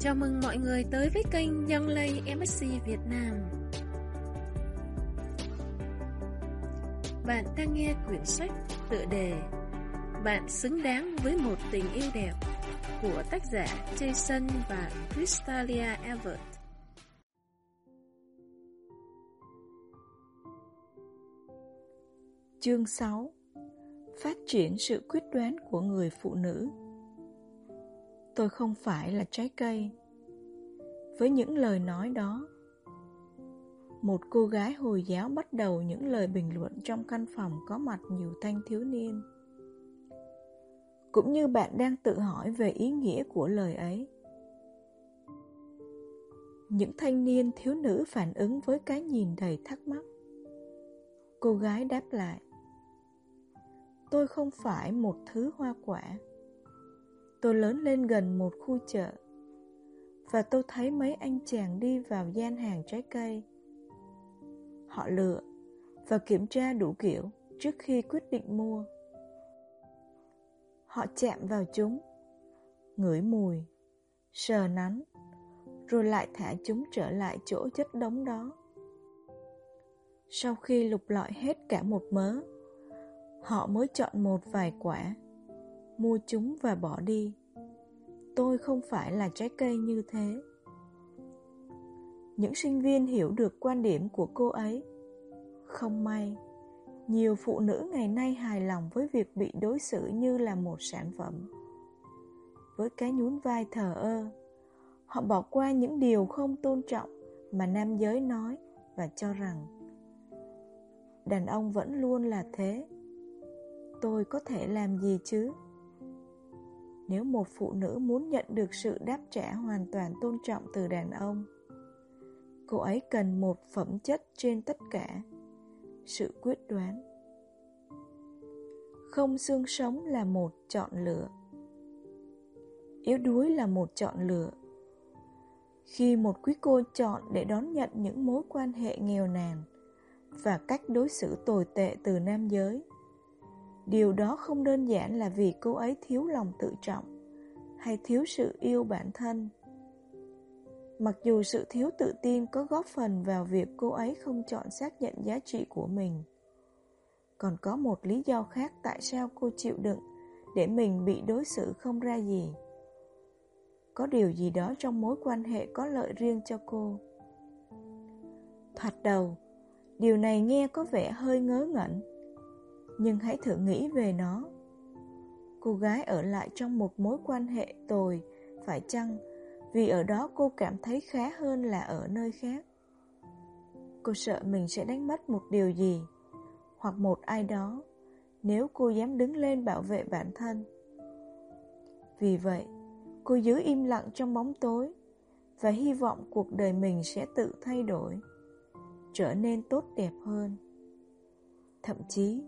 Chào mừng mọi người tới với kênh Young Lay MSC Việt Nam. Bạn đang nghe quyển sách tựa đề Bạn xứng đáng với một tình yêu đẹp của tác giả Jason và Crystalia Everett. Chương 6 Phát triển sự quyết đoán của người phụ nữ Tôi không phải là trái cây. Với những lời nói đó, Một cô gái Hồi giáo bắt đầu những lời bình luận trong căn phòng có mặt nhiều thanh thiếu niên. Cũng như bạn đang tự hỏi về ý nghĩa của lời ấy, Những thanh niên thiếu nữ phản ứng với cái nhìn đầy thắc mắc. Cô gái đáp lại, Tôi không phải một thứ hoa quả. Tôi lớn lên gần một khu chợ. Và tôi thấy mấy anh chàng đi vào gian hàng trái cây. Họ lựa và kiểm tra đủ kiểu trước khi quyết định mua. Họ chạm vào chúng, Ngửi mùi, Sờ nắn, Rồi lại thả chúng trở lại chỗ chất đống đó. Sau khi lục lọi hết cả một mớ, Họ mới chọn một vài quả. Mua chúng và bỏ đi. Tôi không phải là trái cây như thế. Những sinh viên hiểu được quan điểm của cô ấy. Không may, Nhiều phụ nữ ngày nay hài lòng với việc bị đối xử như là một sản phẩm. Với cái nhún vai thờ ơ, Họ bỏ qua những điều không tôn trọng mà nam giới nói và cho rằng đàn ông vẫn luôn là thế. Tôi có thể làm gì chứ? Nếu một phụ nữ muốn nhận được sự đáp trả hoàn toàn tôn trọng từ đàn ông, cô ấy cần một phẩm chất trên tất cả, sự quyết đoán. Không xương sống là một chọn lựa. Yếu đuối là một chọn lựa. Khi một quý cô chọn để đón nhận những mối quan hệ nghèo nàn và cách đối xử tồi tệ từ nam giới, Điều đó không đơn giản là vì cô ấy thiếu lòng tự trọng hay thiếu sự yêu bản thân. Mặc dù sự thiếu tự tin có góp phần vào việc cô ấy không chọn xác nhận giá trị của mình. Còn có một lý do khác tại sao cô chịu đựng để mình bị đối xử không ra gì. Có điều gì đó trong mối quan hệ có lợi riêng cho cô. Thoạt đầu, điều này nghe có vẻ hơi ngớ ngẩn nhưng hãy thử nghĩ về nó. Cô gái ở lại trong một mối quan hệ tồi, phải chăng vì ở đó cô cảm thấy khá hơn là ở nơi khác? Cô sợ mình sẽ đánh mất một điều gì, hoặc một ai đó, nếu cô dám đứng lên bảo vệ bản thân. Vì vậy, cô giữ im lặng trong bóng tối và hy vọng cuộc đời mình sẽ tự thay đổi, trở nên tốt đẹp hơn. Thậm chí,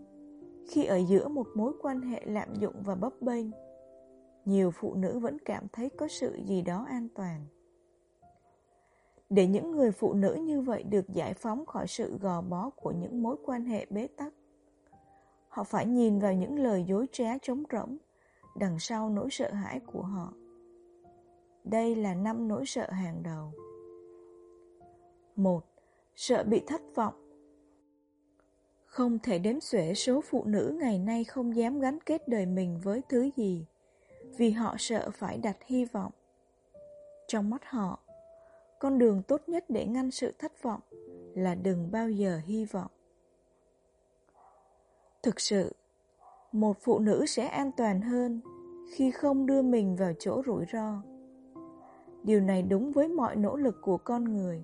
khi ở giữa một mối quan hệ lạm dụng và bấp bênh, nhiều phụ nữ vẫn cảm thấy có sự gì đó an toàn. Để những người phụ nữ như vậy được giải phóng khỏi sự gò bó của những mối quan hệ bế tắc, họ phải nhìn vào những lời dối trá trống rỗng đằng sau nỗi sợ hãi của họ. Đây là năm nỗi sợ hàng đầu. một Sợ bị thất vọng không thể đếm xuể số phụ nữ ngày nay không dám gắn kết đời mình với thứ gì, vì họ sợ phải đặt hy vọng. Trong mắt họ, con đường tốt nhất để ngăn sự thất vọng là đừng bao giờ hy vọng. Thực sự, một phụ nữ sẽ an toàn hơn khi không đưa mình vào chỗ rủi ro. Điều này đúng với mọi nỗ lực của con người.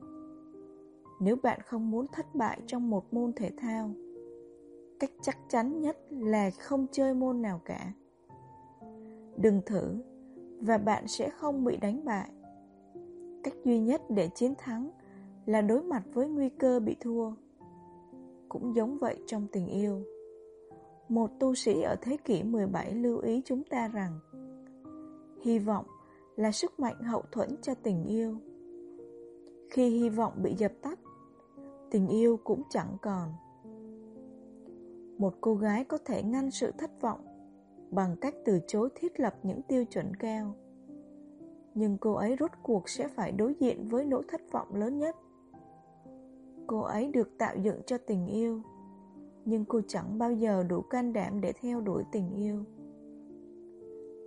Nếu bạn không muốn thất bại trong một môn thể thao, cách chắc chắn nhất là không chơi môn nào cả. Đừng thử và bạn sẽ không bị đánh bại. Cách duy nhất để chiến thắng là đối mặt với nguy cơ bị thua. Cũng giống vậy trong tình yêu. Một tu sĩ ở thế kỷ 17 lưu ý chúng ta rằng hy vọng là sức mạnh hậu thuẫn cho tình yêu. Khi hy vọng bị dập tắt, tình yêu cũng chẳng còn một cô gái có thể ngăn sự thất vọng bằng cách từ chối thiết lập những tiêu chuẩn cao. Nhưng cô ấy rốt cuộc sẽ phải đối diện với nỗi thất vọng lớn nhất. Cô ấy được tạo dựng cho tình yêu, nhưng cô chẳng bao giờ đủ can đảm để theo đuổi tình yêu.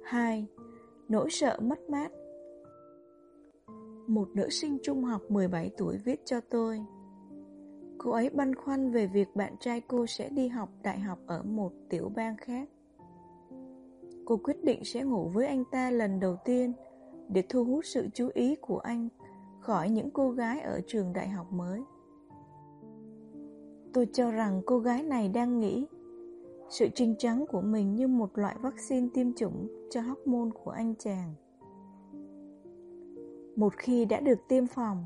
2. Nỗi sợ mất mát Một nữ sinh trung học 17 tuổi viết cho tôi Cô ấy băn khoăn về việc bạn trai cô sẽ đi học đại học ở một tiểu bang khác. Cô quyết định sẽ ngủ với anh ta lần đầu tiên để thu hút sự chú ý của anh khỏi những cô gái ở trường đại học mới. Tôi cho rằng cô gái này đang nghĩ sự trinh trắng của mình như một loại vaccine tiêm chủng cho hormone của anh chàng. Một khi đã được tiêm phòng,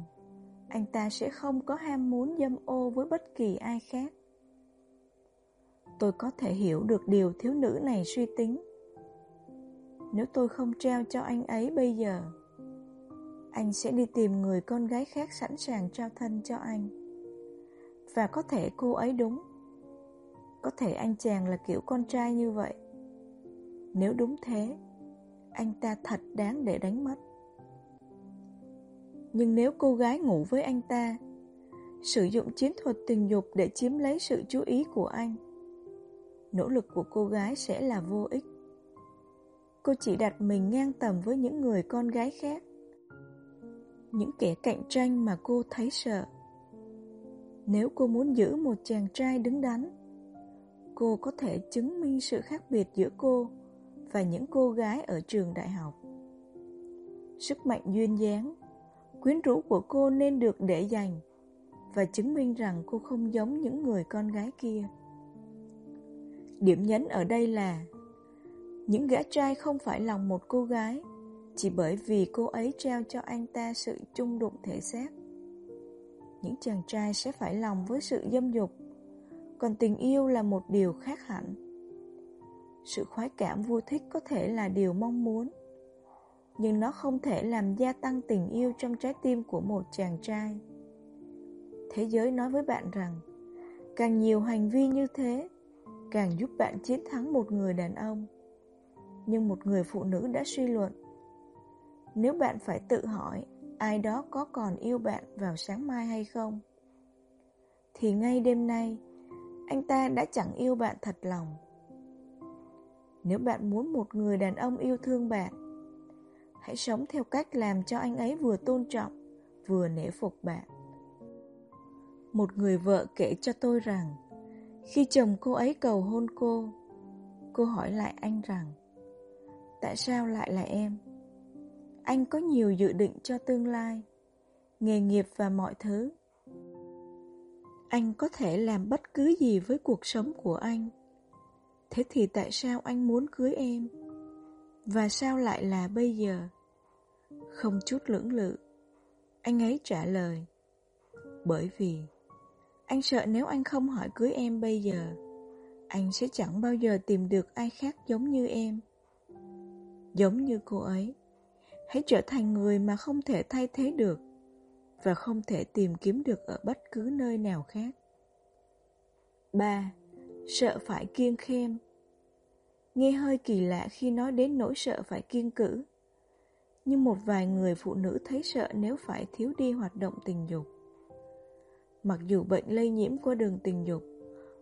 anh ta sẽ không có ham muốn dâm ô với bất kỳ ai khác. Tôi có thể hiểu được điều thiếu nữ này suy tính. Nếu tôi không trao cho anh ấy bây giờ, anh sẽ đi tìm người con gái khác sẵn sàng trao thân cho anh. Và có thể cô ấy đúng. Có thể anh chàng là kiểu con trai như vậy. Nếu đúng thế, anh ta thật đáng để đánh mất. Nhưng nếu cô gái ngủ với anh ta, sử dụng chiến thuật tình dục để chiếm lấy sự chú ý của anh, nỗ lực của cô gái sẽ là vô ích. Cô chỉ đặt mình ngang tầm với những người con gái khác, những kẻ cạnh tranh mà cô thấy sợ. Nếu cô muốn giữ một chàng trai đứng đắn, cô có thể chứng minh sự khác biệt giữa cô và những cô gái ở trường đại học. Sức mạnh duyên dáng quyến rũ của cô nên được để dành và chứng minh rằng cô không giống những người con gái kia. Điểm nhấn ở đây là những gã trai không phải lòng một cô gái chỉ bởi vì cô ấy trao cho anh ta sự chung đụng thể xác. Những chàng trai sẽ phải lòng với sự dâm dục, còn tình yêu là một điều khác hẳn. Sự khoái cảm vui thích có thể là điều mong muốn, nhưng nó không thể làm gia tăng tình yêu trong trái tim của một chàng trai. Thế giới nói với bạn rằng, càng nhiều hành vi như thế, càng giúp bạn chiến thắng một người đàn ông. Nhưng một người phụ nữ đã suy luận, nếu bạn phải tự hỏi ai đó có còn yêu bạn vào sáng mai hay không, thì ngay đêm nay, anh ta đã chẳng yêu bạn thật lòng. Nếu bạn muốn một người đàn ông yêu thương bạn, Hãy sống theo cách làm cho anh ấy vừa tôn trọng, vừa nể phục bạn. Một người vợ kể cho tôi rằng, khi chồng cô ấy cầu hôn cô, cô hỏi lại anh rằng, tại sao lại là em? Anh có nhiều dự định cho tương lai, nghề nghiệp và mọi thứ. Anh có thể làm bất cứ gì với cuộc sống của anh. Thế thì tại sao anh muốn cưới em? Và sao lại là bây giờ? Không chút lưỡng lự, anh ấy trả lời. Bởi vì, anh sợ nếu anh không hỏi cưới em bây giờ, anh sẽ chẳng bao giờ tìm được ai khác giống như em. Giống như cô ấy, hãy trở thành người mà không thể thay thế được và không thể tìm kiếm được ở bất cứ nơi nào khác. 3. Sợ phải kiêng khem Nghe hơi kỳ lạ khi nói đến nỗi sợ phải kiêng cử nhưng một vài người phụ nữ thấy sợ nếu phải thiếu đi hoạt động tình dục. Mặc dù bệnh lây nhiễm qua đường tình dục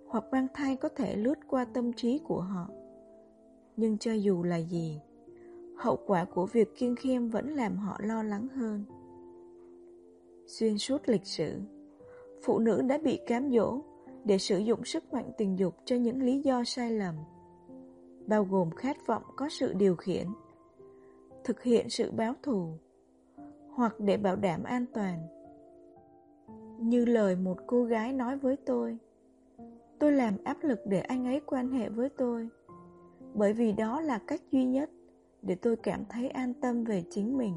Hoặc mang thai có thể lướt qua tâm trí của họ. Nhưng cho dù là gì Hậu quả của việc kiêng khem vẫn làm họ lo lắng hơn. Xuyên suốt lịch sử Phụ nữ đã bị cám dỗ để sử dụng sức mạnh tình dục cho những lý do sai lầm bao gồm khát vọng có sự điều khiển, thực hiện sự báo thù, hoặc để bảo đảm an toàn. Như lời một cô gái nói với tôi, tôi làm áp lực để anh ấy quan hệ với tôi, bởi vì đó là cách duy nhất để tôi cảm thấy an tâm về chính mình.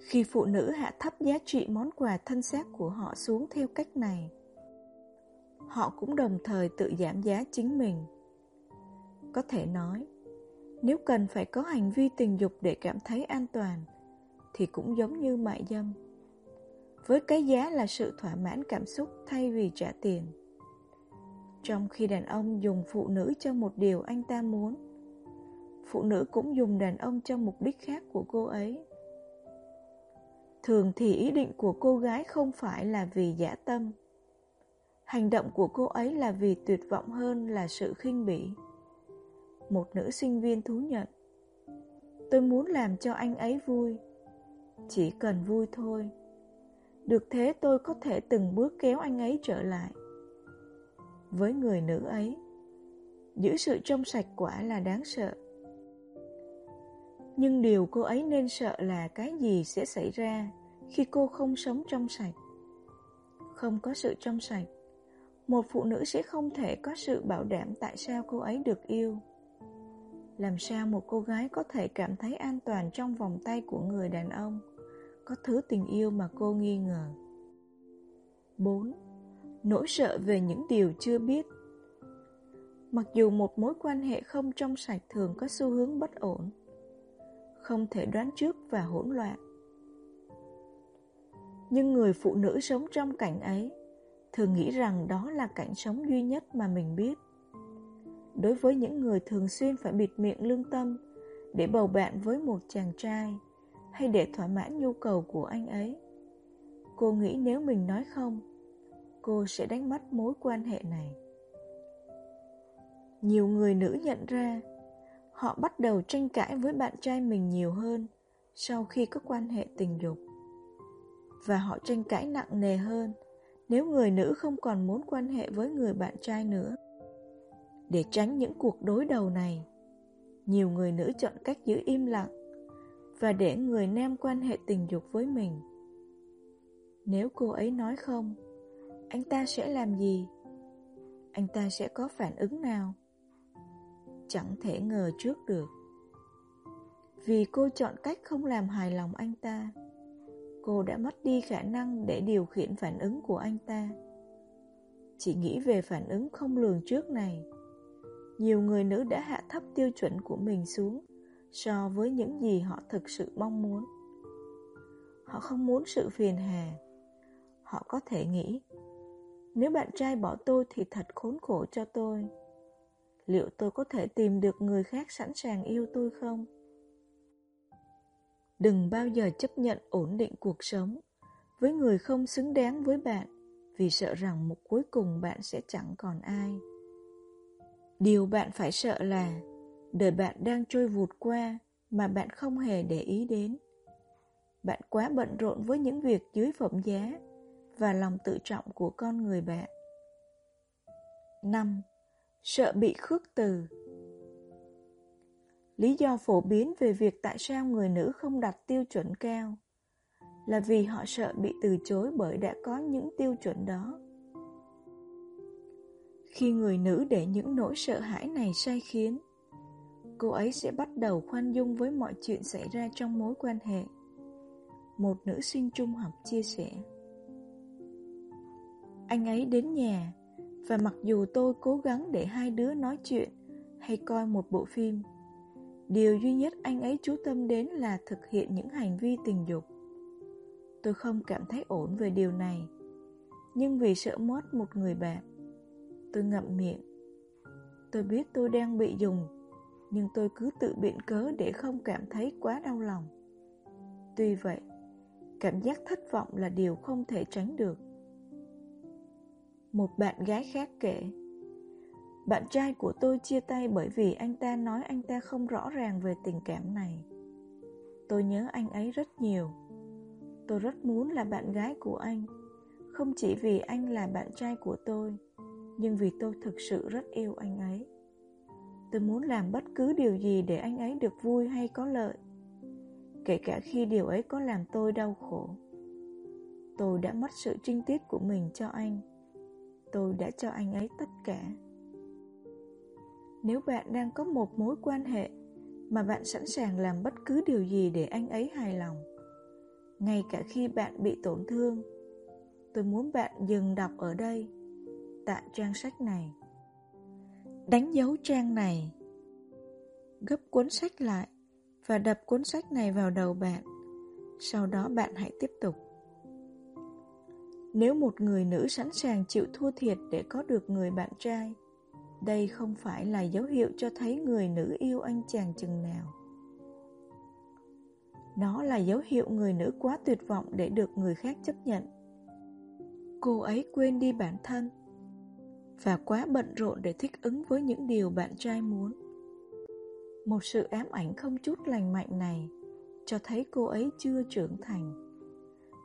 Khi phụ nữ hạ thấp giá trị món quà thân xác của họ xuống theo cách này, họ cũng đồng thời tự giảm giá chính mình. Có thể nói, nếu cần phải có hành vi tình dục để cảm thấy an toàn, thì cũng giống như mại dâm. Với cái giá là sự thỏa mãn cảm xúc thay vì trả tiền. Trong khi đàn ông dùng phụ nữ cho một điều anh ta muốn, phụ nữ cũng dùng đàn ông cho mục đích khác của cô ấy. Thường thì ý định của cô gái không phải là vì giả tâm. Hành động của cô ấy là vì tuyệt vọng hơn là sự khinh bỉ. Một nữ sinh viên thú nhận. Tôi muốn làm cho anh ấy vui. Chỉ cần vui thôi. Được thế tôi có thể từng bước kéo anh ấy trở lại. Với người nữ ấy, giữ sự trong sạch quả là đáng sợ. Nhưng điều cô ấy nên sợ là cái gì sẽ xảy ra khi cô không sống trong sạch. Không có sự trong sạch, một phụ nữ sẽ không thể có sự bảo đảm tại sao cô ấy được yêu. Làm sao một cô gái có thể cảm thấy an toàn trong vòng tay của người đàn ông, có thứ tình yêu mà cô nghi ngờ. 4. Nỗi sợ về những điều chưa biết Mặc dù một mối quan hệ không trong sạch thường có xu hướng bất ổn, không thể đoán trước và hỗn loạn. Nhưng người phụ nữ sống trong cảnh ấy thường nghĩ rằng đó là cảnh sống duy nhất mà mình biết. Đối với những người thường xuyên phải bịt miệng lương tâm để bầu bạn với một chàng trai hay để thỏa mãn nhu cầu của anh ấy, cô nghĩ nếu mình nói không, cô sẽ đánh mất mối quan hệ này. Nhiều người nữ nhận ra họ bắt đầu tranh cãi với bạn trai mình nhiều hơn sau khi có quan hệ tình dục. Và họ tranh cãi nặng nề hơn nếu người nữ không còn muốn quan hệ với người bạn trai nữa. Để tránh những cuộc đối đầu này, nhiều người nữ chọn cách giữ im lặng và để người nam quan hệ tình dục với mình. Nếu cô ấy nói không, anh ta sẽ làm gì? Anh ta sẽ có phản ứng nào? Chẳng thể ngờ trước được. Vì cô chọn cách không làm hài lòng anh ta, cô đã mất đi khả năng để điều khiển phản ứng của anh ta. Chỉ nghĩ về phản ứng không lường trước này, nhiều người nữ đã hạ thấp tiêu chuẩn của mình xuống so với những gì họ thực sự mong muốn. Họ không muốn sự phiền hà. Họ có thể nghĩ, nếu bạn trai bỏ tôi thì thật khốn khổ cho tôi. Liệu tôi có thể tìm được người khác sẵn sàng yêu tôi không? Đừng bao giờ chấp nhận ổn định cuộc sống với người không xứng đáng với bạn vì sợ rằng một cuối cùng bạn sẽ chẳng còn ai. Điều bạn phải sợ là, đời bạn đang trôi vụt qua mà bạn không hề để ý đến. Bạn quá bận rộn với những việc dưới phẩm giá và lòng tự trọng của con người bạn. 5. Sợ bị khước từ Lý do phổ biến về việc tại sao người nữ không đặt tiêu chuẩn cao là vì họ sợ bị từ chối bởi đã có những tiêu chuẩn đó. Khi người nữ để những nỗi sợ hãi này sai khiến, cô ấy sẽ bắt đầu khoan dung với mọi chuyện xảy ra trong mối quan hệ. Một nữ sinh trung học chia sẻ. Anh ấy đến nhà, và mặc dù tôi cố gắng để hai đứa nói chuyện hay coi một bộ phim, Điều duy nhất anh ấy chú tâm đến là thực hiện những hành vi tình dục. Tôi không cảm thấy ổn về điều này, nhưng vì sợ mất một người bạn, tôi ngậm miệng. Tôi biết tôi đang bị dùng, nhưng tôi cứ tự biện cớ để không cảm thấy quá đau lòng. Tuy vậy, cảm giác thất vọng là điều không thể tránh được. Một bạn gái khác kể, bạn trai của tôi chia tay bởi vì anh ta nói anh ta không rõ ràng về tình cảm này. Tôi nhớ anh ấy rất nhiều. Tôi rất muốn là bạn gái của anh, không chỉ vì anh là bạn trai của tôi, nhưng vì tôi thực sự rất yêu anh ấy. Tôi muốn làm bất cứ điều gì để anh ấy được vui hay có lợi, kể cả khi điều ấy có làm tôi đau khổ. Tôi đã mất sự trinh tiết của mình cho anh. Tôi đã cho anh ấy tất cả. Nếu bạn đang có một mối quan hệ mà bạn sẵn sàng làm bất cứ điều gì để anh ấy hài lòng, ngay cả khi bạn bị tổn thương, tôi muốn bạn dừng đọc ở đây, tại trang sách này. Đánh dấu trang này, gấp cuốn sách lại và đập cuốn sách này vào đầu bạn. Sau đó bạn hãy tiếp tục. Nếu một người nữ sẵn sàng chịu thua thiệt để có được người bạn trai, Đây không phải là dấu hiệu cho thấy người nữ yêu anh chàng chừng nào. Nó là dấu hiệu người nữ quá tuyệt vọng để được người khác chấp nhận. Cô ấy quên đi bản thân và quá bận rộn để thích ứng với những điều bạn trai muốn. Một sự ám ảnh không chút lành mạnh này cho thấy cô ấy chưa trưởng thành,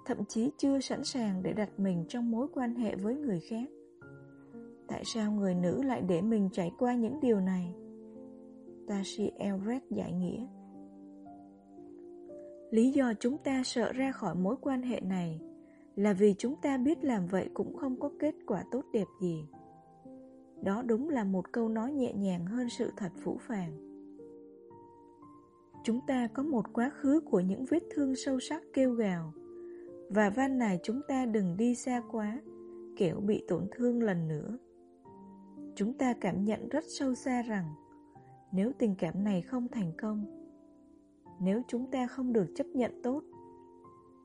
thậm chí chưa sẵn sàng để đặt mình trong mối quan hệ với người khác. Tại sao người nữ lại để mình trải qua những điều này? Tashi Elred giải nghĩa. Lý do chúng ta sợ ra khỏi mối quan hệ này là vì chúng ta biết làm vậy cũng không có kết quả tốt đẹp gì. Đó đúng là một câu nói nhẹ nhàng hơn sự thật phũ phàng. Chúng ta có một quá khứ của những vết thương sâu sắc kêu gào và van này chúng ta đừng đi xa quá, kẻo bị tổn thương lần nữa. Chúng ta cảm nhận rất sâu xa rằng nếu tình cảm này không thành công, nếu chúng ta không được chấp nhận tốt,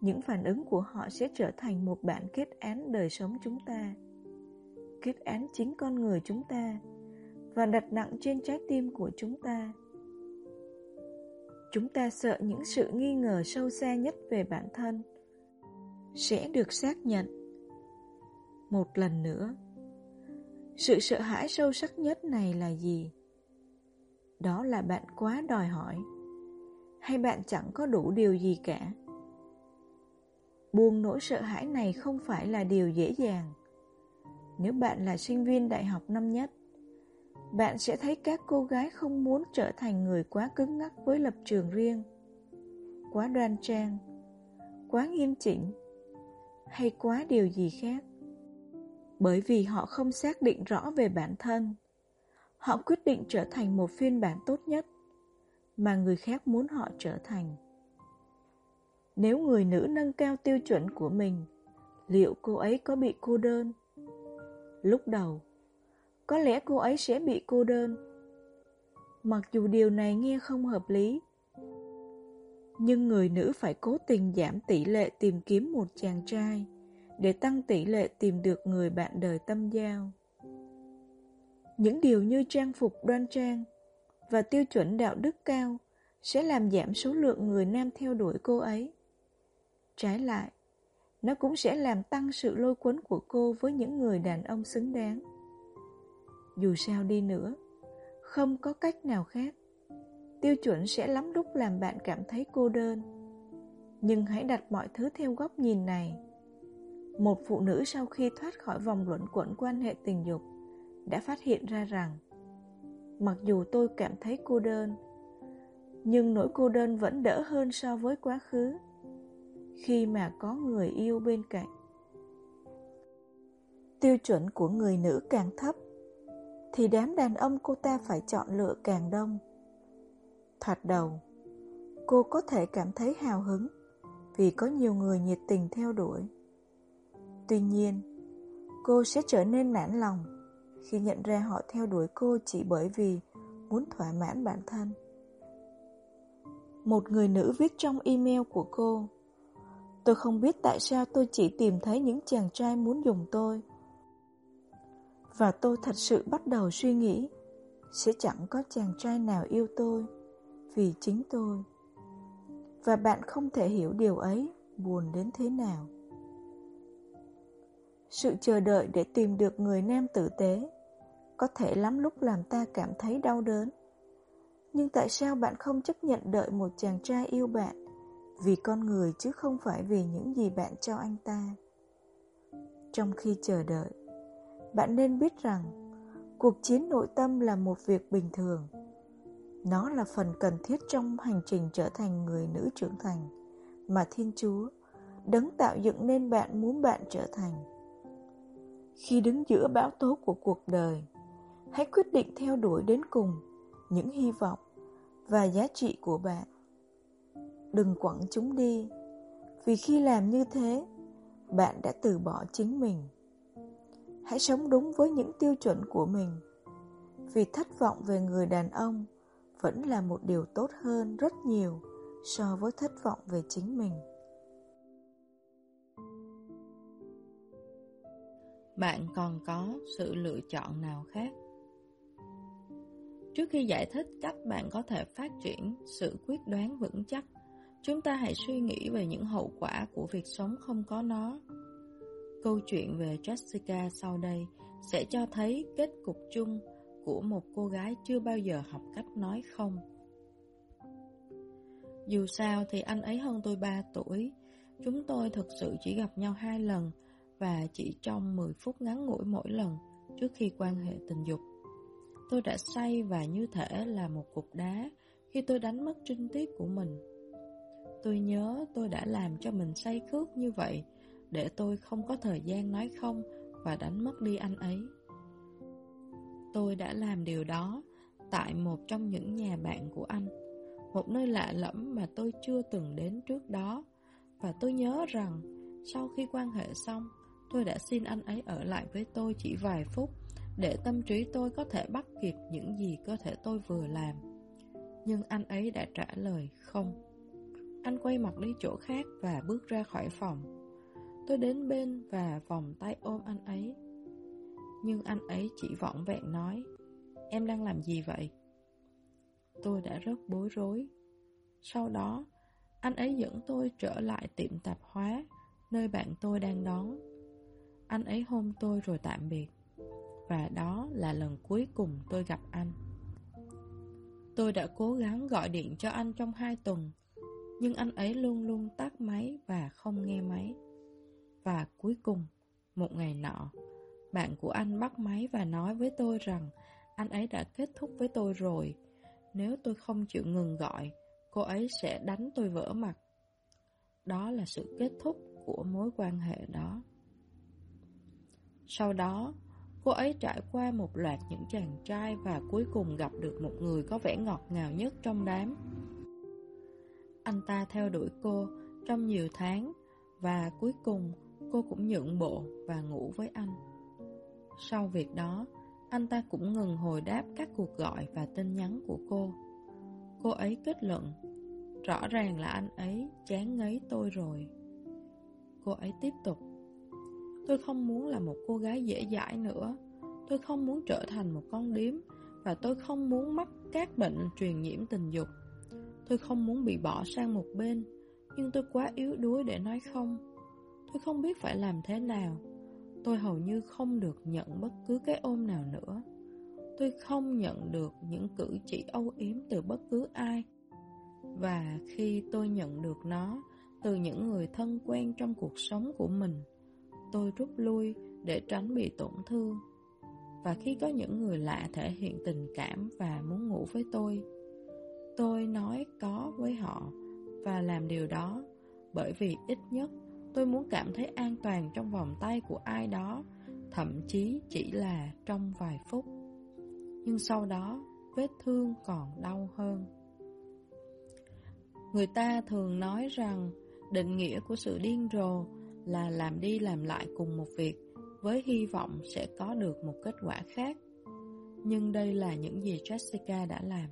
những phản ứng của họ sẽ trở thành một bản kết án đời sống chúng ta kết án chính con người chúng ta và đặt nặng trên trái tim của chúng ta. Chúng ta sợ những sự nghi ngờ sâu xa nhất về bản thân sẽ được xác nhận. Một lần nữa, sự sợ hãi sâu sắc nhất này là gì? Đó là bạn quá đòi hỏi hay bạn chẳng có đủ điều gì cả. Buông nỗi sợ hãi này không phải là điều dễ dàng nếu bạn là sinh viên đại học năm nhất, bạn sẽ thấy các cô gái không muốn trở thành người quá cứng ngắc với lập trường riêng, quá đoan trang, quá nghiêm chỉnh hay quá điều gì khác. Bởi vì họ không xác định rõ về bản thân, họ quyết định trở thành một phiên bản tốt nhất mà người khác muốn họ trở thành. Nếu người nữ nâng cao tiêu chuẩn của mình, liệu cô ấy có bị cô đơn? Lúc đầu, có lẽ cô ấy sẽ bị cô đơn. Mặc dù điều này nghe không hợp lý, nhưng người nữ phải cố tình giảm tỷ lệ tìm kiếm một chàng trai để tăng tỷ lệ tìm được người bạn đời tâm giao. Những điều như trang phục đoan trang và tiêu chuẩn đạo đức cao sẽ làm giảm số lượng người nam theo đuổi cô ấy. Trái lại, nó cũng sẽ làm tăng sự lôi cuốn của cô với những người đàn ông xứng đáng. Dù sao đi nữa, không có cách nào khác. Tiêu chuẩn sẽ lắm lúc làm bạn cảm thấy cô đơn. Nhưng hãy đặt mọi thứ theo góc nhìn này. Một phụ nữ sau khi thoát khỏi vòng luẩn quẩn quan hệ tình dục đã phát hiện ra rằng mặc dù tôi cảm thấy cô đơn, nhưng nỗi cô đơn vẫn đỡ hơn so với quá khứ khi mà có người yêu bên cạnh. Tiêu chuẩn của người nữ càng thấp, thì đám đàn ông cô ta phải chọn lựa càng đông. Thoạt đầu, cô có thể cảm thấy hào hứng vì có nhiều người nhiệt tình theo đuổi. Tuy nhiên, cô sẽ trở nên nản lòng khi nhận ra họ theo đuổi cô chỉ bởi vì muốn thỏa mãn bản thân. Một người nữ viết trong email của cô Tôi không biết tại sao tôi chỉ tìm thấy những chàng trai muốn dùng tôi. Và tôi thật sự bắt đầu suy nghĩ, sẽ chẳng có chàng trai nào yêu tôi vì chính tôi. Và bạn không thể hiểu điều ấy buồn đến thế nào. Sự chờ đợi để tìm được người nam tử tế có thể lắm lúc làm ta cảm thấy đau đớn. Nhưng tại sao bạn không chấp nhận đợi một chàng trai yêu bạn vì con người chứ không phải vì những gì bạn cho anh ta. Trong khi chờ đợi, bạn nên biết rằng cuộc chiến nội tâm là một việc bình thường. Nó là phần cần thiết trong hành trình trở thành người nữ trưởng thành mà Thiên Chúa đấng tạo dựng nên bạn muốn bạn trở thành. Khi đứng giữa bão tố của cuộc đời, hãy quyết định theo đuổi đến cùng những hy vọng và giá trị của bạn đừng quẳng chúng đi. Vì khi làm như thế bạn đã từ bỏ chính mình. Hãy sống đúng với những tiêu chuẩn của mình. Vì thất vọng về người đàn ông vẫn là một điều tốt hơn rất nhiều so với thất vọng về chính mình. Bạn còn có sự lựa chọn nào khác? Trước khi giải thích cách bạn có thể phát triển sự quyết đoán vững chắc, chúng ta hãy suy nghĩ về những hậu quả của việc sống không có nó. Câu chuyện về Jessica sau đây sẽ cho thấy kết cục chung của một cô gái chưa bao giờ học cách nói không. Dù sao thì anh ấy hơn tôi 3 tuổi, chúng tôi thực sự chỉ gặp nhau hai lần và chỉ trong 10 phút ngắn ngủi mỗi lần trước khi quan hệ tình dục. Tôi đã say và như thể là một cục đá khi tôi đánh mất trinh tiết của mình. Tôi nhớ tôi đã làm cho mình say khước như vậy để tôi không có thời gian nói không và đánh mất đi anh ấy. Tôi đã làm điều đó tại một trong những nhà bạn của anh, một nơi lạ lẫm mà tôi chưa từng đến trước đó. Và tôi nhớ rằng sau khi quan hệ xong, tôi đã xin anh ấy ở lại với tôi chỉ vài phút để tâm trí tôi có thể bắt kịp những gì cơ thể tôi vừa làm. Nhưng anh ấy đã trả lời không. Anh quay mặt đi chỗ khác và bước ra khỏi phòng. Tôi đến bên và vòng tay ôm anh ấy. Nhưng anh ấy chỉ vọng vẹn nói, em đang làm gì vậy? Tôi đã rất bối rối. Sau đó, anh ấy dẫn tôi trở lại tiệm tạp hóa, nơi bạn tôi đang đón. Anh ấy hôn tôi rồi tạm biệt. Và đó là lần cuối cùng tôi gặp anh. Tôi đã cố gắng gọi điện cho anh trong hai tuần, nhưng anh ấy luôn luôn tắt máy và không nghe máy. Và cuối cùng, một ngày nọ, bạn của anh bắt máy và nói với tôi rằng anh ấy đã kết thúc với tôi rồi. Nếu tôi không chịu ngừng gọi, cô ấy sẽ đánh tôi vỡ mặt. Đó là sự kết thúc của mối quan hệ đó. Sau đó, cô ấy trải qua một loạt những chàng trai và cuối cùng gặp được một người có vẻ ngọt ngào nhất trong đám. Anh ta theo đuổi cô trong nhiều tháng và cuối cùng cô cũng nhượng bộ và ngủ với anh. Sau việc đó, anh ta cũng ngừng hồi đáp các cuộc gọi và tin nhắn của cô. Cô ấy kết luận, rõ ràng là anh ấy chán ngấy tôi rồi. Cô ấy tiếp tục, tôi không muốn là một cô gái dễ dãi nữa. Tôi không muốn trở thành một con điếm và tôi không muốn mắc các bệnh truyền nhiễm tình dục. Tôi không muốn bị bỏ sang một bên, nhưng tôi quá yếu đuối để nói không. Tôi không biết phải làm thế nào. Tôi hầu như không được nhận bất cứ cái ôm nào nữa. Tôi không nhận được những cử chỉ âu yếm từ bất cứ ai. Và khi tôi nhận được nó từ những người thân quen trong cuộc sống của mình Tôi rút lui để tránh bị tổn thương. Và khi có những người lạ thể hiện tình cảm và muốn ngủ với tôi Tôi nói có với họ và làm điều đó bởi vì ít nhất Tôi muốn cảm thấy an toàn trong vòng tay của ai đó, thậm chí chỉ là trong vài phút. Nhưng sau đó, vết thương còn đau hơn. Người ta thường nói rằng định nghĩa của sự điên rồ là làm đi làm lại cùng một việc với hy vọng sẽ có được một kết quả khác. Nhưng đây là những gì Jessica đã làm.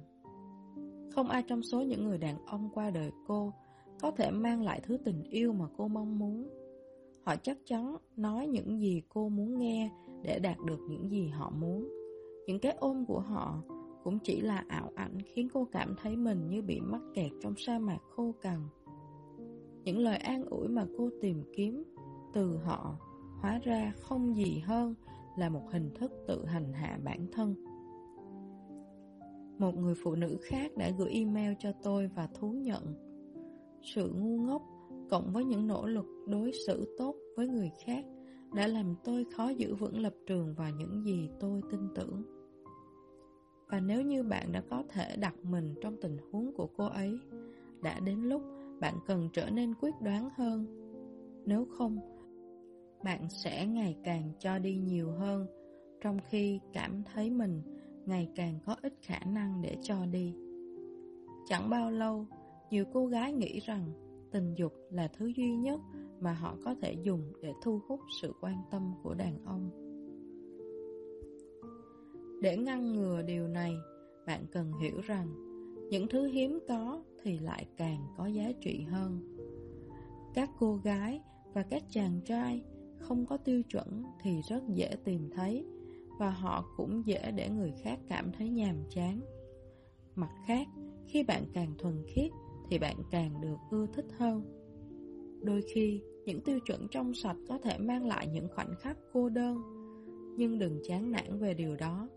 Không ai trong số những người đàn ông qua đời cô có thể mang lại thứ tình yêu mà cô mong muốn. Họ chắc chắn nói những gì cô muốn nghe để đạt được những gì họ muốn. Những cái ôm của họ cũng chỉ là ảo ảnh khiến cô cảm thấy mình như bị mắc kẹt trong sa mạc khô cằn. Những lời an ủi mà cô tìm kiếm từ họ hóa ra không gì hơn là một hình thức tự hành hạ bản thân. Một người phụ nữ khác đã gửi email cho tôi và thú nhận sự ngu ngốc cộng với những nỗ lực đối xử tốt với người khác đã làm tôi khó giữ vững lập trường vào những gì tôi tin tưởng. Và nếu như bạn đã có thể đặt mình trong tình huống của cô ấy, đã đến lúc bạn cần trở nên quyết đoán hơn. Nếu không, bạn sẽ ngày càng cho đi nhiều hơn, trong khi cảm thấy mình ngày càng có ít khả năng để cho đi. Chẳng bao lâu, nhiều cô gái nghĩ rằng tình dục là thứ duy nhất mà họ có thể dùng để thu hút sự quan tâm của đàn ông. Để ngăn ngừa điều này, bạn cần hiểu rằng những thứ hiếm có thì lại càng có giá trị hơn. Các cô gái và các chàng trai không có tiêu chuẩn thì rất dễ tìm thấy và họ cũng dễ để người khác cảm thấy nhàm chán. Mặt khác, khi bạn càng thuần khiết thì bạn càng được ưa thích hơn. Đôi khi, những tiêu chuẩn trong sạch có thể mang lại những khoảnh khắc cô đơn, nhưng đừng chán nản về điều đó.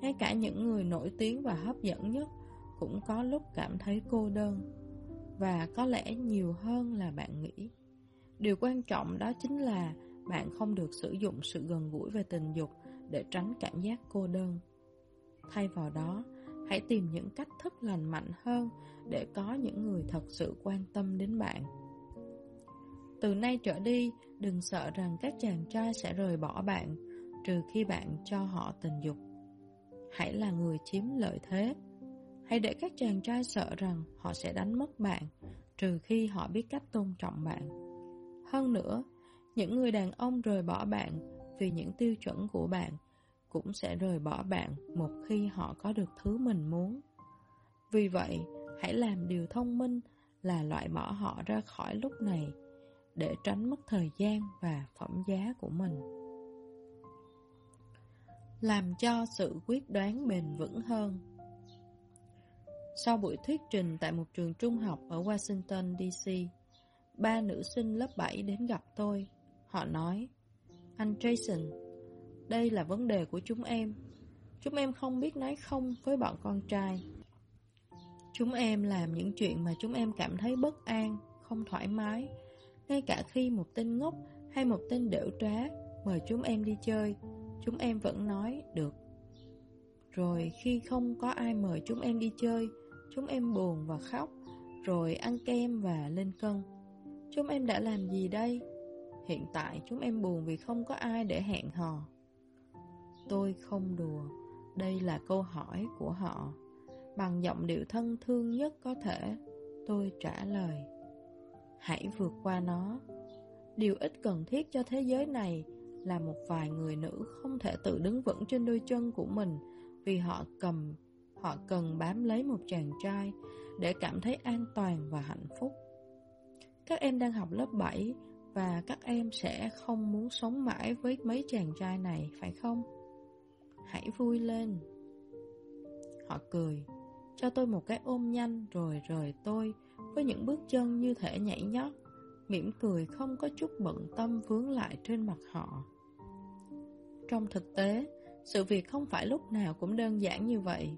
Ngay cả những người nổi tiếng và hấp dẫn nhất cũng có lúc cảm thấy cô đơn, và có lẽ nhiều hơn là bạn nghĩ. Điều quan trọng đó chính là bạn không được sử dụng sự gần gũi về tình dục để tránh cảm giác cô đơn. Thay vào đó, hãy tìm những cách thức lành mạnh hơn để có những người thật sự quan tâm đến bạn. Từ nay trở đi, đừng sợ rằng các chàng trai sẽ rời bỏ bạn, trừ khi bạn cho họ tình dục. Hãy là người chiếm lợi thế. Hãy để các chàng trai sợ rằng họ sẽ đánh mất bạn, trừ khi họ biết cách tôn trọng bạn. Hơn nữa, những người đàn ông rời bỏ bạn vì những tiêu chuẩn của bạn cũng sẽ rời bỏ bạn một khi họ có được thứ mình muốn. Vì vậy, hãy làm điều thông minh là loại bỏ họ ra khỏi lúc này để tránh mất thời gian và phẩm giá của mình. Làm cho sự quyết đoán bền vững hơn Sau buổi thuyết trình tại một trường trung học ở Washington, D.C., ba nữ sinh lớp 7 đến gặp tôi. Họ nói, anh Jason, đây là vấn đề của chúng em. Chúng em không biết nói không với bọn con trai. Chúng em làm những chuyện mà chúng em cảm thấy bất an, không thoải mái. Ngay cả khi một tên ngốc hay một tên đểu trá mời chúng em đi chơi, chúng em vẫn nói được. Rồi khi không có ai mời chúng em đi chơi, chúng em buồn và khóc, rồi ăn kem và lên cân. Chúng em đã làm gì đây? Hiện tại chúng em buồn vì không có ai để hẹn hò. Tôi không đùa, đây là câu hỏi của họ. Bằng giọng điệu thân thương nhất có thể, tôi trả lời. Hãy vượt qua nó. Điều ít cần thiết cho thế giới này là một vài người nữ không thể tự đứng vững trên đôi chân của mình vì họ cầm họ cần bám lấy một chàng trai để cảm thấy an toàn và hạnh phúc. Các em đang học lớp 7 và các em sẽ không muốn sống mãi với mấy chàng trai này, phải không? Hãy vui lên. Họ cười, cho tôi một cái ôm nhanh rồi rời tôi với những bước chân như thể nhảy nhót, mỉm cười không có chút bận tâm vướng lại trên mặt họ. Trong thực tế, sự việc không phải lúc nào cũng đơn giản như vậy.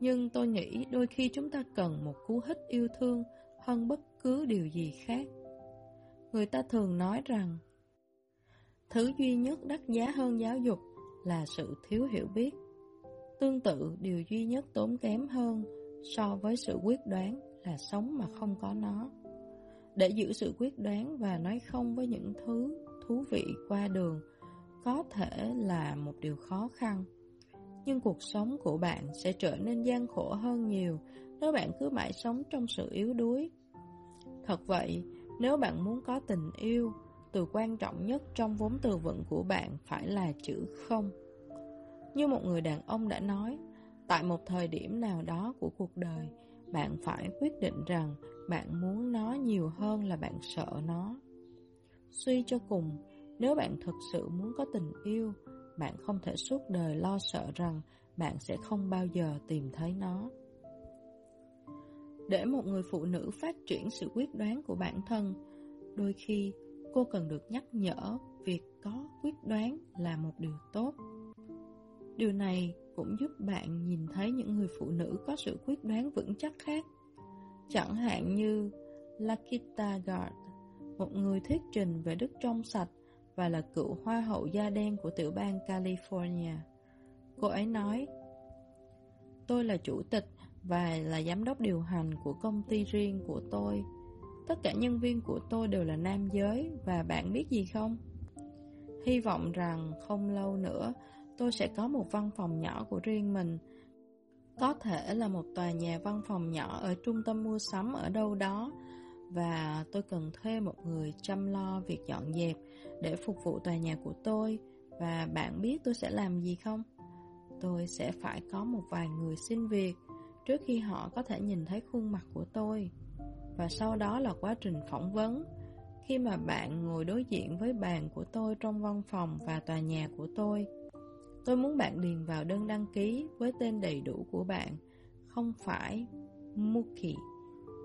Nhưng tôi nghĩ đôi khi chúng ta cần một cú hích yêu thương hơn bất cứ điều gì khác. Người ta thường nói rằng Thứ duy nhất đắt giá hơn giáo dục là sự thiếu hiểu biết. Tương tự, điều duy nhất tốn kém hơn so với sự quyết đoán là sống mà không có nó. Để giữ sự quyết đoán và nói không với những thứ thú vị qua đường có thể là một điều khó khăn. Nhưng cuộc sống của bạn sẽ trở nên gian khổ hơn nhiều nếu bạn cứ mãi sống trong sự yếu đuối. Thật vậy, nếu bạn muốn có tình yêu, từ quan trọng nhất trong vốn từ vựng của bạn phải là chữ không. Như một người đàn ông đã nói, tại một thời điểm nào đó của cuộc đời, bạn phải quyết định rằng bạn muốn nó nhiều hơn là bạn sợ nó. Suy cho cùng, nếu bạn thực sự muốn có tình yêu, bạn không thể suốt đời lo sợ rằng bạn sẽ không bao giờ tìm thấy nó. Để một người phụ nữ phát triển sự quyết đoán của bản thân, đôi khi cô cần được nhắc nhở việc có quyết đoán là một điều tốt. Điều này cũng giúp bạn nhìn thấy những người phụ nữ có sự quyết đoán vững chắc khác. Chẳng hạn như Lakita Gard, một người thuyết trình về đức trong sạch và là cựu hoa hậu da đen của tiểu bang California. Cô ấy nói, Tôi là chủ tịch và là giám đốc điều hành của công ty riêng của tôi. Tất cả nhân viên của tôi đều là nam giới, và bạn biết gì không? Hy vọng rằng không lâu nữa, tôi sẽ có một văn phòng nhỏ của riêng mình. Có thể là một tòa nhà văn phòng nhỏ ở trung tâm mua sắm ở đâu đó, và tôi cần thuê một người chăm lo việc dọn dẹp để phục vụ tòa nhà của tôi và bạn biết tôi sẽ làm gì không? Tôi sẽ phải có một vài người xin việc trước khi họ có thể nhìn thấy khuôn mặt của tôi. Và sau đó là quá trình phỏng vấn. Khi mà bạn ngồi đối diện với bàn của tôi trong văn phòng và tòa nhà của tôi, Tôi muốn bạn điền vào đơn đăng ký với tên đầy đủ của bạn, không phải Muki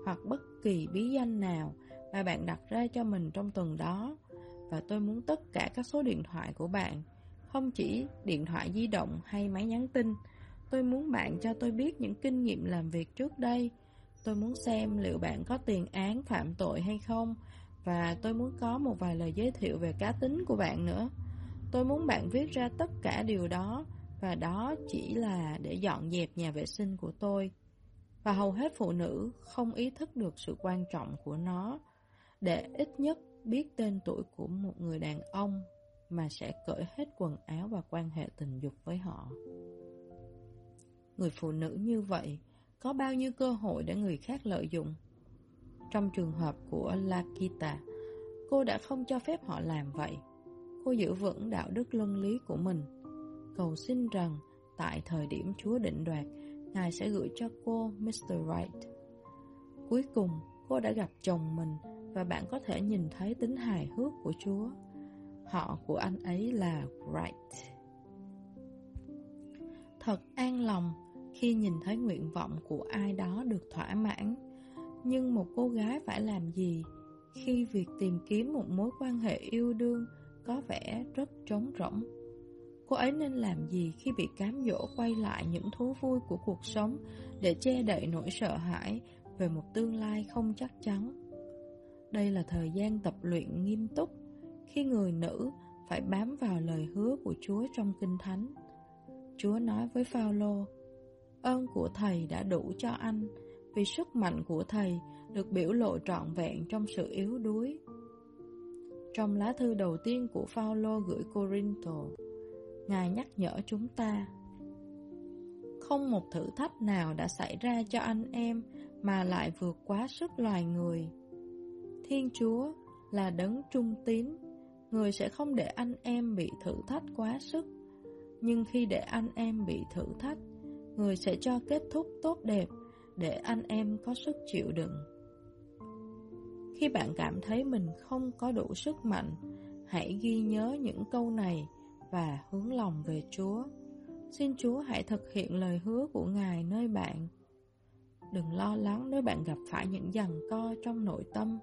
hoặc bất kỳ bí danh nào mà bạn đặt ra cho mình trong tuần đó. Và tôi muốn tất cả các số điện thoại của bạn, không chỉ điện thoại di động hay máy nhắn tin. Tôi muốn bạn cho tôi biết những kinh nghiệm làm việc trước đây. Tôi muốn xem liệu bạn có tiền án phạm tội hay không. Và tôi muốn có một vài lời giới thiệu về cá tính của bạn nữa. Tôi muốn bạn viết ra tất cả điều đó, và đó chỉ là để dọn dẹp nhà vệ sinh của tôi. Và hầu hết phụ nữ không ý thức được sự quan trọng của nó, để ít nhất biết tên tuổi của một người đàn ông mà sẽ cởi hết quần áo và quan hệ tình dục với họ. Người phụ nữ như vậy có bao nhiêu cơ hội để người khác lợi dụng? Trong trường hợp của Lakita, cô đã không cho phép họ làm vậy. Cô giữ vững đạo đức luân lý của mình, cầu xin rằng tại thời điểm Chúa định đoạt, Ngài sẽ gửi cho cô Mr. Right. Cuối cùng, cô đã gặp chồng mình và bạn có thể nhìn thấy tính hài hước của Chúa. Họ của anh ấy là Wright. Thật an lòng khi nhìn thấy nguyện vọng của ai đó được thỏa mãn. Nhưng một cô gái phải làm gì khi việc tìm kiếm một mối quan hệ yêu đương có vẻ rất trống rỗng? Cô ấy nên làm gì khi bị cám dỗ quay lại những thú vui của cuộc sống để che đậy nỗi sợ hãi về một tương lai không chắc chắn? Đây là thời gian tập luyện nghiêm túc khi người nữ phải bám vào lời hứa của Chúa trong Kinh Thánh. Chúa nói với Phaolô, ơn của Thầy đã đủ cho anh, vì sức mạnh của Thầy được biểu lộ trọn vẹn trong sự yếu đuối. Trong lá thư đầu tiên của Phaolô gửi Corinto, Ngài nhắc nhở chúng ta Không một thử thách nào đã xảy ra cho anh em mà lại vượt quá sức loài người. Thiên Chúa là đấng trung tín, người sẽ không để anh em bị thử thách quá sức. Nhưng khi để anh em bị thử thách, người sẽ cho kết thúc tốt đẹp để anh em có sức chịu đựng. Khi bạn cảm thấy mình không có đủ sức mạnh, hãy ghi nhớ những câu này và hướng lòng về Chúa. Xin Chúa hãy thực hiện lời hứa của Ngài nơi bạn. Đừng lo lắng nếu bạn gặp phải những giằng co trong nội tâm.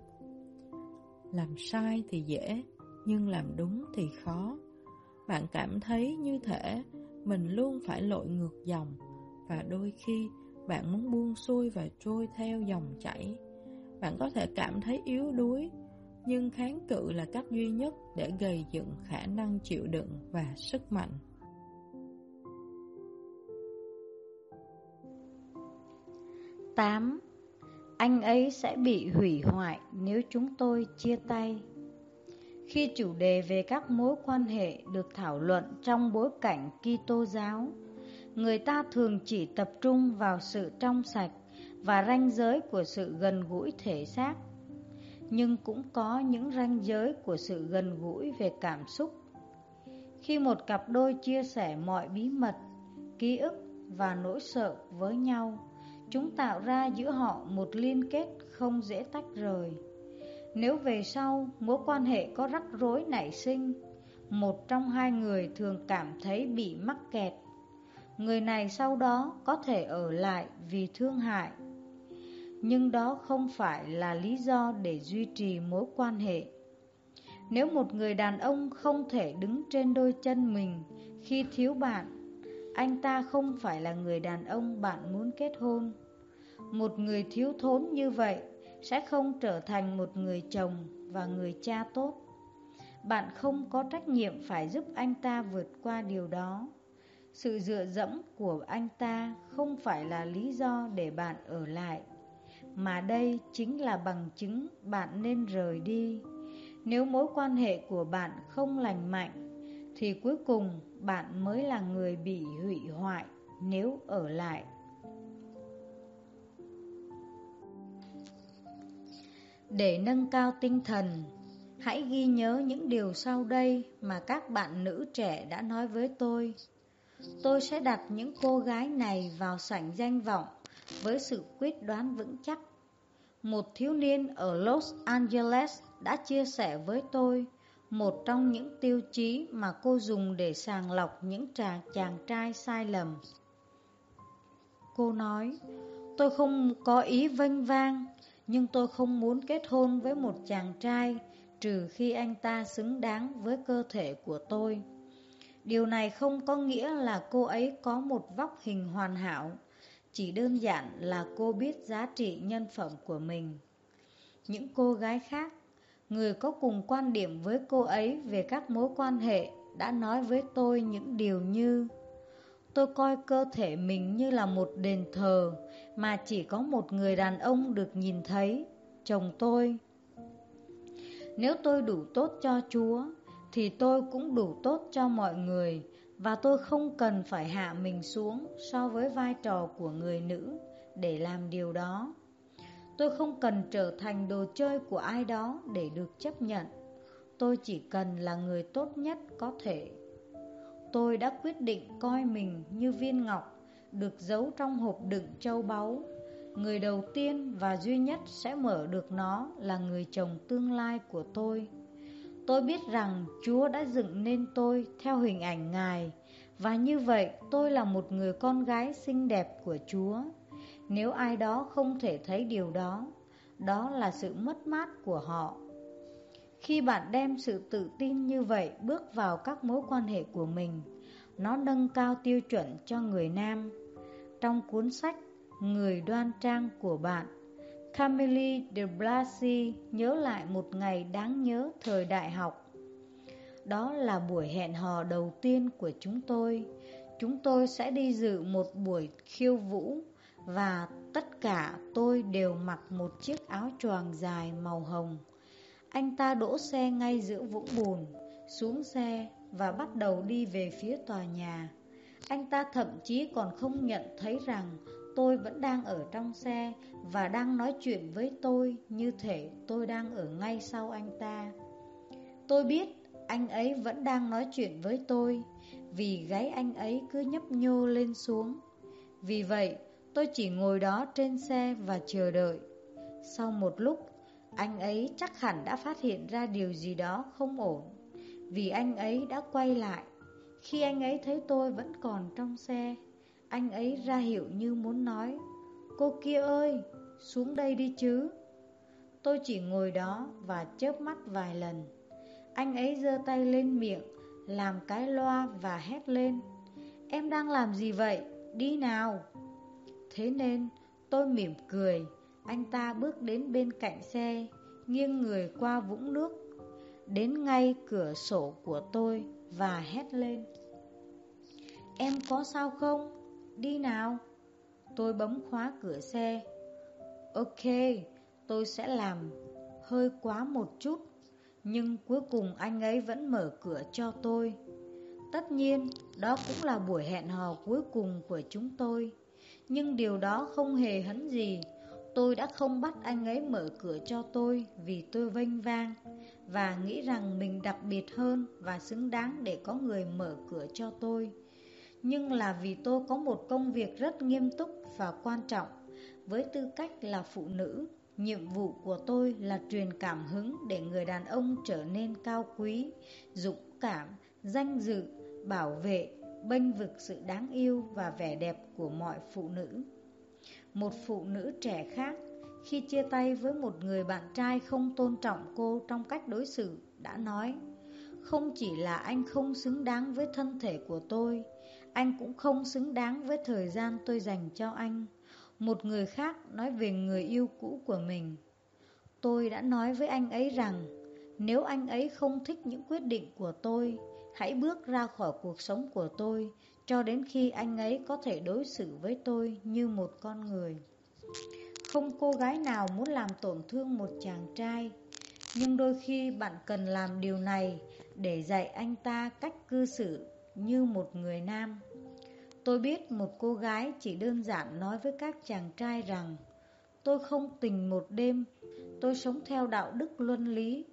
Làm sai thì dễ, nhưng làm đúng thì khó. Bạn cảm thấy như thể mình luôn phải lội ngược dòng và đôi khi bạn muốn buông xuôi và trôi theo dòng chảy. Bạn có thể cảm thấy yếu đuối, nhưng kháng cự là cách duy nhất để gây dựng khả năng chịu đựng và sức mạnh. Tám anh ấy sẽ bị hủy hoại nếu chúng tôi chia tay. Khi chủ đề về các mối quan hệ được thảo luận trong bối cảnh Kitô giáo, người ta thường chỉ tập trung vào sự trong sạch và ranh giới của sự gần gũi thể xác, nhưng cũng có những ranh giới của sự gần gũi về cảm xúc. Khi một cặp đôi chia sẻ mọi bí mật, ký ức và nỗi sợ với nhau, chúng tạo ra giữa họ một liên kết không dễ tách rời. Nếu về sau mối quan hệ có rắc rối nảy sinh, một trong hai người thường cảm thấy bị mắc kẹt. Người này sau đó có thể ở lại vì thương hại. Nhưng đó không phải là lý do để duy trì mối quan hệ. Nếu một người đàn ông không thể đứng trên đôi chân mình khi thiếu bạn, anh ta không phải là người đàn ông bạn muốn kết hôn. Một người thiếu thốn như vậy sẽ không trở thành một người chồng và người cha tốt. Bạn không có trách nhiệm phải giúp anh ta vượt qua điều đó. Sự dựa dẫm của anh ta không phải là lý do để bạn ở lại, mà đây chính là bằng chứng bạn nên rời đi. Nếu mối quan hệ của bạn không lành mạnh, thì cuối cùng bạn mới là người bị hủy hoại nếu ở lại. Để nâng cao tinh thần, hãy ghi nhớ những điều sau đây mà các bạn nữ trẻ đã nói với tôi. Tôi sẽ đặt những cô gái này vào sảnh danh vọng với sự quyết đoán vững chắc. Một thiếu niên ở Los Angeles đã chia sẻ với tôi một trong những tiêu chí mà cô dùng để sàng lọc những chàng, chàng trai sai lầm. Cô nói, tôi không có ý vênh vang, nhưng tôi không muốn kết hôn với một chàng trai trừ khi anh ta xứng đáng với cơ thể của tôi. Điều này không có nghĩa là cô ấy có một vóc hình hoàn hảo, chỉ đơn giản là cô biết giá trị nhân phẩm của mình. Những cô gái khác, người có cùng quan điểm với cô ấy về các mối quan hệ đã nói với tôi những điều như Tôi coi cơ thể mình như là một đền thờ mà chỉ có một người đàn ông được nhìn thấy, chồng tôi. Nếu tôi đủ tốt cho Chúa, thì tôi cũng đủ tốt cho mọi người, và tôi không cần phải hạ mình xuống so với vai trò của người nữ để làm điều đó. Tôi không cần trở thành đồ chơi của ai đó để được chấp nhận. Tôi chỉ cần là người tốt nhất có thể. Tôi đã quyết định coi mình như viên ngọc được giấu trong hộp đựng châu báu. Người đầu tiên và duy nhất sẽ mở được nó là người chồng tương lai của tôi. Tôi biết rằng Chúa đã dựng nên tôi theo hình ảnh Ngài và như vậy tôi là một người con gái xinh đẹp của Chúa. Nếu ai đó không thể thấy điều đó, đó là sự mất mát của họ. Khi bạn đem sự tự tin như vậy bước vào các mối quan hệ của mình, nó nâng cao tiêu chuẩn cho người nam. Trong cuốn sách Người đoan trang của bạn, Camille de Blasi nhớ lại một ngày đáng nhớ thời đại học. Đó là buổi hẹn hò đầu tiên của chúng tôi. Chúng tôi sẽ đi dự một buổi khiêu vũ và tất cả tôi đều mặc một chiếc áo choàng dài màu hồng. Anh ta đỗ xe ngay giữa vũng bùn, xuống xe và bắt đầu đi về phía tòa nhà. Anh ta thậm chí còn không nhận thấy rằng tôi vẫn đang ở trong xe và đang nói chuyện với tôi như thể tôi đang ở ngay sau anh ta. Tôi biết anh ấy vẫn đang nói chuyện với tôi vì gáy anh ấy cứ nhấp nhô lên xuống. Vì vậy, tôi chỉ ngồi đó trên xe và chờ đợi. Sau một lúc, anh ấy chắc hẳn đã phát hiện ra điều gì đó không ổn vì anh ấy đã quay lại. Khi anh ấy thấy tôi vẫn còn trong xe, anh ấy ra hiệu như muốn nói, cô kia ơi, xuống đây đi chứ. Tôi chỉ ngồi đó và chớp mắt vài lần. Anh ấy giơ tay lên miệng, làm cái loa và hét lên. Em đang làm gì vậy? Đi nào! Thế nên tôi mỉm cười, anh ta bước đến bên cạnh xe, nghiêng người qua vũng nước, đến ngay cửa sổ của tôi và hét lên. Em có sao không? Đi nào! Tôi bấm khóa cửa xe. Ok, tôi sẽ làm hơi quá một chút, nhưng cuối cùng anh ấy vẫn mở cửa cho tôi. Tất nhiên, đó cũng là buổi hẹn hò cuối cùng của chúng tôi. Nhưng điều đó không hề hấn gì Tôi đã không bắt anh ấy mở cửa cho tôi vì tôi vênh vang và nghĩ rằng mình đặc biệt hơn và xứng đáng để có người mở cửa cho tôi. Nhưng là vì tôi có một công việc rất nghiêm túc và quan trọng với tư cách là phụ nữ. Nhiệm vụ của tôi là truyền cảm hứng để người đàn ông trở nên cao quý, dũng cảm, danh dự, bảo vệ, bênh vực sự đáng yêu và vẻ đẹp của mọi phụ nữ. Một phụ nữ trẻ khác khi chia tay với một người bạn trai không tôn trọng cô trong cách đối xử đã nói Không chỉ là anh không xứng đáng với thân thể của tôi anh cũng không xứng đáng với thời gian tôi dành cho anh. Một người khác nói về người yêu cũ của mình. Tôi đã nói với anh ấy rằng Nếu anh ấy không thích những quyết định của tôi Hãy bước ra khỏi cuộc sống của tôi cho đến khi anh ấy có thể đối xử với tôi như một con người. Không cô gái nào muốn làm tổn thương một chàng trai, nhưng đôi khi bạn cần làm điều này để dạy anh ta cách cư xử như một người nam. Tôi biết một cô gái chỉ đơn giản nói với các chàng trai rằng Tôi không tình một đêm, tôi sống theo đạo đức luân lý.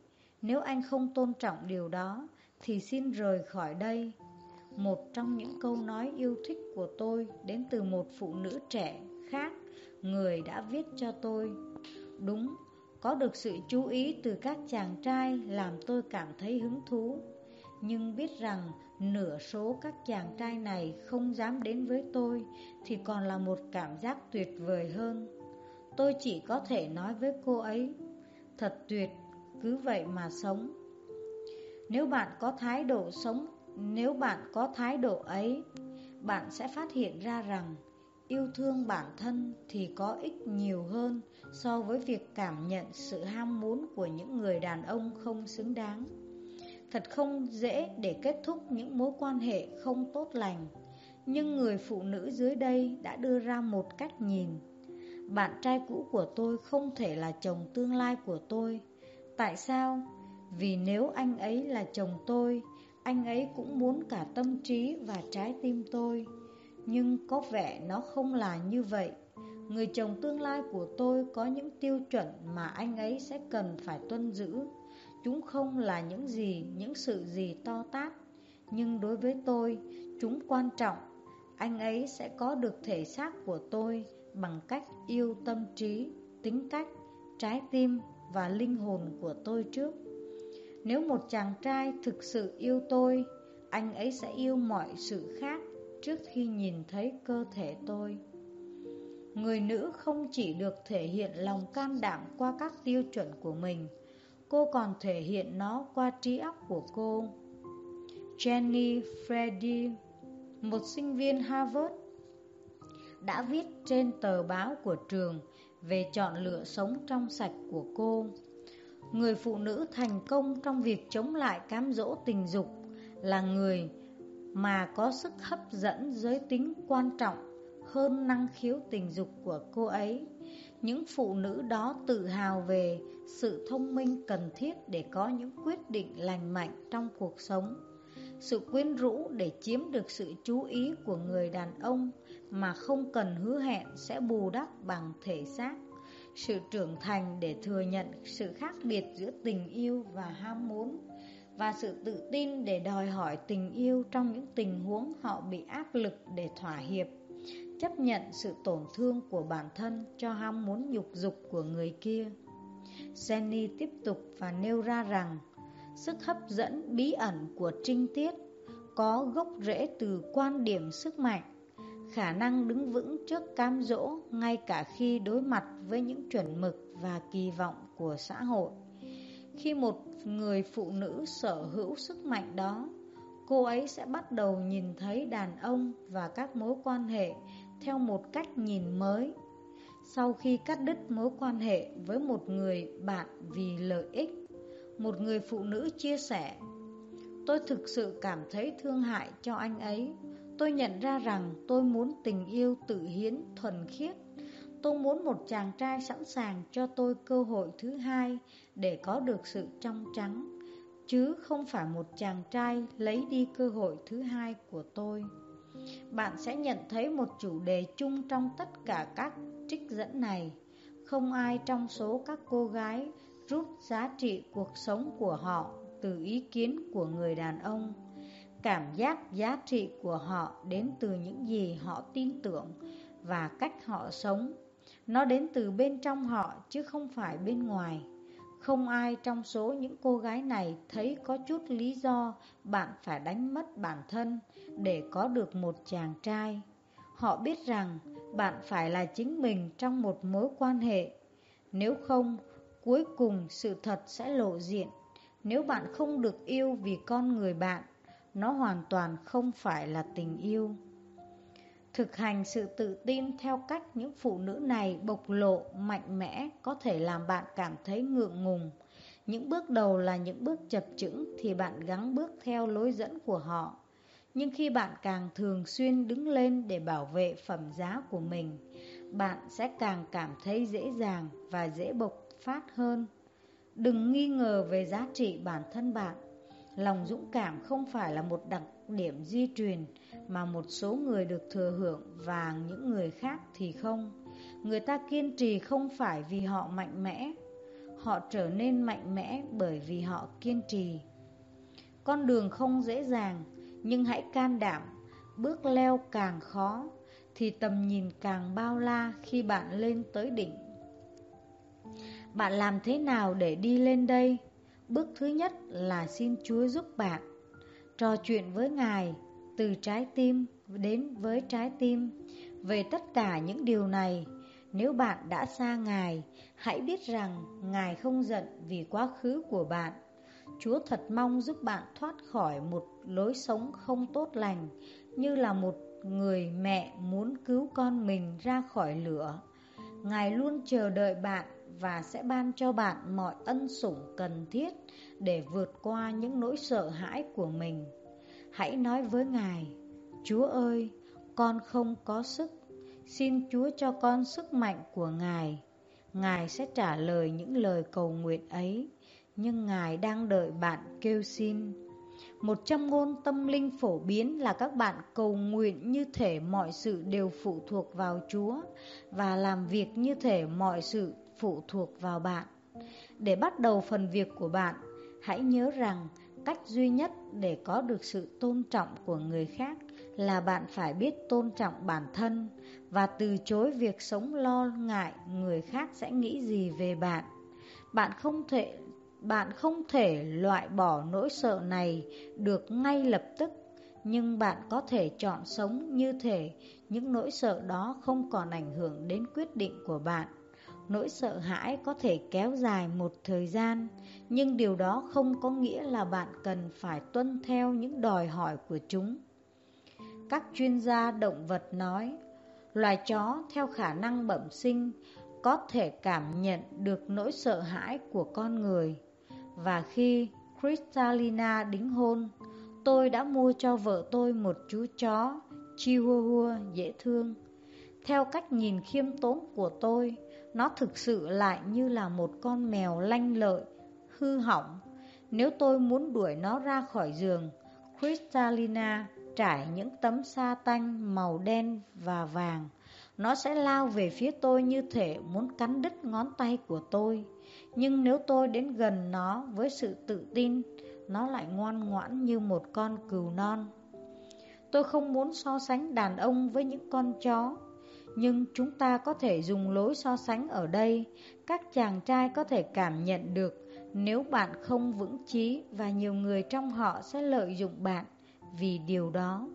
Nếu anh không tôn trọng điều đó, thì xin rời khỏi đây. Một trong những câu nói yêu thích của tôi đến từ một phụ nữ trẻ khác, người đã viết cho tôi. Đúng, Có được sự chú ý từ các chàng trai làm tôi cảm thấy hứng thú Nhưng biết rằng nửa số các chàng trai này không dám đến với tôi Thì còn là một cảm giác tuyệt vời hơn Tôi chỉ có thể nói với cô ấy Thật tuyệt, cứ vậy mà sống Nếu bạn có thái độ sống Nếu bạn có thái độ ấy Bạn sẽ phát hiện ra rằng Yêu thương bản thân thì có ích nhiều hơn so với việc cảm nhận sự ham muốn của những người đàn ông không xứng đáng. Thật không dễ để kết thúc những mối quan hệ không tốt lành, nhưng người phụ nữ dưới đây đã đưa ra một cách nhìn. Bạn trai cũ của tôi không thể là chồng tương lai của tôi. Tại sao? Vì nếu anh ấy là chồng tôi, anh ấy cũng muốn cả tâm trí và trái tim tôi. Nhưng có vẻ nó không là như vậy Người chồng tương lai của tôi có những tiêu chuẩn mà anh ấy sẽ cần phải tuân giữ Chúng không là những gì, những sự gì to tát. Nhưng đối với tôi, chúng quan trọng. Anh ấy sẽ có được thể xác của tôi bằng cách yêu tâm trí, tính cách, trái tim và linh hồn của tôi trước. Nếu một chàng trai thực sự yêu tôi Anh ấy sẽ yêu mọi sự khác trước khi nhìn thấy cơ thể tôi. Người nữ không chỉ được thể hiện lòng can đảm qua các tiêu chuẩn của mình, cô còn thể hiện nó qua trí óc của cô. Jenny Freddy, một sinh viên Harvard, đã viết trên tờ báo của trường về chọn lựa sống trong sạch của cô. Người phụ nữ thành công trong việc chống lại cám dỗ tình dục là người mà có sức hấp dẫn giới tính quan trọng hơn năng khiếu tình dục của cô ấy. Những phụ nữ đó tự hào về sự thông minh cần thiết để có những quyết định lành mạnh trong cuộc sống. Sự quyến rũ để chiếm được sự chú ý của người đàn ông mà không cần hứa hẹn sẽ bù đắp bằng thể xác. Sự trưởng thành để thừa nhận sự khác biệt giữa tình yêu và ham muốn và sự tự tin để đòi hỏi tình yêu trong những tình huống họ bị áp lực để thỏa hiệp, chấp nhận sự tổn thương của bản thân cho ham muốn nhục dục của người kia. Jenny tiếp tục và nêu ra rằng sức hấp dẫn bí ẩn của trinh tiết có gốc rễ từ quan điểm sức mạnh, khả năng đứng vững trước cam dỗ ngay cả khi đối mặt với những chuẩn mực và kỳ vọng của xã hội. Khi một người phụ nữ sở hữu sức mạnh đó, cô ấy sẽ bắt đầu nhìn thấy đàn ông và các mối quan hệ theo một cách nhìn mới. Sau khi cắt đứt mối quan hệ với một người bạn vì lợi ích, một người phụ nữ chia sẻ Tôi thực sự cảm thấy thương hại cho anh ấy Tôi nhận ra rằng tôi muốn tình yêu tự hiến thuần khiết Tôi muốn một chàng trai sẵn sàng cho tôi cơ hội thứ hai để có được sự trong trắng, chứ không phải một chàng trai lấy đi cơ hội thứ hai của tôi. Bạn sẽ nhận thấy một chủ đề chung trong tất cả các trích dẫn này. Không ai trong số các cô gái rút giá trị cuộc sống của họ từ ý kiến của người đàn ông. Cảm giác giá trị của họ đến từ những gì họ tin tưởng và cách họ sống nó đến từ bên trong họ chứ không phải bên ngoài. Không ai trong số những cô gái này thấy có chút lý do bạn phải đánh mất bản thân để có được một chàng trai. Họ biết rằng bạn phải là chính mình trong một mối quan hệ. Nếu không, cuối cùng sự thật sẽ lộ diện. Nếu bạn không được yêu vì con người bạn, nó hoàn toàn không phải là tình yêu. Thực hành sự tự tin theo cách những phụ nữ này bộc lộ mạnh mẽ có thể làm bạn cảm thấy ngượng ngùng. Những bước đầu là những bước chập chững thì bạn gắng bước theo lối dẫn của họ. Nhưng khi bạn càng thường xuyên đứng lên để bảo vệ phẩm giá của mình, bạn sẽ càng cảm thấy dễ dàng và dễ bộc phát hơn. Đừng nghi ngờ về giá trị bản thân bạn. Lòng dũng cảm không phải là một đặc điểm di truyền mà một số người được thừa hưởng và những người khác thì không. Người ta kiên trì không phải vì họ mạnh mẽ, họ trở nên mạnh mẽ bởi vì họ kiên trì. Con đường không dễ dàng, nhưng hãy can đảm, bước leo càng khó thì tầm nhìn càng bao la khi bạn lên tới đỉnh. Bạn làm thế nào để đi lên đây? Bước thứ nhất là xin Chúa giúp bạn. Trò chuyện với Ngài từ trái tim đến với trái tim về tất cả những điều này. Nếu bạn đã xa Ngài, hãy biết rằng Ngài không giận vì quá khứ của bạn. Chúa thật mong giúp bạn thoát khỏi một lối sống không tốt lành, như là một người mẹ muốn cứu con mình ra khỏi lửa. Ngài luôn chờ đợi bạn và sẽ ban cho bạn mọi ân sủng cần thiết để vượt qua những nỗi sợ hãi của mình. Hãy nói với Ngài, Chúa ơi, con không có sức, xin Chúa cho con sức mạnh của Ngài. Ngài sẽ trả lời những lời cầu nguyện ấy, nhưng Ngài đang đợi bạn kêu xin. Một trong ngôn tâm linh phổ biến là các bạn cầu nguyện như thể mọi sự đều phụ thuộc vào Chúa và làm việc như thể mọi sự phụ thuộc vào bạn. Để bắt đầu phần việc của bạn, hãy nhớ rằng cách duy nhất để có được sự tôn trọng của người khác là bạn phải biết tôn trọng bản thân và từ chối việc sống lo ngại người khác sẽ nghĩ gì về bạn. Bạn không thể bạn không thể loại bỏ nỗi sợ này được ngay lập tức, nhưng bạn có thể chọn sống như thể những nỗi sợ đó không còn ảnh hưởng đến quyết định của bạn. Nỗi sợ hãi có thể kéo dài một thời gian, nhưng điều đó không có nghĩa là bạn cần phải tuân theo những đòi hỏi của chúng. Các chuyên gia động vật nói, loài chó theo khả năng bẩm sinh có thể cảm nhận được nỗi sợ hãi của con người. Và khi Kristalina đính hôn, tôi đã mua cho vợ tôi một chú chó Chihuahua dễ thương. Theo cách nhìn khiêm tốn của tôi, nó thực sự lại như là một con mèo lanh lợi, hư hỏng. Nếu tôi muốn đuổi nó ra khỏi giường, Kristalina trải những tấm sa tanh màu đen và vàng. Nó sẽ lao về phía tôi như thể muốn cắn đứt ngón tay của tôi. Nhưng nếu tôi đến gần nó với sự tự tin, nó lại ngoan ngoãn như một con cừu non. Tôi không muốn so sánh đàn ông với những con chó, nhưng chúng ta có thể dùng lối so sánh ở đây. Các chàng trai có thể cảm nhận được nếu bạn không vững chí và nhiều người trong họ sẽ lợi dụng bạn vì điều đó.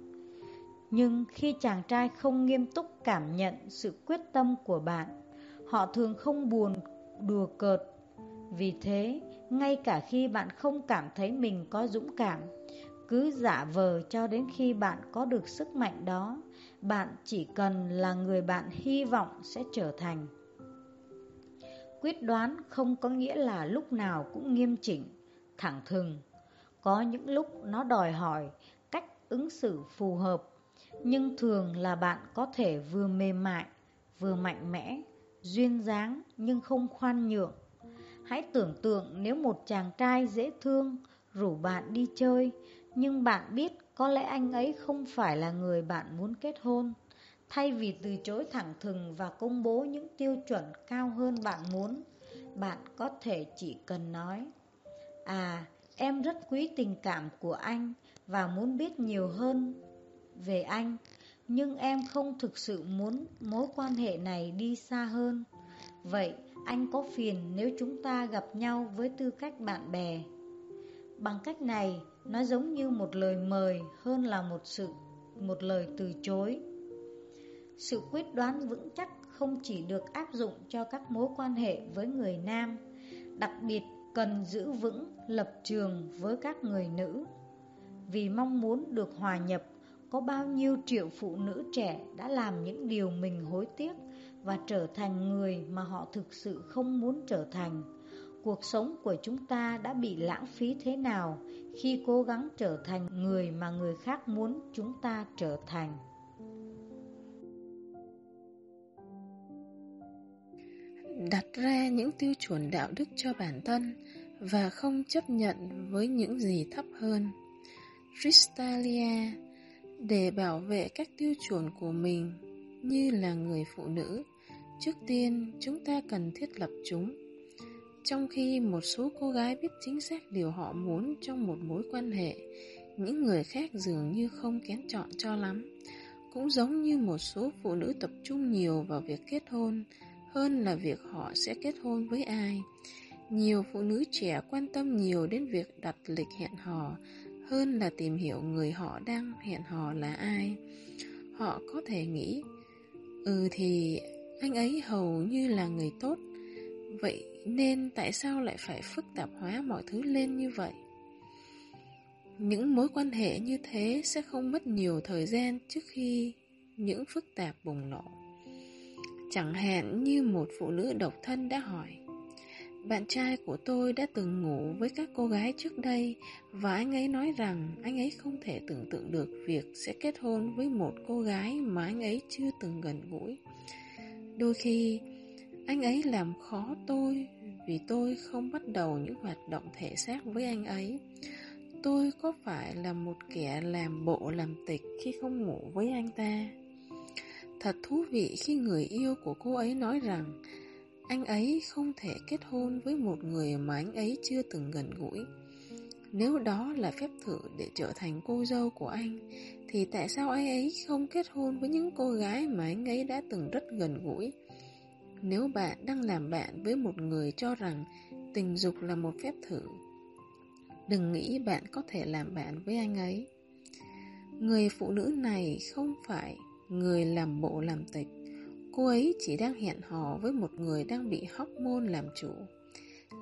Nhưng khi chàng trai không nghiêm túc cảm nhận sự quyết tâm của bạn, họ thường không buồn đùa cợt. Vì thế, ngay cả khi bạn không cảm thấy mình có dũng cảm, cứ giả vờ cho đến khi bạn có được sức mạnh đó, bạn chỉ cần là người bạn hy vọng sẽ trở thành. Quyết đoán không có nghĩa là lúc nào cũng nghiêm chỉnh, thẳng thừng. Có những lúc nó đòi hỏi cách ứng xử phù hợp, nhưng thường là bạn có thể vừa mềm mại, vừa mạnh mẽ, duyên dáng nhưng không khoan nhượng. Hãy tưởng tượng nếu một chàng trai dễ thương rủ bạn đi chơi, nhưng bạn biết có lẽ anh ấy không phải là người bạn muốn kết hôn. Thay vì từ chối thẳng thừng và công bố những tiêu chuẩn cao hơn bạn muốn, bạn có thể chỉ cần nói À, em rất quý tình cảm của anh và muốn biết nhiều hơn về anh, nhưng em không thực sự muốn mối quan hệ này đi xa hơn. Vậy anh có phiền nếu chúng ta gặp nhau với tư cách bạn bè? Bằng cách này, nó giống như một lời mời hơn là một sự một lời từ chối. Sự quyết đoán vững chắc không chỉ được áp dụng cho các mối quan hệ với người nam, đặc biệt cần giữ vững lập trường với các người nữ. Vì mong muốn được hòa nhập, có bao nhiêu triệu phụ nữ trẻ đã làm những điều mình hối tiếc và trở thành người mà họ thực sự không muốn trở thành. Cuộc sống của chúng ta đã bị lãng phí thế nào khi cố gắng trở thành người mà người khác muốn chúng ta trở thành. đặt ra những tiêu chuẩn đạo đức cho bản thân và không chấp nhận với những gì thấp hơn. Tristalia để bảo vệ các tiêu chuẩn của mình như là người phụ nữ, trước tiên chúng ta cần thiết lập chúng. Trong khi một số cô gái biết chính xác điều họ muốn trong một mối quan hệ, những người khác dường như không kén chọn cho lắm. Cũng giống như một số phụ nữ tập trung nhiều vào việc kết hôn hơn là việc họ sẽ kết hôn với ai. Nhiều phụ nữ trẻ quan tâm nhiều đến việc đặt lịch hẹn hò hơn là tìm hiểu người họ đang hẹn hò là ai. Họ có thể nghĩ, ừ thì anh ấy hầu như là người tốt, vậy nên tại sao lại phải phức tạp hóa mọi thứ lên như vậy? Những mối quan hệ như thế sẽ không mất nhiều thời gian trước khi những phức tạp bùng nổ. Chẳng hạn như một phụ nữ độc thân đã hỏi, Bạn trai của tôi đã từng ngủ với các cô gái trước đây Và anh ấy nói rằng anh ấy không thể tưởng tượng được việc sẽ kết hôn với một cô gái mà anh ấy chưa từng gần gũi Đôi khi, anh ấy làm khó tôi vì tôi không bắt đầu những hoạt động thể xác với anh ấy Tôi có phải là một kẻ làm bộ làm tịch khi không ngủ với anh ta? Thật thú vị khi người yêu của cô ấy nói rằng anh ấy không thể kết hôn với một người mà anh ấy chưa từng gần gũi. Nếu đó là phép thử để trở thành cô dâu của anh, thì tại sao anh ấy không kết hôn với những cô gái mà anh ấy đã từng rất gần gũi? Nếu bạn đang làm bạn với một người cho rằng tình dục là một phép thử, đừng nghĩ bạn có thể làm bạn với anh ấy. Người phụ nữ này không phải người làm bộ làm tịch. Cô ấy chỉ đang hẹn hò với một người đang bị hóc môn làm chủ.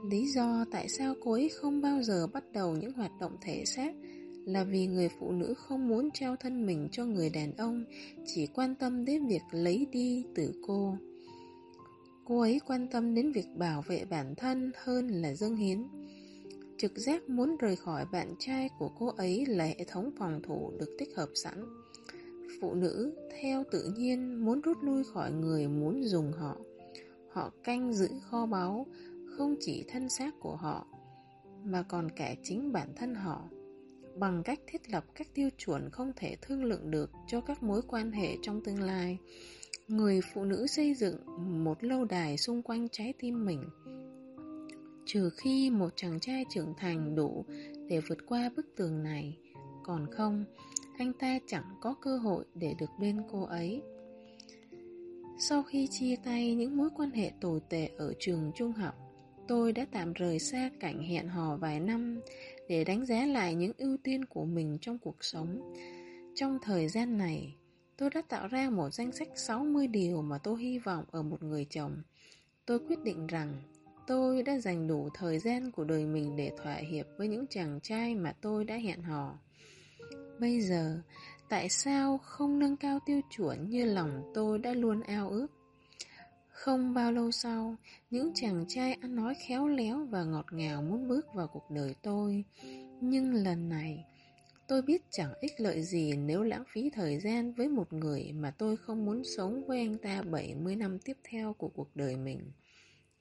Lý do tại sao cô ấy không bao giờ bắt đầu những hoạt động thể xác là vì người phụ nữ không muốn trao thân mình cho người đàn ông, chỉ quan tâm đến việc lấy đi từ cô. Cô ấy quan tâm đến việc bảo vệ bản thân hơn là dâng hiến. Trực giác muốn rời khỏi bạn trai của cô ấy là hệ thống phòng thủ được tích hợp sẵn. Phụ nữ theo tự nhiên muốn rút lui khỏi người muốn dùng họ. Họ canh giữ kho báu, không chỉ thân xác của họ, mà còn cả chính bản thân họ. Bằng cách thiết lập các tiêu chuẩn không thể thương lượng được cho các mối quan hệ trong tương lai, người phụ nữ xây dựng một lâu đài xung quanh trái tim mình. Trừ khi một chàng trai trưởng thành đủ để vượt qua bức tường này, còn không, anh ta chẳng có cơ hội để được bên cô ấy. Sau khi chia tay những mối quan hệ tồi tệ ở trường trung học, tôi đã tạm rời xa cảnh hẹn hò vài năm để đánh giá lại những ưu tiên của mình trong cuộc sống. Trong thời gian này, tôi đã tạo ra một danh sách 60 điều mà tôi hy vọng ở một người chồng. Tôi quyết định rằng tôi đã dành đủ thời gian của đời mình để thỏa hiệp với những chàng trai mà tôi đã hẹn hò. Bây giờ, tại sao không nâng cao tiêu chuẩn như lòng tôi đã luôn ao ước? Không bao lâu sau, những chàng trai ăn nói khéo léo và ngọt ngào muốn bước vào cuộc đời tôi. Nhưng lần này, tôi biết chẳng ích lợi gì nếu lãng phí thời gian với một người mà tôi không muốn sống với anh ta 70 năm tiếp theo của cuộc đời mình.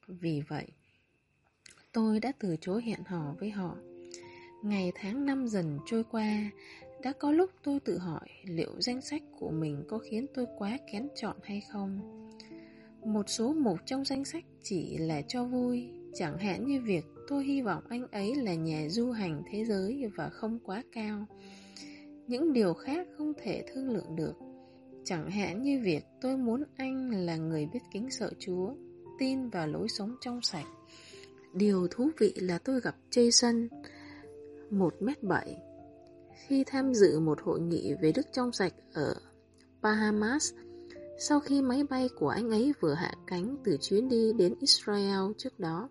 Vì vậy, tôi đã từ chối hẹn hò với họ. Ngày tháng năm dần trôi qua, đã có lúc tôi tự hỏi liệu danh sách của mình có khiến tôi quá kén chọn hay không. Một số mục trong danh sách chỉ là cho vui, chẳng hạn như việc tôi hy vọng anh ấy là nhà du hành thế giới và không quá cao. Những điều khác không thể thương lượng được, chẳng hạn như việc tôi muốn anh là người biết kính sợ Chúa, tin vào lối sống trong sạch. Điều thú vị là tôi gặp Jason, 1m7, khi tham dự một hội nghị về đức trong sạch ở Bahamas sau khi máy bay của anh ấy vừa hạ cánh từ chuyến đi đến Israel trước đó.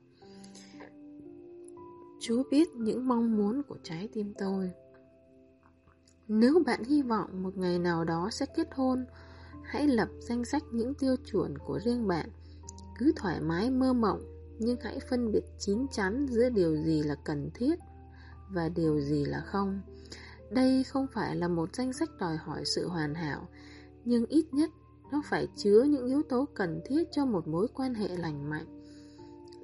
Chúa biết những mong muốn của trái tim tôi. Nếu bạn hy vọng một ngày nào đó sẽ kết hôn, hãy lập danh sách những tiêu chuẩn của riêng bạn. Cứ thoải mái mơ mộng, nhưng hãy phân biệt chín chắn giữa điều gì là cần thiết và điều gì là không. Đây không phải là một danh sách đòi hỏi sự hoàn hảo, nhưng ít nhất nó phải chứa những yếu tố cần thiết cho một mối quan hệ lành mạnh.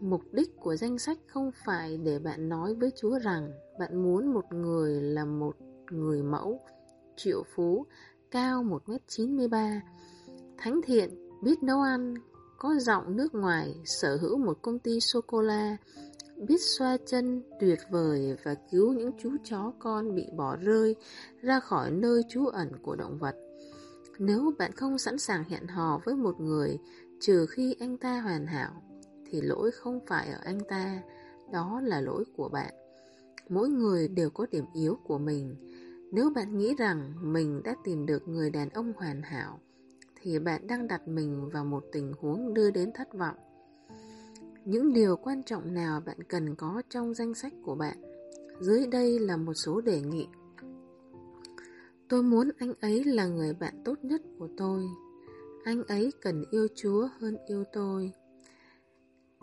Mục đích của danh sách không phải để bạn nói với Chúa rằng bạn muốn một người là một người mẫu, triệu phú, cao 1m93, thánh thiện, biết nấu ăn, có giọng nước ngoài, sở hữu một công ty sô-cô-la, biết xoa chân tuyệt vời và cứu những chú chó con bị bỏ rơi ra khỏi nơi trú ẩn của động vật. Nếu bạn không sẵn sàng hẹn hò với một người Trừ khi anh ta hoàn hảo, thì lỗi không phải ở anh ta, đó là lỗi của bạn. Mỗi người đều có điểm yếu của mình. Nếu bạn nghĩ rằng mình đã tìm được người đàn ông hoàn hảo, thì bạn đang đặt mình vào một tình huống đưa đến thất vọng. Những điều quan trọng nào bạn cần có trong danh sách của bạn? Dưới đây là một số đề nghị. Tôi muốn anh ấy là người bạn tốt nhất của tôi. Anh ấy cần yêu Chúa hơn yêu tôi.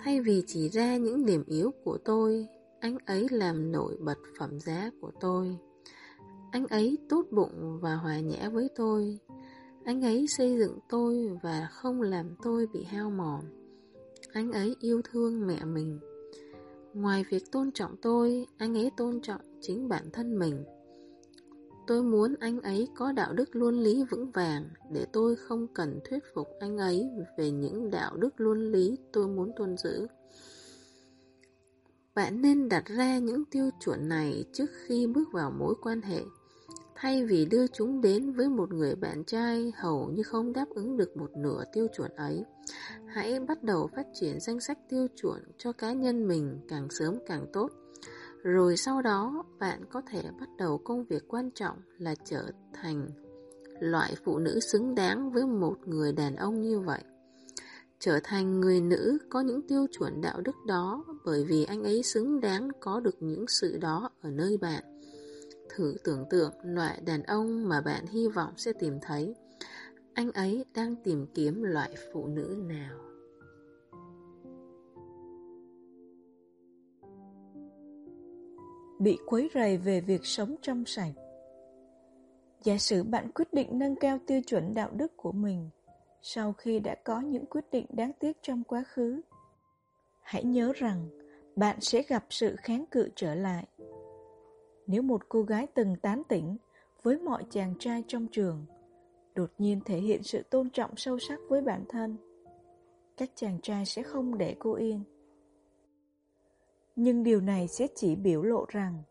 Thay vì chỉ ra những điểm yếu của tôi, anh ấy làm nổi bật phẩm giá của tôi. Anh ấy tốt bụng và hòa nhã với tôi. Anh ấy xây dựng tôi và không làm tôi bị hao mòn. Anh ấy yêu thương mẹ mình. Ngoài việc tôn trọng tôi, anh ấy tôn trọng chính bản thân mình. Tôi muốn anh ấy có đạo đức luân lý vững vàng để tôi không cần thuyết phục anh ấy về những đạo đức luân lý tôi muốn tuân giữ. Bạn nên đặt ra những tiêu chuẩn này trước khi bước vào mối quan hệ. Thay vì đưa chúng đến với một người bạn trai hầu như không đáp ứng được một nửa tiêu chuẩn ấy, hãy bắt đầu phát triển danh sách tiêu chuẩn cho cá nhân mình càng sớm càng tốt. Rồi sau đó, bạn có thể bắt đầu công việc quan trọng là trở thành loại phụ nữ xứng đáng với một người đàn ông như vậy. Trở thành người nữ có những tiêu chuẩn đạo đức đó bởi vì anh ấy xứng đáng có được những sự đó ở nơi bạn. Thử tưởng tượng loại đàn ông mà bạn hy vọng sẽ tìm thấy. Anh ấy đang tìm kiếm loại phụ nữ nào? Bị quấy rầy về việc sống trong sạch Giả sử bạn quyết định nâng cao tiêu chuẩn đạo đức của mình sau khi đã có những quyết định đáng tiếc trong quá khứ. Hãy nhớ rằng bạn sẽ gặp sự kháng cự trở lại. Nếu một cô gái từng tán tỉnh với mọi chàng trai trong trường, đột nhiên thể hiện sự tôn trọng sâu sắc với bản thân, các chàng trai sẽ không để cô yên. Nhưng điều này sẽ chỉ biểu lộ rằng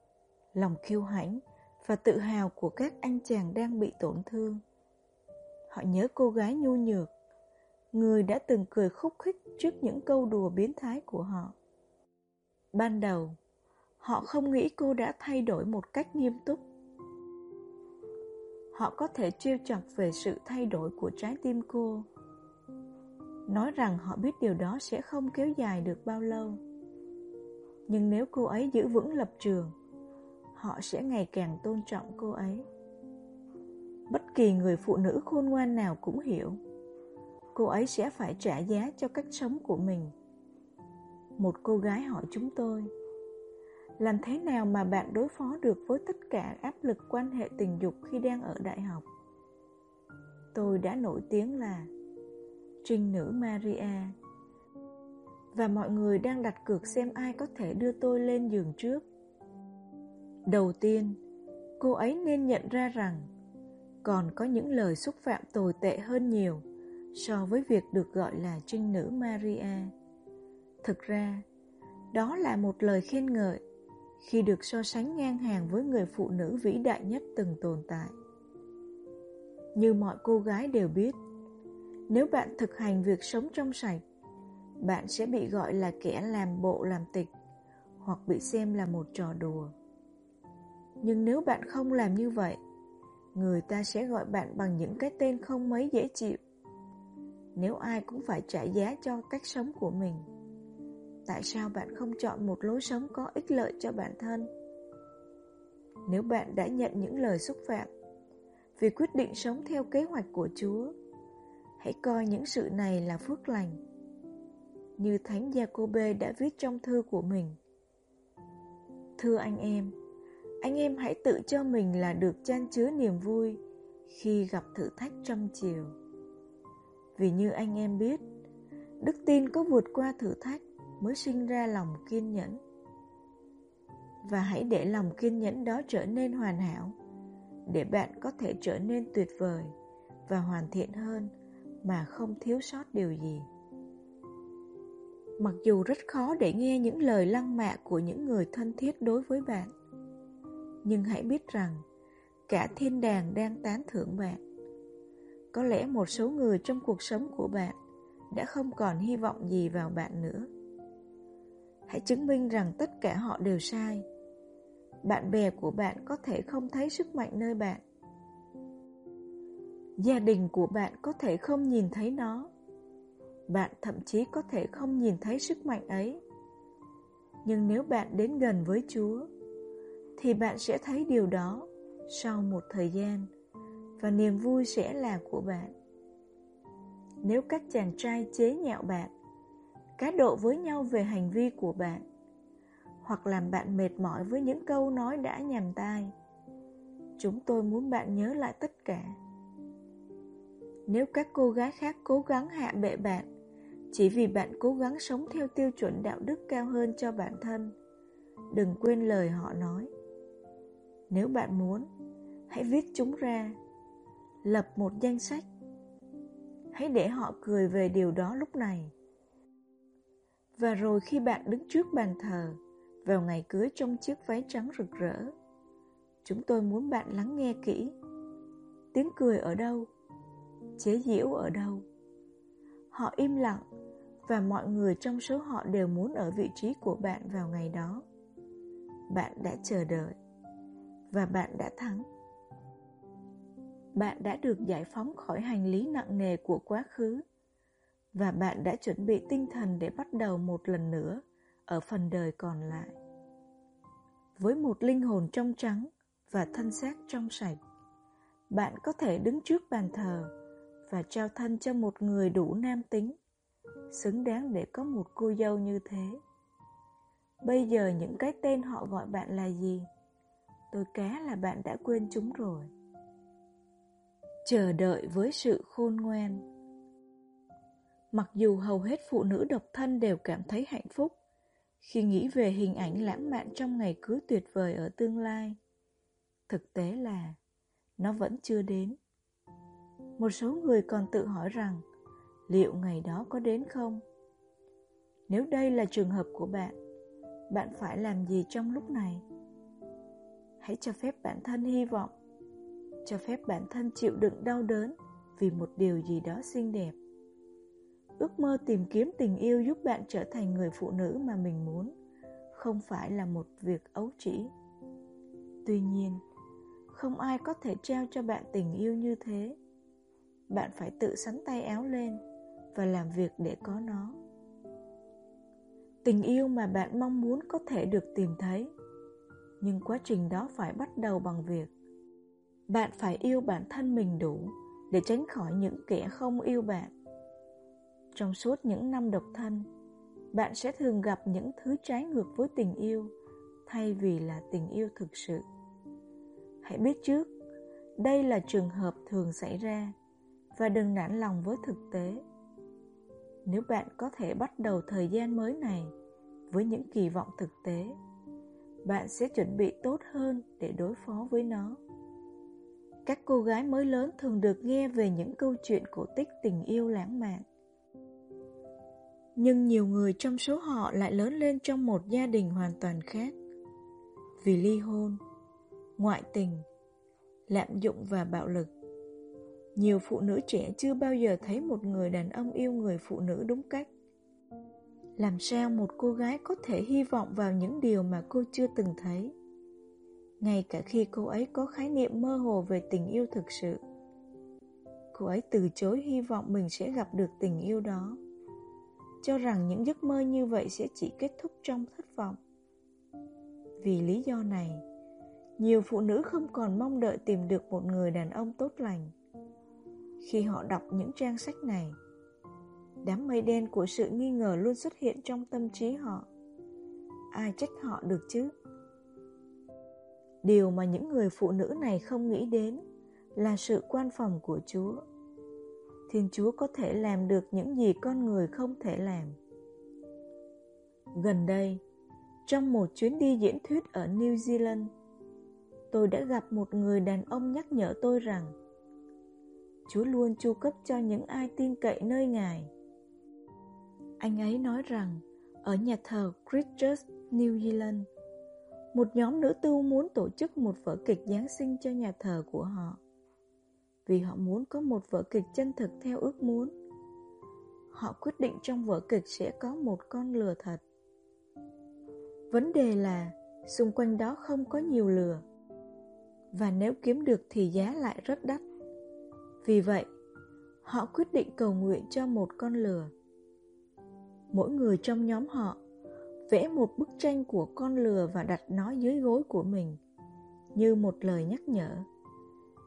lòng kiêu hãnh và tự hào của các anh chàng đang bị tổn thương. Họ nhớ cô gái nhu nhược, người đã từng cười khúc khích trước những câu đùa biến thái của họ. Ban đầu, họ không nghĩ cô đã thay đổi một cách nghiêm túc. Họ có thể trêu chọc về sự thay đổi của trái tim cô. Nói rằng họ biết điều đó sẽ không kéo dài được bao lâu. Nhưng nếu cô ấy giữ vững lập trường, họ sẽ ngày càng tôn trọng cô ấy. Bất kỳ người phụ nữ khôn ngoan nào cũng hiểu, cô ấy sẽ phải trả giá cho cách sống của mình. Một cô gái hỏi chúng tôi, làm thế nào mà bạn đối phó được với tất cả áp lực quan hệ tình dục khi đang ở đại học? Tôi đã nổi tiếng là Trinh nữ Maria và mọi người đang đặt cược xem ai có thể đưa tôi lên giường trước. Đầu tiên, cô ấy nên nhận ra rằng còn có những lời xúc phạm tồi tệ hơn nhiều so với việc được gọi là trinh nữ Maria. Thực ra, đó là một lời khen ngợi khi được so sánh ngang hàng với người phụ nữ vĩ đại nhất từng tồn tại. Như mọi cô gái đều biết, nếu bạn thực hành việc sống trong sạch, bạn sẽ bị gọi là kẻ làm bộ làm tịch hoặc bị xem là một trò đùa. Nhưng nếu bạn không làm như vậy, người ta sẽ gọi bạn bằng những cái tên không mấy dễ chịu. Nếu ai cũng phải trả giá cho cách sống của mình, tại sao bạn không chọn một lối sống có ích lợi cho bản thân? Nếu bạn đã nhận những lời xúc phạm vì quyết định sống theo kế hoạch của Chúa, hãy coi những sự này là phước lành. Như Thánh Giacôbê đã viết trong thư của mình. Thưa anh em, anh em hãy tự cho mình là được chan chứa niềm vui khi gặp thử thách trong chiều. Vì như anh em biết, đức tin có vượt qua thử thách mới sinh ra lòng kiên nhẫn. Và hãy để lòng kiên nhẫn đó trở nên hoàn hảo, để bạn có thể trở nên tuyệt vời và hoàn thiện hơn mà không thiếu sót điều gì. Mặc dù rất khó để nghe những lời lăng mạ của những người thân thiết đối với bạn, nhưng hãy biết rằng cả thiên đàng đang tán thưởng bạn. Có lẽ một số người trong cuộc sống của bạn đã không còn hy vọng gì vào bạn nữa. Hãy chứng minh rằng tất cả họ đều sai. Bạn bè của bạn có thể không thấy sức mạnh nơi bạn. Gia đình của bạn có thể không nhìn thấy nó. Bạn thậm chí có thể không nhìn thấy sức mạnh ấy. Nhưng nếu bạn đến gần với Chúa, thì bạn sẽ thấy điều đó sau một thời gian và niềm vui sẽ là của bạn. Nếu các chàng trai chế nhạo bạn, cá độ với nhau về hành vi của bạn, hoặc làm bạn mệt mỏi với những câu nói đã nhàm tai, chúng tôi muốn bạn nhớ lại tất cả. Nếu các cô gái khác cố gắng hạ bệ bạn chỉ vì bạn cố gắng sống theo tiêu chuẩn đạo đức cao hơn cho bản thân, đừng quên lời họ nói. Nếu bạn muốn, hãy viết chúng ra, lập một danh sách. Hãy để họ cười về điều đó lúc này. Và rồi khi bạn đứng trước bàn thờ, vào ngày cưới trong chiếc váy trắng rực rỡ, chúng tôi muốn bạn lắng nghe kỹ. Tiếng cười ở đâu? Chế giễu ở đâu? Họ im lặng và mọi người trong số họ đều muốn ở vị trí của bạn vào ngày đó. Bạn đã chờ đợi và bạn đã thắng. Bạn đã được giải phóng khỏi hành lý nặng nề của quá khứ và bạn đã chuẩn bị tinh thần để bắt đầu một lần nữa ở phần đời còn lại. Với một linh hồn trong trắng và thân xác trong sạch, bạn có thể đứng trước bàn thờ và trao thân cho một người đủ nam tính, xứng đáng để có một cô dâu như thế. Bây giờ những cái tên họ gọi bạn là gì? Tôi cá là bạn đã quên chúng rồi. Chờ đợi với sự khôn ngoan Mặc dù hầu hết phụ nữ độc thân đều cảm thấy hạnh phúc khi nghĩ về hình ảnh lãng mạn trong ngày cưới tuyệt vời ở tương lai. Thực tế là nó vẫn chưa đến. Một số người còn tự hỏi rằng liệu ngày đó có đến không? Nếu đây là trường hợp của bạn, bạn phải làm gì trong lúc này? Hãy cho phép bản thân hy vọng, cho phép bản thân chịu đựng đau đớn vì một điều gì đó xinh đẹp. Ước mơ tìm kiếm tình yêu giúp bạn trở thành người phụ nữ mà mình muốn, không phải là một việc ấu trĩ. Tuy nhiên, không ai có thể trao cho bạn tình yêu như thế bạn phải tự sắn tay áo lên và làm việc để có nó. Tình yêu mà bạn mong muốn có thể được tìm thấy, nhưng quá trình đó phải bắt đầu bằng việc bạn phải yêu bản thân mình đủ để tránh khỏi những kẻ không yêu bạn. Trong suốt những năm độc thân, bạn sẽ thường gặp những thứ trái ngược với tình yêu thay vì là tình yêu thực sự. Hãy biết trước, đây là trường hợp thường xảy ra và đừng nản lòng với thực tế. Nếu bạn có thể bắt đầu thời gian mới này với những kỳ vọng thực tế, bạn sẽ chuẩn bị tốt hơn để đối phó với nó. Các cô gái mới lớn thường được nghe về những câu chuyện cổ tích tình yêu lãng mạn. Nhưng nhiều người trong số họ lại lớn lên trong một gia đình hoàn toàn khác. Vì ly hôn, ngoại tình, lạm dụng và bạo lực nhiều phụ nữ trẻ chưa bao giờ thấy một người đàn ông yêu người phụ nữ đúng cách. Làm sao một cô gái có thể hy vọng vào những điều mà cô chưa từng thấy? Ngay cả khi cô ấy có khái niệm mơ hồ về tình yêu thực sự. Cô ấy từ chối hy vọng mình sẽ gặp được tình yêu đó. Cho rằng những giấc mơ như vậy sẽ chỉ kết thúc trong thất vọng. Vì lý do này, nhiều phụ nữ không còn mong đợi tìm được một người đàn ông tốt lành khi họ đọc những trang sách này. Đám mây đen của sự nghi ngờ luôn xuất hiện trong tâm trí họ. Ai trách họ được chứ? Điều mà những người phụ nữ này không nghĩ đến là sự quan phòng của Chúa. Thiên Chúa có thể làm được những gì con người không thể làm. Gần đây, trong một chuyến đi diễn thuyết ở New Zealand, tôi đã gặp một người đàn ông nhắc nhở tôi rằng Chúa luôn chu cấp cho những ai tin cậy nơi Ngài. Anh ấy nói rằng, ở nhà thờ Christchurch, New Zealand, một nhóm nữ tu muốn tổ chức một vở kịch Giáng sinh cho nhà thờ của họ. Vì họ muốn có một vở kịch chân thực theo ước muốn. họ quyết định trong vở kịch sẽ có một con lừa thật. Vấn đề là xung quanh đó không có nhiều lừa và nếu kiếm được thì giá lại rất đắt. Vì vậy, họ quyết định cầu nguyện cho một con lừa. Mỗi người trong nhóm họ vẽ một bức tranh của con lừa và đặt nó dưới gối của mình như một lời nhắc nhở.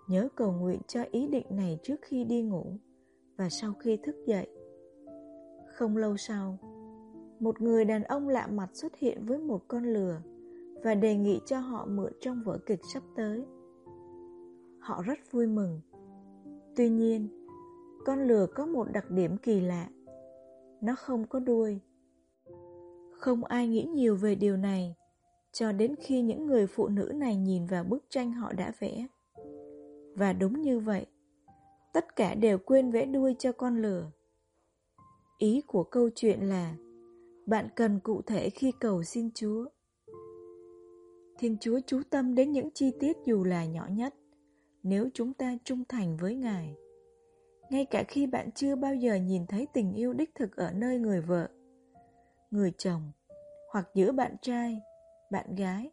Nhớ cầu nguyện cho ý định này trước khi đi ngủ và sau khi thức dậy. Không lâu sau, một người đàn ông lạ mặt xuất hiện với một con lừa và đề nghị cho họ mượn trong vở kịch sắp tới. Họ rất vui mừng. Tuy nhiên, con lừa có một đặc điểm kỳ lạ. Nó không có đuôi. Không ai nghĩ nhiều về điều này cho đến khi những người phụ nữ này nhìn vào bức tranh họ đã vẽ. Và đúng như vậy, tất cả đều quên vẽ đuôi cho con lừa. Ý của câu chuyện là bạn cần cụ thể khi cầu xin Chúa. Thiên Chúa chú tâm đến những chi tiết dù là nhỏ nhất nếu chúng ta trung thành với Ngài. Ngay cả khi bạn chưa bao giờ nhìn thấy tình yêu đích thực ở nơi người vợ, người chồng hoặc giữa bạn trai, bạn gái,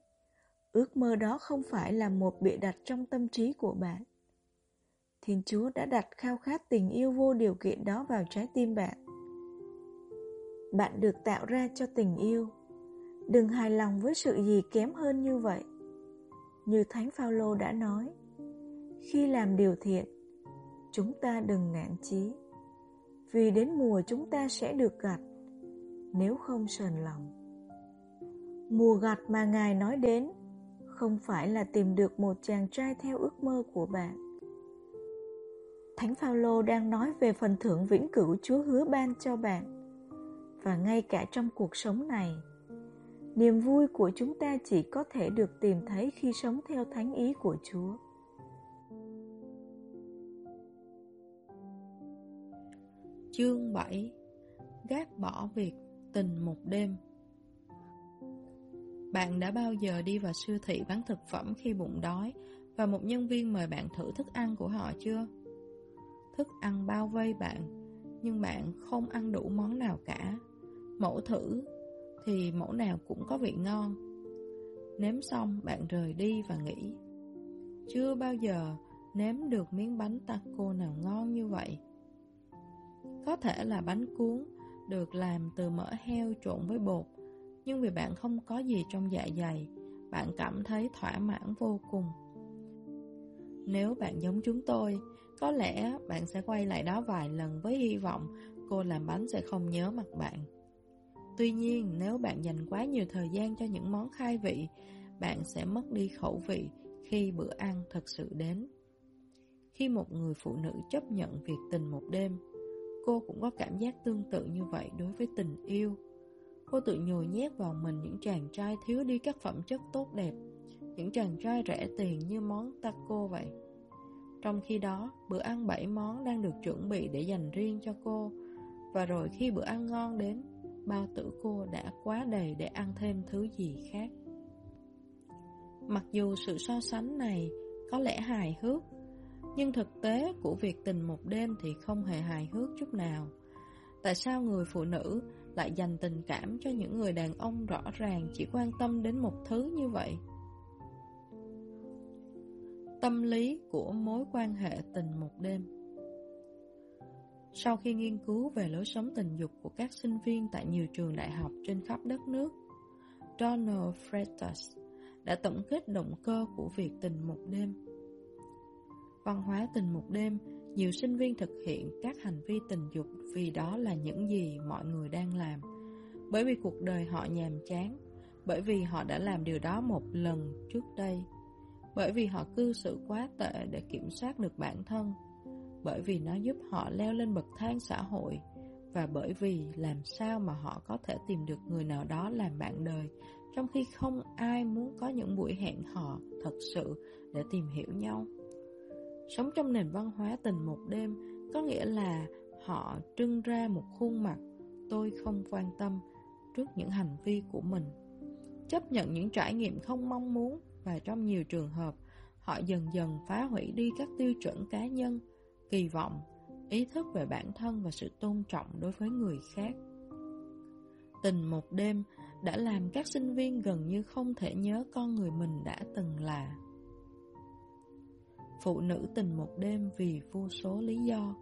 ước mơ đó không phải là một bịa đặt trong tâm trí của bạn. Thiên Chúa đã đặt khao khát tình yêu vô điều kiện đó vào trái tim bạn. Bạn được tạo ra cho tình yêu. Đừng hài lòng với sự gì kém hơn như vậy. Như Thánh Phaolô đã nói, khi làm điều thiện, chúng ta đừng nản chí, vì đến mùa chúng ta sẽ được gặt, nếu không sờn lòng. Mùa gặt mà Ngài nói đến không phải là tìm được một chàng trai theo ước mơ của bạn. Thánh Phaolô đang nói về phần thưởng vĩnh cửu Chúa hứa ban cho bạn. Và ngay cả trong cuộc sống này, niềm vui của chúng ta chỉ có thể được tìm thấy khi sống theo thánh ý của Chúa. Chương 7 Gác bỏ việc tình một đêm Bạn đã bao giờ đi vào siêu thị bán thực phẩm khi bụng đói và một nhân viên mời bạn thử thức ăn của họ chưa? Thức ăn bao vây bạn, nhưng bạn không ăn đủ món nào cả. Mẫu thử thì mẫu nào cũng có vị ngon. Nếm xong bạn rời đi và nghĩ Chưa bao giờ nếm được miếng bánh taco nào ngon như vậy. Có thể là bánh cuốn được làm từ mỡ heo trộn với bột, nhưng vì bạn không có gì trong dạ dày, bạn cảm thấy thỏa mãn vô cùng. Nếu bạn giống chúng tôi, có lẽ bạn sẽ quay lại đó vài lần với hy vọng cô làm bánh sẽ không nhớ mặt bạn. Tuy nhiên, nếu bạn dành quá nhiều thời gian cho những món khai vị, bạn sẽ mất đi khẩu vị khi bữa ăn thật sự đến. Khi một người phụ nữ chấp nhận việc tình một đêm, Cô cũng có cảm giác tương tự như vậy đối với tình yêu. Cô tự nhồi nhét vào mình những chàng trai thiếu đi các phẩm chất tốt đẹp, những chàng trai rẻ tiền như món taco vậy. Trong khi đó, bữa ăn bảy món đang được chuẩn bị để dành riêng cho cô, và rồi khi bữa ăn ngon đến, bao tử cô đã quá đầy để ăn thêm thứ gì khác. Mặc dù sự so sánh này có lẽ hài hước, nhưng thực tế của việc tình một đêm thì không hề hài hước chút nào. Tại sao người phụ nữ lại dành tình cảm cho những người đàn ông rõ ràng chỉ quan tâm đến một thứ như vậy? Tâm lý của mối quan hệ tình một đêm Sau khi nghiên cứu về lối sống tình dục của các sinh viên tại nhiều trường đại học trên khắp đất nước, Donald Freitas đã tổng kết động cơ của việc tình một đêm văn hóa tình một đêm, nhiều sinh viên thực hiện các hành vi tình dục vì đó là những gì mọi người đang làm. Bởi vì cuộc đời họ nhàm chán, bởi vì họ đã làm điều đó một lần trước đây, bởi vì họ cư xử quá tệ để kiểm soát được bản thân, bởi vì nó giúp họ leo lên bậc thang xã hội, và bởi vì làm sao mà họ có thể tìm được người nào đó làm bạn đời, trong khi không ai muốn có những buổi hẹn hò thật sự để tìm hiểu nhau. Sống trong nền văn hóa tình một đêm có nghĩa là họ trưng ra một khuôn mặt tôi không quan tâm trước những hành vi của mình. Chấp nhận những trải nghiệm không mong muốn và trong nhiều trường hợp họ dần dần phá hủy đi các tiêu chuẩn cá nhân, kỳ vọng ý thức về bản thân và sự tôn trọng đối với người khác. Tình một đêm đã làm các sinh viên gần như không thể nhớ con người mình đã từng là. Phụ nữ tình một đêm vì vô số lý do,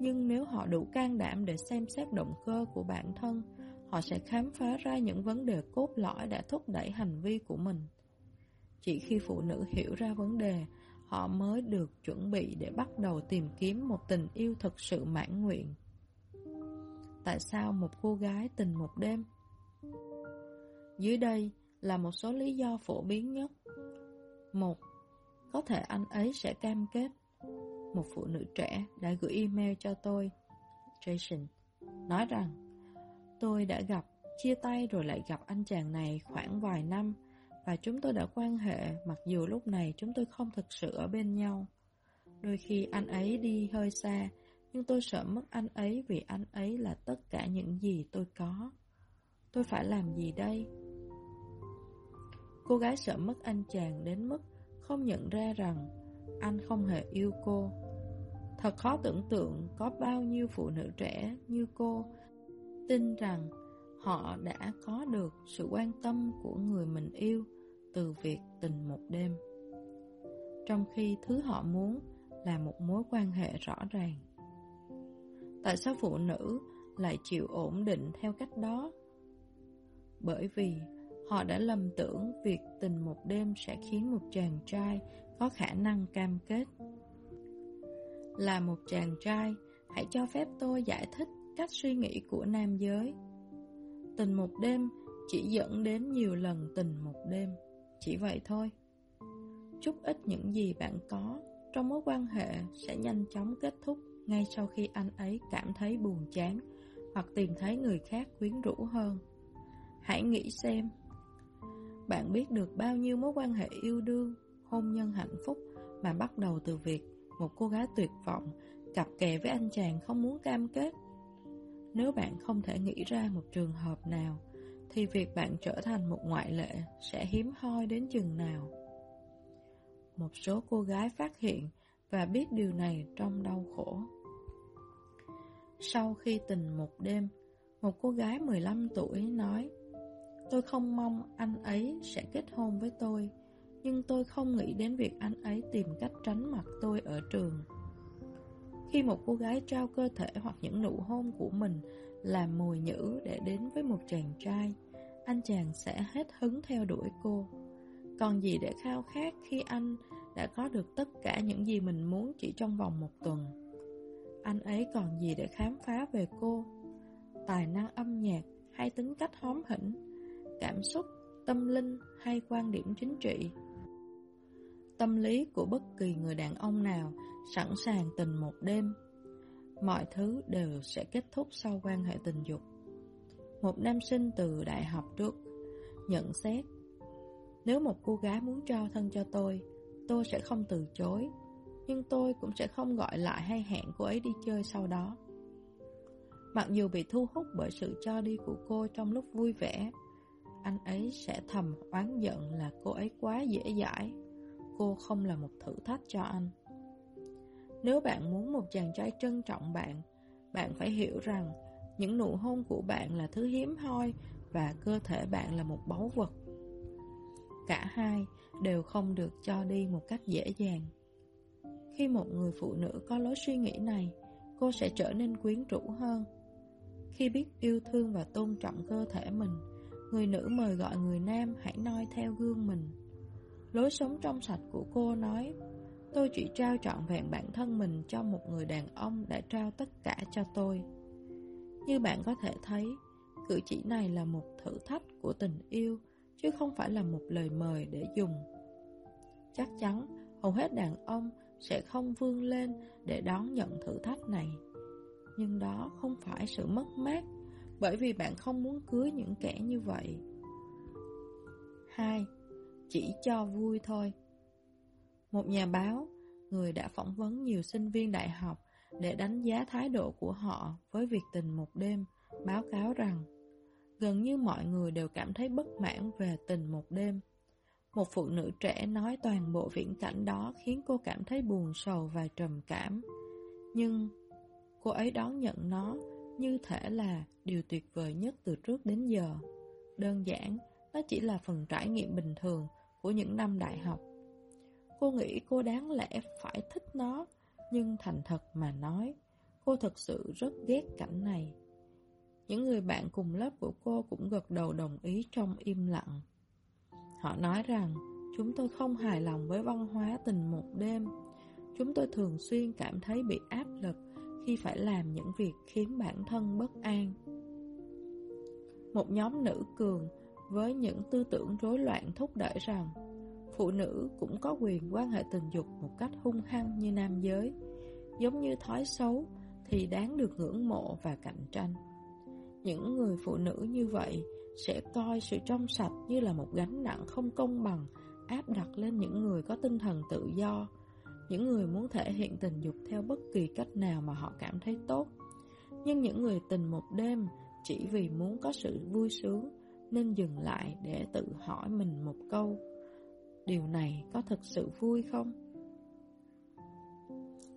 nhưng nếu họ đủ can đảm để xem xét động cơ của bản thân, họ sẽ khám phá ra những vấn đề cốt lõi đã thúc đẩy hành vi của mình. Chỉ khi phụ nữ hiểu ra vấn đề, họ mới được chuẩn bị để bắt đầu tìm kiếm một tình yêu thực sự mãn nguyện. Tại sao một cô gái tình một đêm? Dưới đây là một số lý do phổ biến nhất. Một, có thể anh ấy sẽ cam kết. Một phụ nữ trẻ đã gửi email cho tôi, Jason, nói rằng tôi đã gặp, chia tay rồi lại gặp anh chàng này khoảng vài năm và chúng tôi đã quan hệ mặc dù lúc này chúng tôi không thực sự ở bên nhau. Đôi khi anh ấy đi hơi xa, nhưng tôi sợ mất anh ấy vì anh ấy là tất cả những gì tôi có. Tôi phải làm gì đây? Cô gái sợ mất anh chàng đến mức không nhận ra rằng anh không hề yêu cô. Thật khó tưởng tượng có bao nhiêu phụ nữ trẻ như cô tin rằng họ đã có được sự quan tâm của người mình yêu từ việc tình một đêm. Trong khi thứ họ muốn là một mối quan hệ rõ ràng. Tại sao phụ nữ lại chịu ổn định theo cách đó? Bởi vì họ đã lầm tưởng việc tình một đêm sẽ khiến một chàng trai có khả năng cam kết. Là một chàng trai, hãy cho phép tôi giải thích cách suy nghĩ của nam giới. Tình một đêm chỉ dẫn đến nhiều lần tình một đêm. Chỉ vậy thôi. Chút ít những gì bạn có trong mối quan hệ sẽ nhanh chóng kết thúc ngay sau khi anh ấy cảm thấy buồn chán hoặc tìm thấy người khác quyến rũ hơn. Hãy nghĩ xem, bạn biết được bao nhiêu mối quan hệ yêu đương, hôn nhân hạnh phúc mà bắt đầu từ việc một cô gái tuyệt vọng cặp kè với anh chàng không muốn cam kết. Nếu bạn không thể nghĩ ra một trường hợp nào thì việc bạn trở thành một ngoại lệ sẽ hiếm hoi đến chừng nào. Một số cô gái phát hiện và biết điều này trong đau khổ. Sau khi tình một đêm, một cô gái 15 tuổi nói Tôi không mong anh ấy sẽ kết hôn với tôi, nhưng tôi không nghĩ đến việc anh ấy tìm cách tránh mặt tôi ở trường. Khi một cô gái trao cơ thể hoặc những nụ hôn của mình làm mồi nhữ để đến với một chàng trai, anh chàng sẽ hết hứng theo đuổi cô. Còn gì để khao khát khi anh đã có được tất cả những gì mình muốn chỉ trong vòng một tuần? Anh ấy còn gì để khám phá về cô? Tài năng âm nhạc hay tính cách hóm hỉnh, cảm xúc, tâm linh hay quan điểm chính trị? Tâm lý của bất kỳ người đàn ông nào sẵn sàng tình một đêm. Mọi thứ đều sẽ kết thúc sau quan hệ tình dục. Một nam sinh từ đại học trước nhận xét Nếu một cô gái muốn trao thân cho tôi, tôi sẽ không từ chối, nhưng tôi cũng sẽ không gọi lại hay hẹn cô ấy đi chơi sau đó. Mặc dù bị thu hút bởi sự cho đi của cô trong lúc vui vẻ, anh ấy sẽ thầm oán giận là cô ấy quá dễ dãi cô không là một thử thách cho anh. Nếu bạn muốn một chàng trai trân trọng bạn, bạn phải hiểu rằng những nụ hôn của bạn là thứ hiếm hoi và cơ thể bạn là một báu vật. Cả hai đều không được cho đi một cách dễ dàng. Khi một người phụ nữ có lối suy nghĩ này, cô sẽ trở nên quyến rũ hơn. Khi biết yêu thương và tôn trọng cơ thể mình, người nữ mời gọi người nam hãy noi theo gương mình. Lối sống trong sạch của cô nói, Tôi chỉ trao trọn vẹn bản thân mình cho một người đàn ông đã trao tất cả cho tôi. Như bạn có thể thấy, Cử chỉ này là một thử thách của tình yêu, Chứ không phải là một lời mời để dùng. Chắc chắn, hầu hết đàn ông sẽ không vươn lên để đón nhận thử thách này. Nhưng đó không phải sự mất mát bởi vì bạn không muốn cưới những kẻ như vậy 2 chỉ cho vui thôi. Một nhà báo, người đã phỏng vấn nhiều sinh viên đại học để đánh giá thái độ của họ với việc tình một đêm, báo cáo rằng gần như mọi người đều cảm thấy bất mãn về tình một đêm. Một phụ nữ trẻ nói toàn bộ viễn cảnh đó khiến cô cảm thấy buồn sầu và trầm cảm. Nhưng Cô ấy đón nhận nó như thể là điều tuyệt vời nhất từ trước đến giờ. Đơn giản, nó chỉ là phần trải nghiệm bình thường của những năm đại học. Cô nghĩ cô đáng lẽ phải thích nó, nhưng thành thật mà nói, cô thật sự rất ghét cảnh này. Những người bạn cùng lớp của cô cũng gật đầu đồng ý trong im lặng. Họ nói rằng chúng tôi không hài lòng với văn hóa tình một đêm. Chúng tôi thường xuyên cảm thấy bị áp lực khi phải làm những việc khiến bản thân bất an. Một nhóm nữ cường với những tư tưởng rối loạn thúc đẩy rằng phụ nữ cũng có quyền quan hệ tình dục một cách hung hăng như nam giới, giống như thói xấu thì đáng được ngưỡng mộ và cạnh tranh. Những người phụ nữ như vậy sẽ coi sự trong sạch như là một gánh nặng không công bằng áp đặt lên những người có tinh thần tự do, những người muốn thể hiện tình dục theo bất kỳ cách nào mà họ cảm thấy tốt. Nhưng những người tình một đêm chỉ vì muốn có sự vui sướng nên dừng lại để tự hỏi mình một câu. Điều này có thật sự vui không?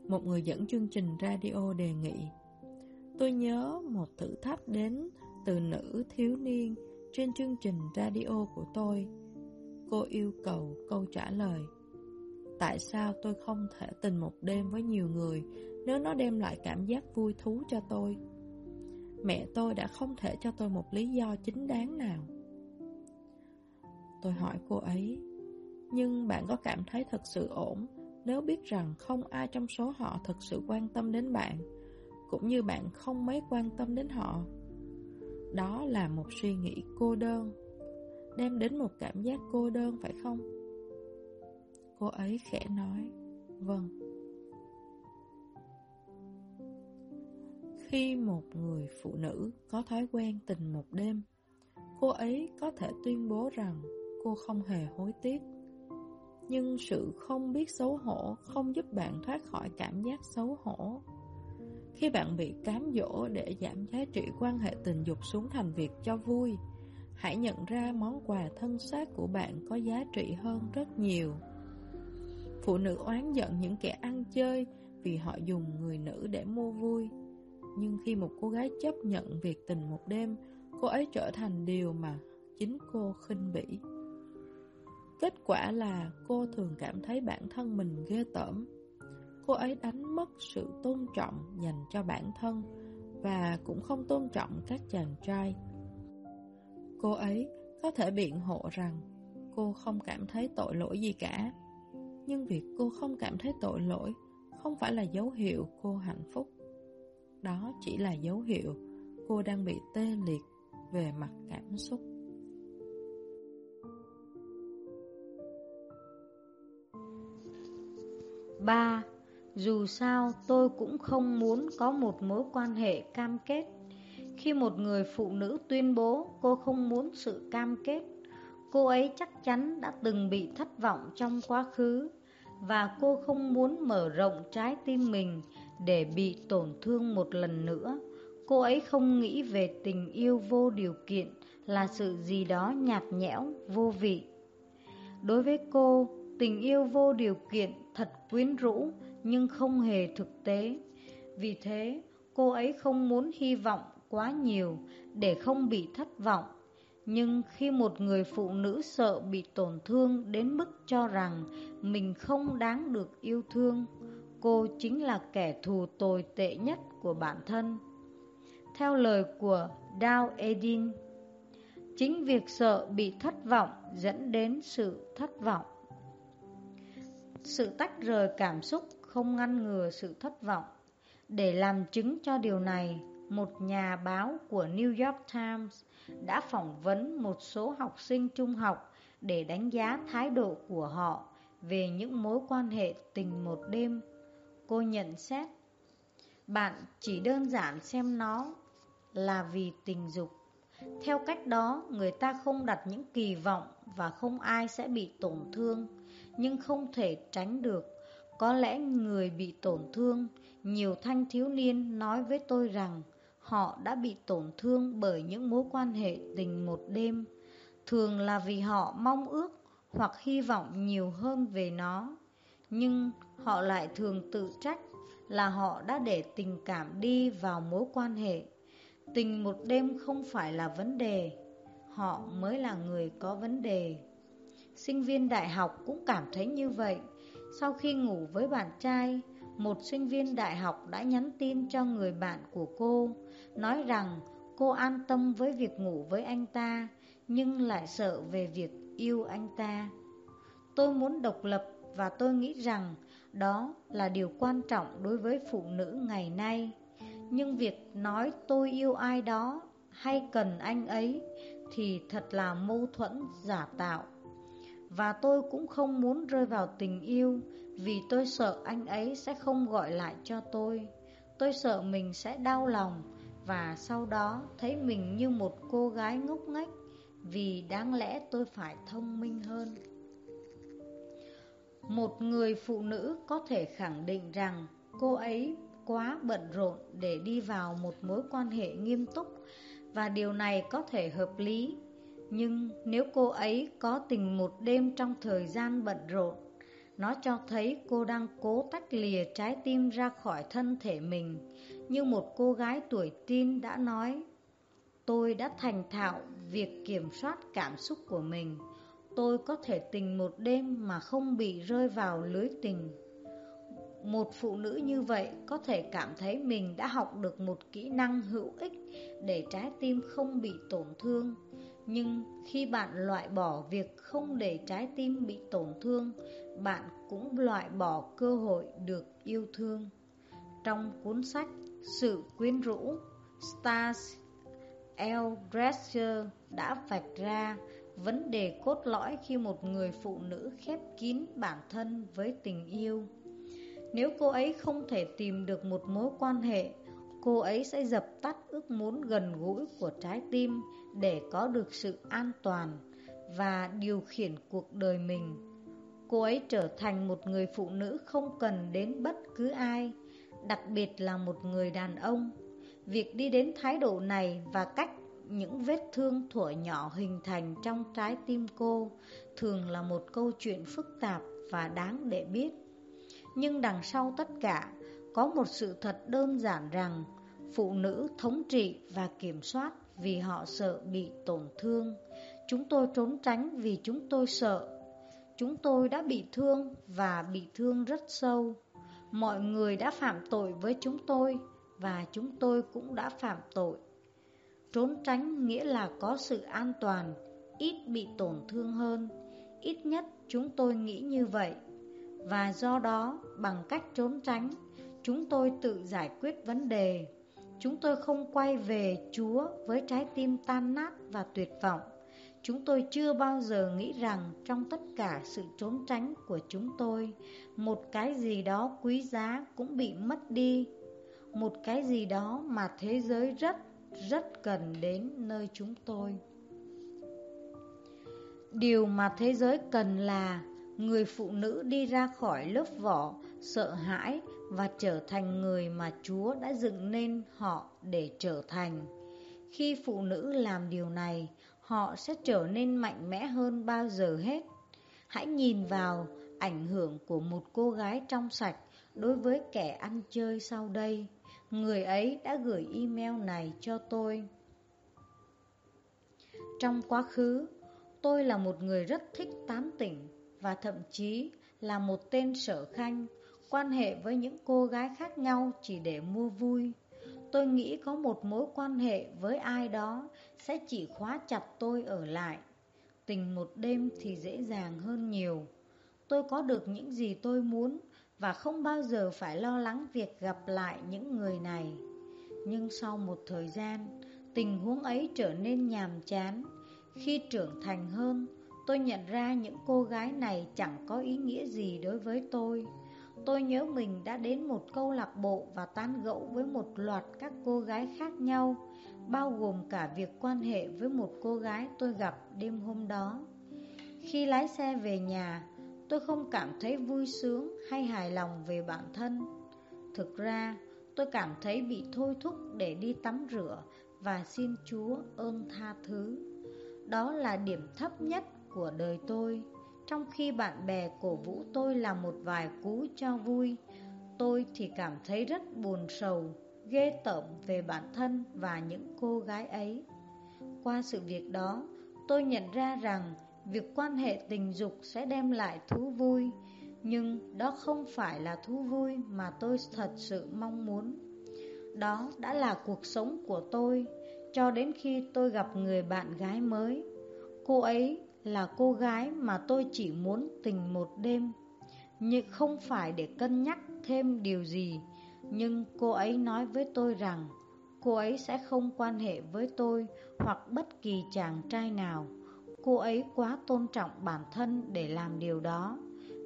Một người dẫn chương trình radio đề nghị, Tôi nhớ một thử thách đến từ nữ thiếu niên trên chương trình radio của tôi. Cô yêu cầu câu trả lời. Tại sao tôi không thể tình một đêm với nhiều người nếu nó đem lại cảm giác vui thú cho tôi? Mẹ tôi đã không thể cho tôi một lý do chính đáng nào. Tôi hỏi cô ấy, nhưng bạn có cảm thấy thật sự ổn nếu biết rằng không ai trong số họ thực sự quan tâm đến bạn, cũng như bạn không mấy quan tâm đến họ? Đó là một suy nghĩ cô đơn Đem đến một cảm giác cô đơn phải không? Cô ấy khẽ nói Vâng. Khi một người phụ nữ có thói quen tình một đêm Cô ấy có thể tuyên bố rằng cô không hề hối tiếc. Nhưng sự không biết xấu hổ không giúp bạn thoát khỏi cảm giác xấu hổ. Khi bạn bị cám dỗ để giảm giá trị quan hệ tình dục xuống thành việc cho vui, hãy nhận ra món quà thân xác của bạn có giá trị hơn rất nhiều. Phụ nữ oán giận những kẻ ăn chơi vì họ dùng người nữ để mua vui. Nhưng khi một cô gái chấp nhận việc tình một đêm, cô ấy trở thành điều mà chính cô khinh bỉ. Kết quả là cô thường cảm thấy bản thân mình ghê tởm cô ấy đánh mất sự tôn trọng dành cho bản thân và cũng không tôn trọng các chàng trai. Cô ấy có thể biện hộ rằng cô không cảm thấy tội lỗi gì cả. Nhưng việc cô không cảm thấy tội lỗi không phải là dấu hiệu cô hạnh phúc. Đó chỉ là dấu hiệu cô đang bị tê liệt về mặt cảm xúc. ba dù sao tôi cũng không muốn có một mối quan hệ cam kết. Khi một người phụ nữ tuyên bố cô không muốn sự cam kết, cô ấy chắc chắn đã từng bị thất vọng trong quá khứ và cô không muốn mở rộng trái tim mình để bị tổn thương một lần nữa. Cô ấy không nghĩ về tình yêu vô điều kiện là sự gì đó nhạt nhẽo, vô vị. Đối với cô, tình yêu vô điều kiện thật quyến rũ nhưng không hề thực tế. Vì thế, cô ấy không muốn hy vọng quá nhiều để không bị thất vọng. Nhưng khi một người phụ nữ sợ bị tổn thương đến mức cho rằng mình không đáng được yêu thương, cô chính là kẻ thù tồi tệ nhất của bản thân. Theo lời của Dow Edin, chính việc sợ bị thất vọng dẫn đến sự thất vọng. Sự tách rời cảm xúc không ngăn ngừa sự thất vọng. Để làm chứng cho điều này, một nhà báo của New York Times đã phỏng vấn một số học sinh trung học để đánh giá thái độ của họ về những mối quan hệ tình một đêm. Cô nhận xét, bạn chỉ đơn giản xem nó là vì tình dục. Theo cách đó, người ta không đặt những kỳ vọng và không ai sẽ bị tổn thương, nhưng không thể tránh được có lẽ người bị tổn thương, nhiều thanh thiếu niên nói với tôi rằng họ đã bị tổn thương bởi những mối quan hệ tình một đêm, thường là vì họ mong ước hoặc hy vọng nhiều hơn về nó. Nhưng họ lại thường tự trách là họ đã để tình cảm đi vào mối quan hệ. Tình một đêm không phải là vấn đề, họ mới là người có vấn đề. Sinh viên đại học cũng cảm thấy như vậy. Sau khi ngủ với bạn trai, một sinh viên đại học đã nhắn tin cho người bạn của cô, nói rằng cô an tâm với việc ngủ với anh ta, nhưng lại sợ về việc yêu anh ta. Tôi muốn độc lập và tôi nghĩ rằng đó là điều quan trọng đối với phụ nữ ngày nay. Nhưng việc nói tôi yêu ai đó hay cần anh ấy thì thật là mâu thuẫn giả tạo. Và tôi cũng không muốn rơi vào tình yêu vì tôi sợ anh ấy sẽ không gọi lại cho tôi. Tôi sợ mình sẽ đau lòng và sau đó thấy mình như một cô gái ngốc nghếch vì đáng lẽ tôi phải thông minh hơn. Một người phụ nữ có thể khẳng định rằng cô ấy quá bận rộn để đi vào một mối quan hệ nghiêm túc và điều này có thể hợp lý. Nhưng nếu cô ấy có tình một đêm trong thời gian bận rộn, nó cho thấy cô đang cố tách lìa trái tim ra khỏi thân thể mình, như một cô gái tuổi teen đã nói. Tôi đã thành thạo việc kiểm soát cảm xúc của mình. Tôi có thể tình một đêm mà không bị rơi vào lưới tình. Một phụ nữ như vậy có thể cảm thấy mình đã học được một kỹ năng hữu ích để trái tim không bị tổn thương. Nhưng khi bạn loại bỏ việc không để trái tim bị tổn thương, bạn cũng loại bỏ cơ hội được yêu thương. Trong cuốn sách sự quyến rũ, Stars Eldresser đã vạch ra vấn đề cốt lõi khi một người phụ nữ khép kín bản thân với tình yêu. Nếu cô ấy không thể tìm được một mối quan hệ, cô ấy sẽ dập tắt ước muốn gần gũi của trái tim để có được sự an toàn và điều khiển cuộc đời mình. Cô ấy trở thành một người phụ nữ không cần đến bất cứ ai, đặc biệt là một người đàn ông. Việc đi đến thái độ này và cách những vết thương thuở nhỏ hình thành trong trái tim cô thường là một câu chuyện phức tạp và đáng để biết. Nhưng đằng sau tất cả, có một sự thật đơn giản rằng phụ nữ thống trị và kiểm soát vì họ sợ bị tổn thương. Chúng tôi trốn tránh vì chúng tôi sợ. Chúng tôi đã bị thương và bị thương rất sâu. Mọi người đã phạm tội với chúng tôi và chúng tôi cũng đã phạm tội. Trốn tránh nghĩa là có sự an toàn, ít bị tổn thương hơn. Ít nhất chúng tôi nghĩ như vậy. Và do đó, bằng cách trốn tránh, chúng tôi tự giải quyết vấn đề. Chúng tôi không quay về Chúa với trái tim tan nát và tuyệt vọng. Chúng tôi chưa bao giờ nghĩ rằng trong tất cả sự trốn tránh của chúng tôi, một cái gì đó quý giá cũng bị mất đi. Một cái gì đó mà thế giới rất, rất cần đến nơi chúng tôi. Điều mà thế giới cần là người phụ nữ đi ra khỏi lớp vỏ, sợ hãi và trở thành người mà Chúa đã dựng nên họ để trở thành. Khi phụ nữ làm điều này, họ sẽ trở nên mạnh mẽ hơn bao giờ hết. Hãy nhìn vào ảnh hưởng của một cô gái trong sạch đối với kẻ ăn chơi sau đây. Người ấy đã gửi email này cho tôi. Trong quá khứ, tôi là một người rất thích tán tỉnh và thậm chí là một tên sở khanh, quan hệ với những cô gái khác nhau chỉ để mua vui. Tôi nghĩ có một mối quan hệ với ai đó sẽ chỉ khóa chặt tôi ở lại. Tình một đêm thì dễ dàng hơn nhiều. Tôi có được những gì tôi muốn và không bao giờ phải lo lắng việc gặp lại những người này. Nhưng sau một thời gian, tình huống ấy trở nên nhàm chán. Khi trưởng thành hơn, tôi nhận ra những cô gái này chẳng có ý nghĩa gì đối với tôi. Tôi nhớ mình đã đến một câu lạc bộ và tán gẫu với một loạt các cô gái khác nhau, bao gồm cả việc quan hệ với một cô gái tôi gặp đêm hôm đó. Khi lái xe về nhà, tôi không cảm thấy vui sướng hay hài lòng về bản thân. Thực ra, tôi cảm thấy bị thôi thúc để đi tắm rửa và xin Chúa ơn tha thứ. Đó là điểm thấp nhất của đời tôi. Trong khi bạn bè cổ vũ tôi làm một vài cú cho vui, tôi thì cảm thấy rất buồn sầu, ghê tởm về bản thân và những cô gái ấy. Qua sự việc đó, tôi nhận ra rằng việc quan hệ tình dục sẽ đem lại thú vui, nhưng đó không phải là thú vui mà tôi thật sự mong muốn. Đó đã là cuộc sống của tôi cho đến khi tôi gặp người bạn gái mới. Cô ấy là cô gái mà tôi chỉ muốn tình một đêm, nhưng không phải để cân nhắc thêm điều gì. Nhưng cô ấy nói với tôi rằng, cô ấy sẽ không quan hệ với tôi hoặc bất kỳ chàng trai nào. Cô ấy quá tôn trọng bản thân để làm điều đó,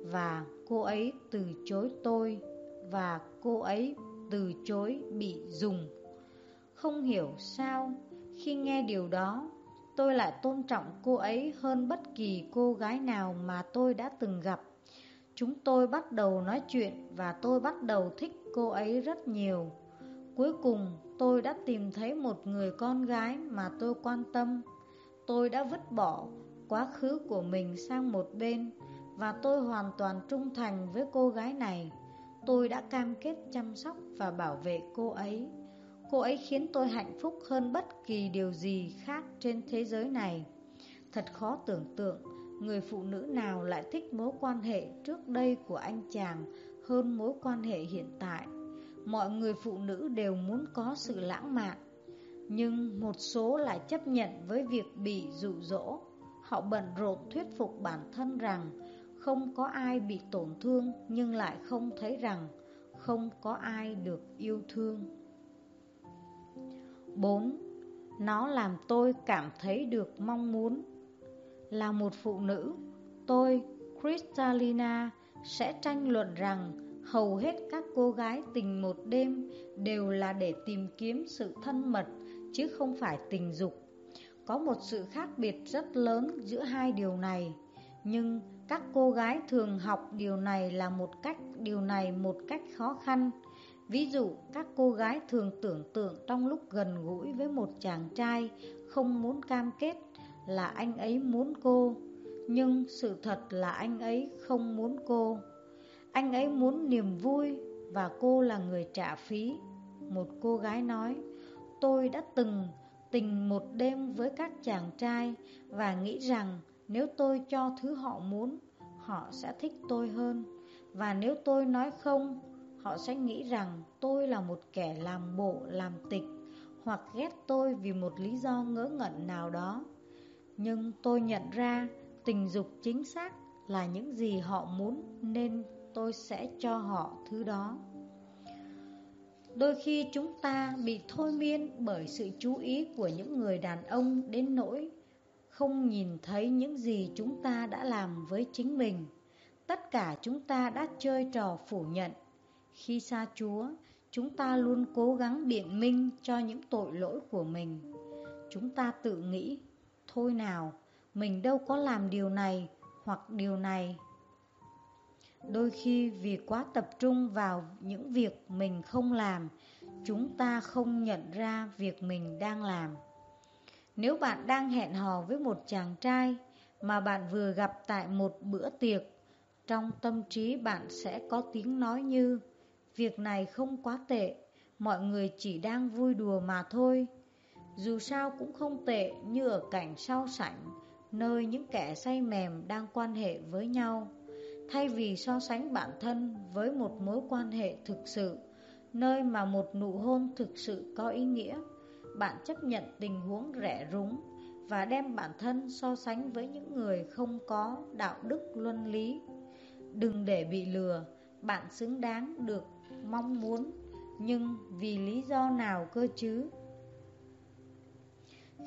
và cô ấy từ chối tôi, và cô ấy từ chối bị dùng. Không hiểu sao, khi nghe điều đó, tôi lại tôn trọng cô ấy hơn bất kỳ cô gái nào mà tôi đã từng gặp. Chúng tôi bắt đầu nói chuyện và tôi bắt đầu thích cô ấy rất nhiều. Cuối cùng, tôi đã tìm thấy một người con gái mà tôi quan tâm. Tôi đã vứt bỏ quá khứ của mình sang một bên và tôi hoàn toàn trung thành với cô gái này. Tôi đã cam kết chăm sóc và bảo vệ cô ấy. Cô ấy khiến tôi hạnh phúc hơn bất kỳ điều gì khác trên thế giới này. Thật khó tưởng tượng người phụ nữ nào lại thích mối quan hệ trước đây của anh chàng hơn mối quan hệ hiện tại. Mọi người phụ nữ đều muốn có sự lãng mạn, nhưng một số lại chấp nhận với việc bị dụ dỗ. Họ bận rộn thuyết phục bản thân rằng không có ai bị tổn thương nhưng lại không thấy rằng không có ai được yêu thương. 4. Nó làm tôi cảm thấy được mong muốn. Là một phụ nữ, tôi, Kristalina, sẽ tranh luận rằng hầu hết các cô gái tình một đêm đều là để tìm kiếm sự thân mật chứ không phải tình dục. Có một sự khác biệt rất lớn giữa hai điều này, nhưng các cô gái thường học điều này là một cách điều này một cách khó khăn. Ví dụ, các cô gái thường tưởng tượng trong lúc gần gũi với một chàng trai không muốn cam kết là anh ấy muốn cô, nhưng sự thật là anh ấy không muốn cô. Anh ấy muốn niềm vui và cô là người trả phí. Một cô gái nói, tôi đã từng tình một đêm với các chàng trai và nghĩ rằng nếu tôi cho thứ họ muốn, họ sẽ thích tôi hơn. Và nếu tôi nói không, họ sẽ nghĩ rằng tôi là một kẻ làm bộ, làm tịch hoặc ghét tôi vì một lý do ngớ ngẩn nào đó. Nhưng tôi nhận ra tình dục chính xác là những gì họ muốn nên tôi sẽ cho họ thứ đó. Đôi khi chúng ta bị thôi miên bởi sự chú ý của những người đàn ông đến nỗi không nhìn thấy những gì chúng ta đã làm với chính mình. Tất cả chúng ta đã chơi trò phủ nhận. Khi xa Chúa, chúng ta luôn cố gắng biện minh cho những tội lỗi của mình. Chúng ta tự nghĩ, thôi nào, mình đâu có làm điều này hoặc điều này. Đôi khi vì quá tập trung vào những việc mình không làm, chúng ta không nhận ra việc mình đang làm. Nếu bạn đang hẹn hò với một chàng trai mà bạn vừa gặp tại một bữa tiệc, trong tâm trí bạn sẽ có tiếng nói như Việc này không quá tệ, mọi người chỉ đang vui đùa mà thôi. Dù sao cũng không tệ như ở cảnh sau sảnh, nơi những kẻ say mềm đang quan hệ với nhau. Thay vì so sánh bản thân với một mối quan hệ thực sự, nơi mà một nụ hôn thực sự có ý nghĩa, bạn chấp nhận tình huống rẻ rúng và đem bản thân so sánh với những người không có đạo đức luân lý. Đừng để bị lừa, bạn xứng đáng được mong muốn, nhưng vì lý do nào cơ chứ?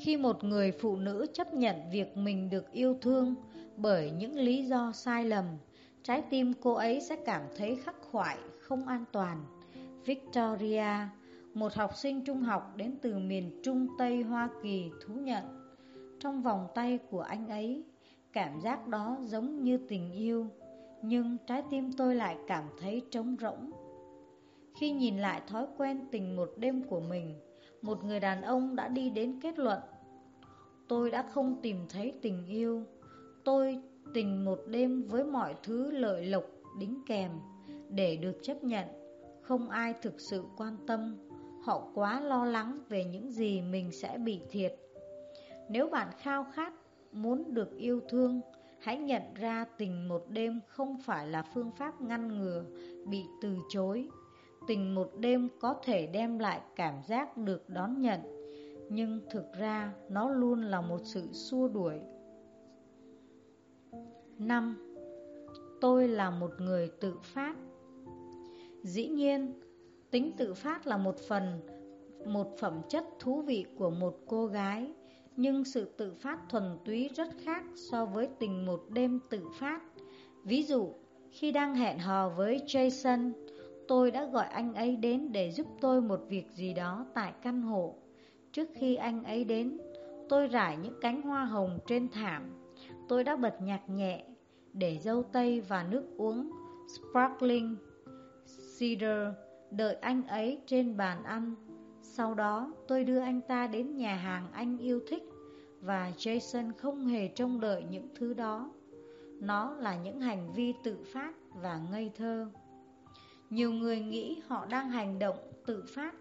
Khi một người phụ nữ chấp nhận việc mình được yêu thương bởi những lý do sai lầm, trái tim cô ấy sẽ cảm thấy khắc khoải, không an toàn. Victoria, một học sinh trung học đến từ miền Trung Tây Hoa Kỳ thú nhận. Trong vòng tay của anh ấy, cảm giác đó giống như tình yêu, nhưng trái tim tôi lại cảm thấy trống rỗng. Khi nhìn lại thói quen tình một đêm của mình, một người đàn ông đã đi đến kết luận. Tôi đã không tìm thấy tình yêu, tôi tình một đêm với mọi thứ lợi lộc đính kèm để được chấp nhận không ai thực sự quan tâm, họ quá lo lắng về những gì mình sẽ bị thiệt. Nếu bạn khao khát muốn được yêu thương, hãy nhận ra tình một đêm không phải là phương pháp ngăn ngừa bị từ chối. Tình một đêm có thể đem lại cảm giác được đón nhận, nhưng thực ra nó luôn là một sự xua đuổi. 5. Tôi là một người tự phát Dĩ nhiên, tính tự phát là một phần, một phẩm chất thú vị của một cô gái, nhưng sự tự phát thuần túy rất khác so với tình một đêm tự phát. Ví dụ, khi đang hẹn hò với Jason, tôi đã gọi anh ấy đến để giúp tôi một việc gì đó tại căn hộ. Trước khi anh ấy đến, tôi rải những cánh hoa hồng trên thảm. Tôi đã bật nhạc nhẹ, để dâu tây và nước uống sparkling cider đợi anh ấy trên bàn ăn. Sau đó tôi đưa anh ta đến nhà hàng anh yêu thích và Jason không hề trông đợi những thứ đó. Nó là những hành vi tự phát và ngây thơ. Nhiều người nghĩ họ đang hành động tự phát,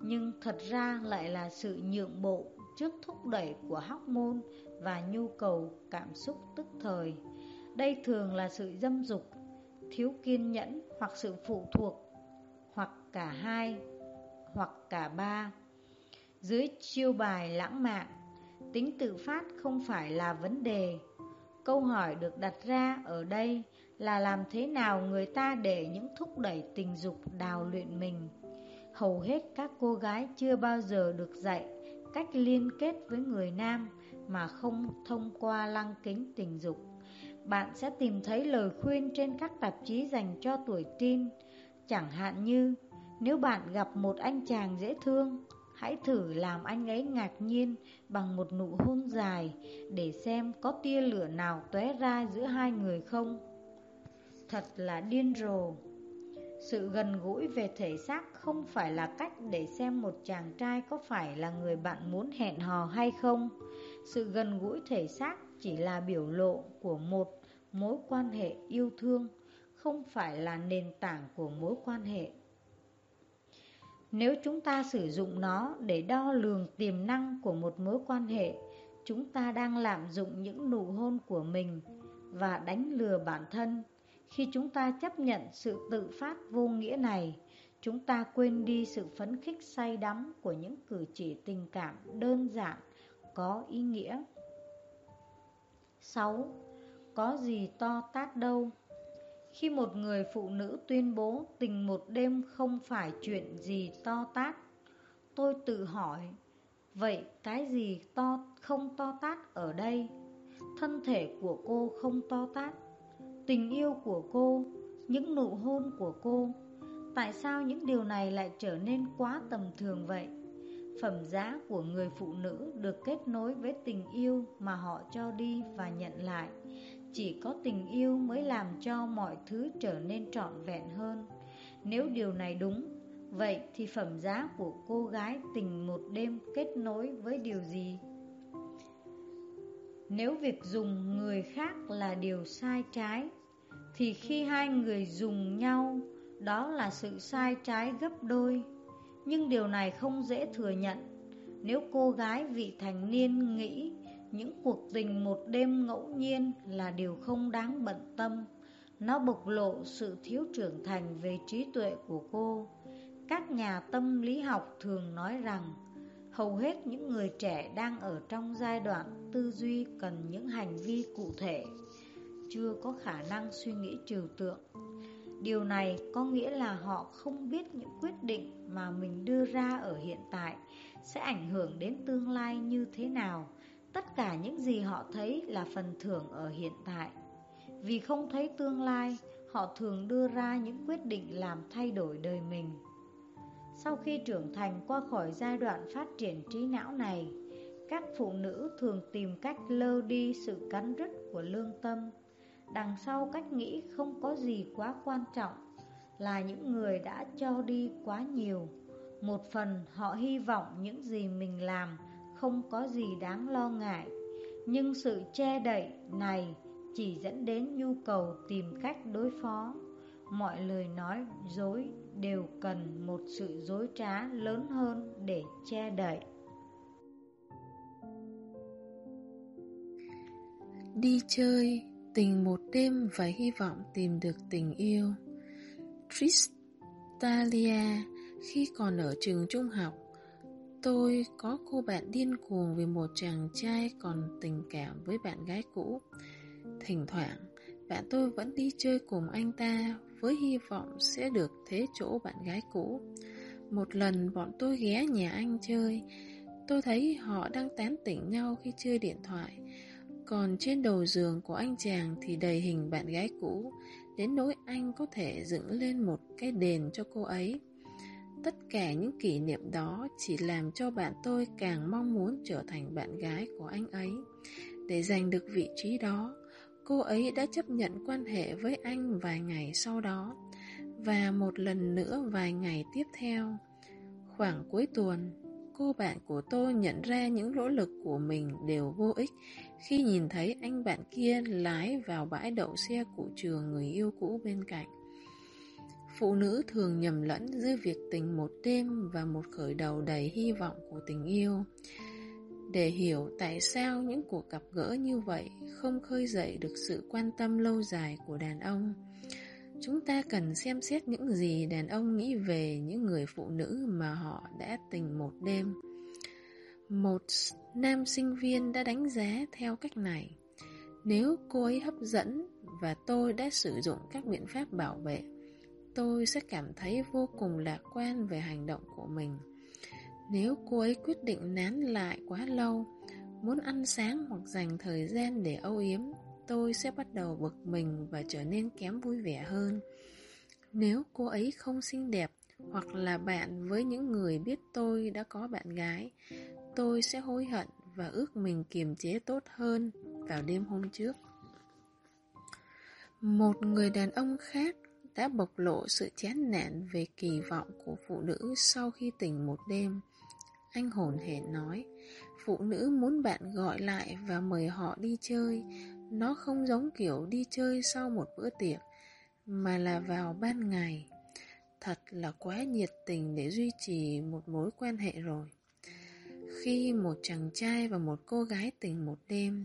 nhưng thật ra lại là sự nhượng bộ trước thúc đẩy của hormone và nhu cầu cảm xúc tức thời. Đây thường là sự dâm dục, thiếu kiên nhẫn hoặc sự phụ thuộc hoặc cả hai hoặc cả ba. Dưới chiêu bài lãng mạn, tính tự phát không phải là vấn đề. Câu hỏi được đặt ra ở đây là làm thế nào người ta để những thúc đẩy tình dục đào luyện mình. Hầu hết các cô gái chưa bao giờ được dạy cách liên kết với người nam mà không thông qua lăng kính tình dục. Bạn sẽ tìm thấy lời khuyên trên các tạp chí dành cho tuổi teen, Chẳng hạn như nếu bạn gặp một anh chàng dễ thương Hãy thử làm anh ấy ngạc nhiên bằng một nụ hôn dài Để xem có tia lửa nào tóe ra giữa hai người không Thật là điên rồ Sự gần gũi về thể xác không phải là cách để xem một chàng trai có phải là người bạn muốn hẹn hò hay không Sự gần gũi thể xác chỉ là biểu lộ của một mối quan hệ yêu thương không phải là nền tảng của mối quan hệ. Nếu chúng ta sử dụng nó để đo lường tiềm năng của một mối quan hệ, chúng ta đang lạm dụng những nụ hôn của mình và đánh lừa bản thân. Khi chúng ta chấp nhận sự tự phát vô nghĩa này, chúng ta quên đi sự phấn khích say đắm của những cử chỉ tình cảm đơn giản, có ý nghĩa. 6. Có gì to tát đâu khi một người phụ nữ tuyên bố tình một đêm không phải chuyện gì to tát Tôi tự hỏi Vậy cái gì to không to tát ở đây? Thân thể của cô không to tát Tình yêu của cô, Những nụ hôn của cô, Tại sao những điều này lại trở nên quá tầm thường vậy? Phẩm giá của người phụ nữ được kết nối với tình yêu mà họ cho đi và nhận lại chỉ có tình yêu mới làm cho mọi thứ trở nên trọn vẹn hơn Nếu điều này đúng, Vậy thì phẩm giá của cô gái tình một đêm kết nối với điều gì? Nếu việc dùng người khác là điều sai trái thì khi hai người dùng nhau, Đó là sự sai trái gấp đôi. Nhưng điều này không dễ thừa nhận. Nếu cô gái vị thành niên nghĩ những cuộc tình một đêm ngẫu nhiên là điều không đáng bận tâm, Nó bộc lộ sự thiếu trưởng thành về trí tuệ của cô. Các nhà tâm lý học thường nói rằng, Hầu hết những người trẻ đang ở trong giai đoạn tư duy cần những hành vi cụ thể. Chưa có khả năng suy nghĩ trừu tượng. Điều này có nghĩa là họ không biết những quyết định mà mình đưa ra ở hiện tại sẽ ảnh hưởng đến tương lai như thế nào. Tất cả những gì họ thấy là phần thưởng ở hiện tại. Vì không thấy tương lai, Họ thường đưa ra những quyết định làm thay đổi đời mình. Sau khi trưởng thành qua khỏi giai đoạn phát triển trí não này, Các phụ nữ thường tìm cách lơ đi sự cắn rứt của lương tâm. Đằng sau cách nghĩ không có gì quá quan trọng Là những người đã cho đi quá nhiều. Một phần họ hy vọng những gì mình làm không có gì đáng lo ngại. Nhưng sự che đậy này chỉ dẫn đến nhu cầu tìm cách đối phó. Mọi lời nói dối đều cần một sự dối trá lớn hơn để che đậy. Đi chơi, tình một đêm và hy vọng tìm được tình yêu. Tristalia, khi còn ở trường trung học, tôi có cô bạn điên cuồng vì một chàng trai còn tình cảm với bạn gái cũ. Thỉnh thoảng, bạn tôi vẫn đi chơi cùng anh ta với hy vọng sẽ được thế chỗ bạn gái cũ. Một lần bọn tôi ghé nhà anh chơi, tôi thấy họ đang tán tỉnh nhau khi chơi điện thoại. Còn trên đầu giường của anh chàng thì đầy hình bạn gái cũ, đến nỗi anh có thể dựng lên một cái đền cho cô ấy. Tất cả những kỷ niệm đó chỉ làm cho bạn tôi càng mong muốn trở thành bạn gái của anh ấy. Để giành được vị trí đó, cô ấy đã chấp nhận quan hệ với anh vài ngày sau đó và một lần nữa vài ngày tiếp theo. Khoảng cuối tuần, cô bạn của tôi nhận ra những nỗ lực của mình đều vô ích khi nhìn thấy anh bạn kia lái vào bãi đậu xe của trường người yêu cũ bên cạnh. Phụ nữ thường nhầm lẫn giữa việc tình một đêm và một khởi đầu đầy hy vọng của tình yêu. Để hiểu tại sao những cuộc gặp gỡ như vậy không khơi dậy được sự quan tâm lâu dài của đàn ông, chúng ta cần xem xét những gì đàn ông nghĩ về những người phụ nữ mà họ đã tình một đêm. Một nam sinh viên đã đánh giá theo cách này. Nếu cô ấy hấp dẫn và tôi đã sử dụng các biện pháp bảo vệ, tôi sẽ cảm thấy vô cùng lạc quan về hành động của mình. Nếu cô ấy quyết định nán lại quá lâu, muốn ăn sáng hoặc dành thời gian để âu yếm, tôi sẽ bắt đầu bực mình và trở nên kém vui vẻ hơn. Nếu cô ấy không xinh đẹp hoặc là bạn với những người biết tôi đã có bạn gái, tôi sẽ hối hận và ước mình kiềm chế tốt hơn vào đêm hôm trước. Một người đàn ông khác đã bộc lộ sự chán nản về kỳ vọng của phụ nữ sau khi tỉnh một đêm. Anh hồn hển nói, phụ nữ muốn bạn gọi lại và mời họ đi chơi. Nó không giống kiểu đi chơi sau một bữa tiệc, mà là vào ban ngày. Thật là quá nhiệt tình để duy trì một mối quan hệ rồi. Khi một chàng trai và một cô gái tình một đêm,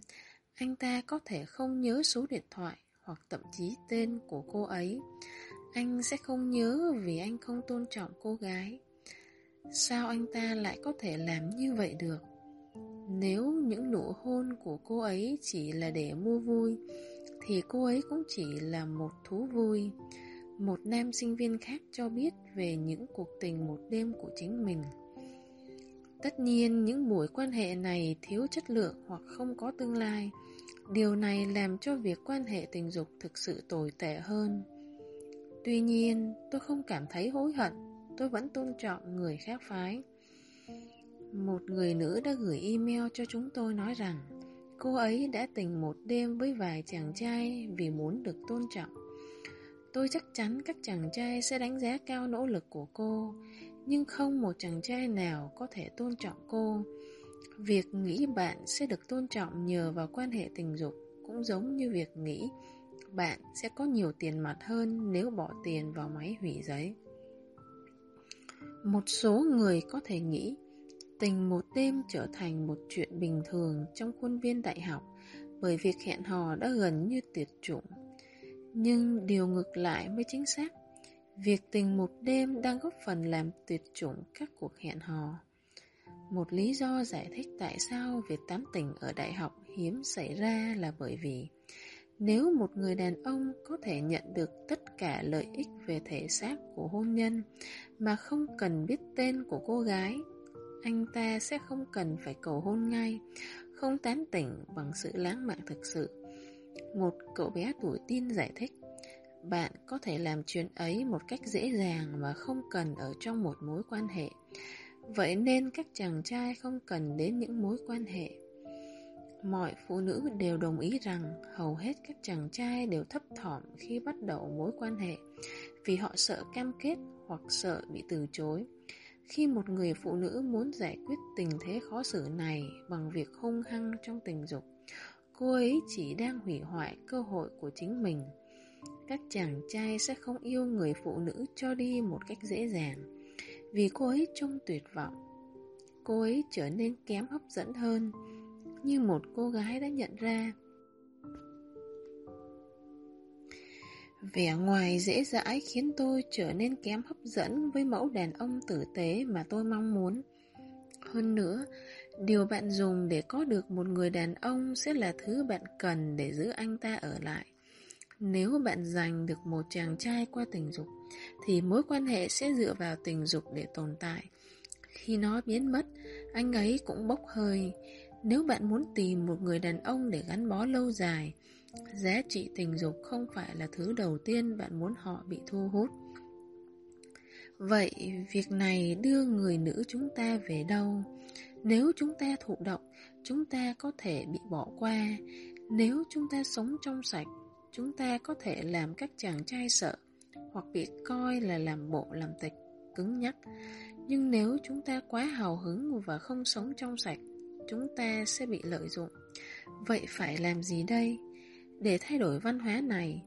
anh ta có thể không nhớ số điện thoại hoặc thậm chí tên của cô ấy. Anh sẽ không nhớ vì anh không tôn trọng cô gái. Sao anh ta lại có thể làm như vậy được? Nếu những nụ hôn của cô ấy chỉ là để mua vui, thì cô ấy cũng chỉ là một thú vui. Một nam sinh viên khác cho biết về những cuộc tình một đêm của chính mình. Tất nhiên những buổi quan hệ này thiếu chất lượng hoặc không có tương lai. Điều này làm cho việc quan hệ tình dục thực sự tồi tệ hơn. Tuy nhiên, tôi không cảm thấy hối hận, tôi vẫn tôn trọng người khác phái. Một người nữ đã gửi email cho chúng tôi nói rằng cô ấy đã tình một đêm với vài chàng trai vì muốn được tôn trọng. Tôi chắc chắn các chàng trai sẽ đánh giá cao nỗ lực của cô, nhưng không một chàng trai nào có thể tôn trọng cô. Việc nghĩ bạn sẽ được tôn trọng nhờ vào quan hệ tình dục cũng giống như việc nghĩ bạn sẽ có nhiều tiền mặt hơn nếu bỏ tiền vào máy hủy giấy. Một số người có thể nghĩ tình một đêm trở thành một chuyện bình thường trong khuôn viên đại học bởi việc hẹn hò đã gần như tuyệt chủng. Nhưng điều ngược lại mới chính xác. Việc tình một đêm đang góp phần làm tuyệt chủng các cuộc hẹn hò. Một lý do giải thích tại sao việc tán tỉnh ở đại học hiếm xảy ra là bởi vì nếu một người đàn ông có thể nhận được tất cả lợi ích về thể xác của hôn nhân mà không cần biết tên của cô gái, anh ta sẽ không cần phải cầu hôn ngay, không tán tỉnh bằng sự lãng mạn thực sự. Một cậu bé tuổi tin giải thích, bạn có thể làm chuyện ấy một cách dễ dàng mà không cần ở trong một mối quan hệ. Vậy nên các chàng trai không cần đến những mối quan hệ. Mọi phụ nữ đều đồng ý rằng hầu hết các chàng trai đều thấp thỏm khi bắt đầu mối quan hệ vì họ sợ cam kết hoặc sợ bị từ chối. Khi một người phụ nữ muốn giải quyết tình thế khó xử này bằng việc hung hăng trong tình dục, cô ấy chỉ đang hủy hoại cơ hội của chính mình. các chàng trai sẽ không yêu người phụ nữ cho đi một cách dễ dàng vì cô ấy trông tuyệt vọng. Cô ấy trở nên kém hấp dẫn hơn, như một cô gái đã nhận ra. Vẻ ngoài dễ dãi khiến tôi trở nên kém hấp dẫn với mẫu đàn ông tử tế mà tôi mong muốn. Hơn nữa, điều bạn dùng để có được một người đàn ông sẽ là thứ bạn cần để giữ anh ta ở lại. Nếu bạn giành được một chàng trai qua tình dục, thì mối quan hệ sẽ dựa vào tình dục để tồn tại. Khi nó biến mất, anh ấy cũng bốc hơi. Nếu bạn muốn tìm một người đàn ông để gắn bó lâu dài, giá trị tình dục không phải là thứ đầu tiên bạn muốn họ bị thu hút. Vậy, việc này đưa người nữ chúng ta về đâu? Nếu chúng ta thụ động, chúng ta có thể bị bỏ qua. Nếu chúng ta sống trong sạch, chúng ta có thể làm các chàng trai sợ hoặc bị coi là làm bộ làm tịch, cứng nhắc. Nhưng nếu chúng ta quá hào hứng và không sống trong sạch, chúng ta sẽ bị lợi dụng. Vậy phải làm gì đây? Để thay đổi văn hóa này,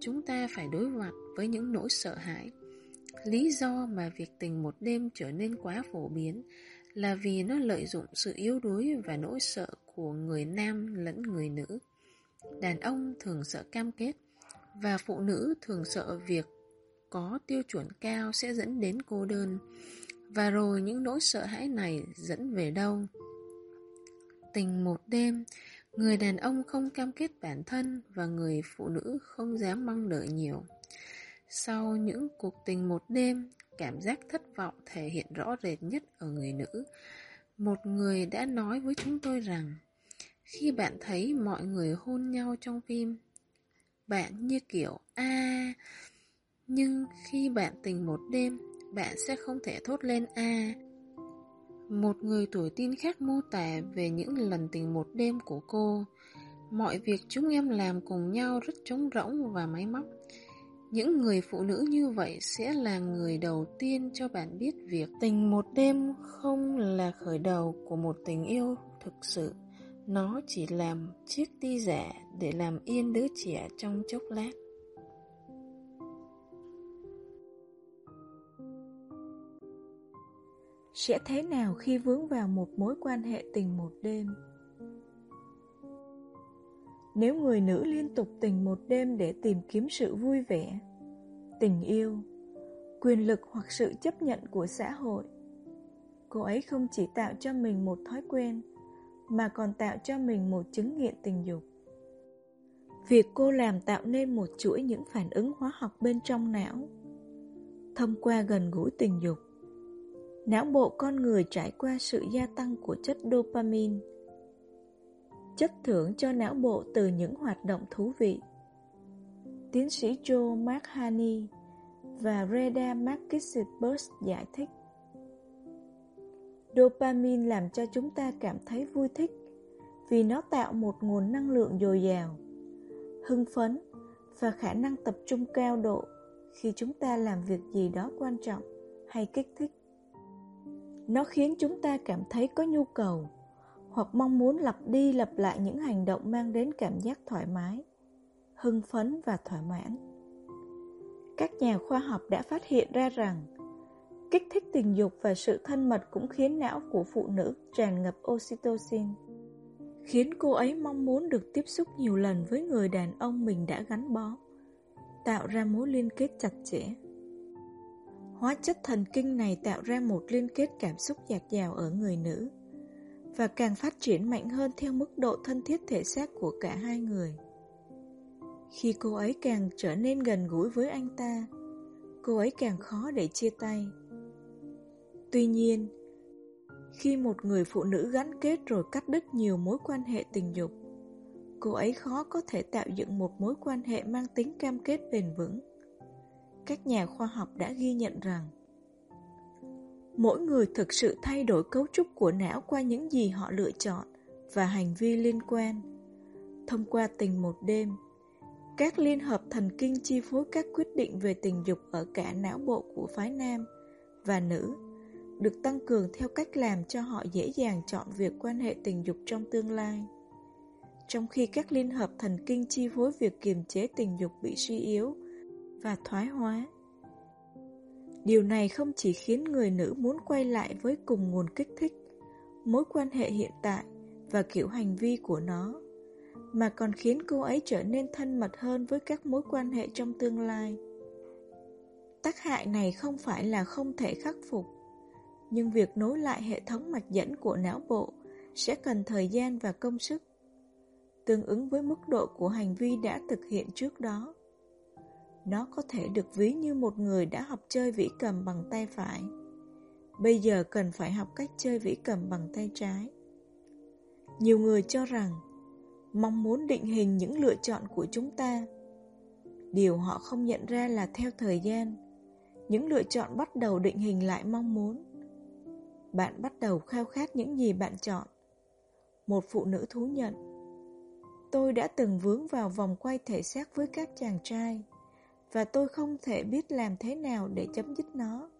chúng ta phải đối mặt với những nỗi sợ hãi. Lý do mà việc tình một đêm trở nên quá phổ biến là vì nó lợi dụng sự yếu đuối và nỗi sợ của người nam lẫn người nữ. Đàn ông thường sợ cam kết và phụ nữ thường sợ việc có tiêu chuẩn cao sẽ dẫn đến cô đơn. Và rồi những nỗi sợ hãi này dẫn về đâu? Tình một đêm, người đàn ông không cam kết bản thân và người phụ nữ không dám mong đợi nhiều. Sau những cuộc tình một đêm, cảm giác thất vọng thể hiện rõ rệt nhất ở người nữ. Một người đã nói với chúng tôi rằng, khi bạn thấy mọi người hôn nhau trong phim, bạn như kiểu a nhưng khi bạn tình một đêm, bạn sẽ không thể thốt lên a. Một người tuổi tin khác mô tả về những lần tình một đêm của cô. Mọi việc chúng em làm cùng nhau rất trống rỗng và máy móc. Những người phụ nữ như vậy sẽ là người đầu tiên cho bạn biết việc tình một đêm không là khởi đầu của một tình yêu thực sự. Nó chỉ làm chiếc ti giả để làm yên đứa trẻ trong chốc lát. Sẽ thế nào khi vướng vào một mối quan hệ tình một đêm? Nếu người nữ liên tục tình một đêm để tìm kiếm sự vui vẻ, tình yêu, quyền lực hoặc sự chấp nhận của xã hội, cô ấy không chỉ tạo cho mình một thói quen mà còn tạo cho mình một chứng nghiện tình dục. Việc cô làm tạo nên một chuỗi những phản ứng hóa học bên trong não. Thông qua gần gũi tình dục, não bộ con người trải qua sự gia tăng của chất dopamine, chất thưởng cho não bộ từ những hoạt động thú vị. Tiến sĩ Joe McHaney và Reda McKissick-Burst giải thích. Dopamine làm cho chúng ta cảm thấy vui thích vì nó tạo một nguồn năng lượng dồi dào, hưng phấn và khả năng tập trung cao độ khi chúng ta làm việc gì đó quan trọng hay kích thích. Nó khiến chúng ta cảm thấy có nhu cầu hoặc mong muốn lặp đi lặp lại những hành động mang đến cảm giác thoải mái, hưng phấn và thỏa mãn. Các nhà khoa học đã phát hiện ra rằng Kích thích tình dục và sự thân mật cũng khiến não của phụ nữ tràn ngập oxytocin, khiến cô ấy mong muốn được tiếp xúc nhiều lần với người đàn ông mình đã gắn bó, tạo ra mối liên kết chặt chẽ. Hóa chất thần kinh này tạo ra một liên kết cảm xúc dạt dào ở người nữ và càng phát triển mạnh hơn theo mức độ thân thiết thể xác của cả hai người. Khi cô ấy càng trở nên gần gũi với anh ta, cô ấy càng khó để chia tay. Tuy nhiên, khi một người phụ nữ gắn kết rồi cắt đứt nhiều mối quan hệ tình dục, cô ấy khó có thể tạo dựng một mối quan hệ mang tính cam kết bền vững. Các nhà khoa học đã ghi nhận rằng mỗi người thực sự thay đổi cấu trúc của não qua những gì họ lựa chọn và hành vi liên quan. Thông qua tình một đêm, các liên hợp thần kinh chi phối các quyết định về tình dục ở cả não bộ của phái nam và nữ được tăng cường theo cách làm cho họ dễ dàng chọn việc quan hệ tình dục trong tương lai. trong khi các liên hợp thần kinh chi phối việc kiềm chế tình dục bị suy yếu và thoái hóa. Điều này không chỉ khiến người nữ muốn quay lại với cùng nguồn kích thích, mối quan hệ hiện tại và kiểu hành vi của nó, mà còn khiến cô ấy trở nên thân mật hơn với các mối quan hệ trong tương lai. Tác hại này không phải là không thể khắc phục, nhưng việc nối lại hệ thống mạch dẫn của não bộ sẽ cần thời gian và công sức, tương ứng với mức độ của hành vi đã thực hiện trước đó. Nó có thể được ví như một người đã học chơi vĩ cầm bằng tay phải. Bây giờ cần phải học cách chơi vĩ cầm bằng tay trái. Nhiều người cho rằng mong muốn định hình những lựa chọn của chúng ta. Điều họ không nhận ra là theo thời gian, những lựa chọn bắt đầu định hình lại mong muốn. Bạn bắt đầu khao khát những gì bạn chọn. Một phụ nữ thú nhận Tôi đã từng vướng vào vòng quay thể xác với các chàng trai và tôi không thể biết làm thế nào để chấm dứt nó.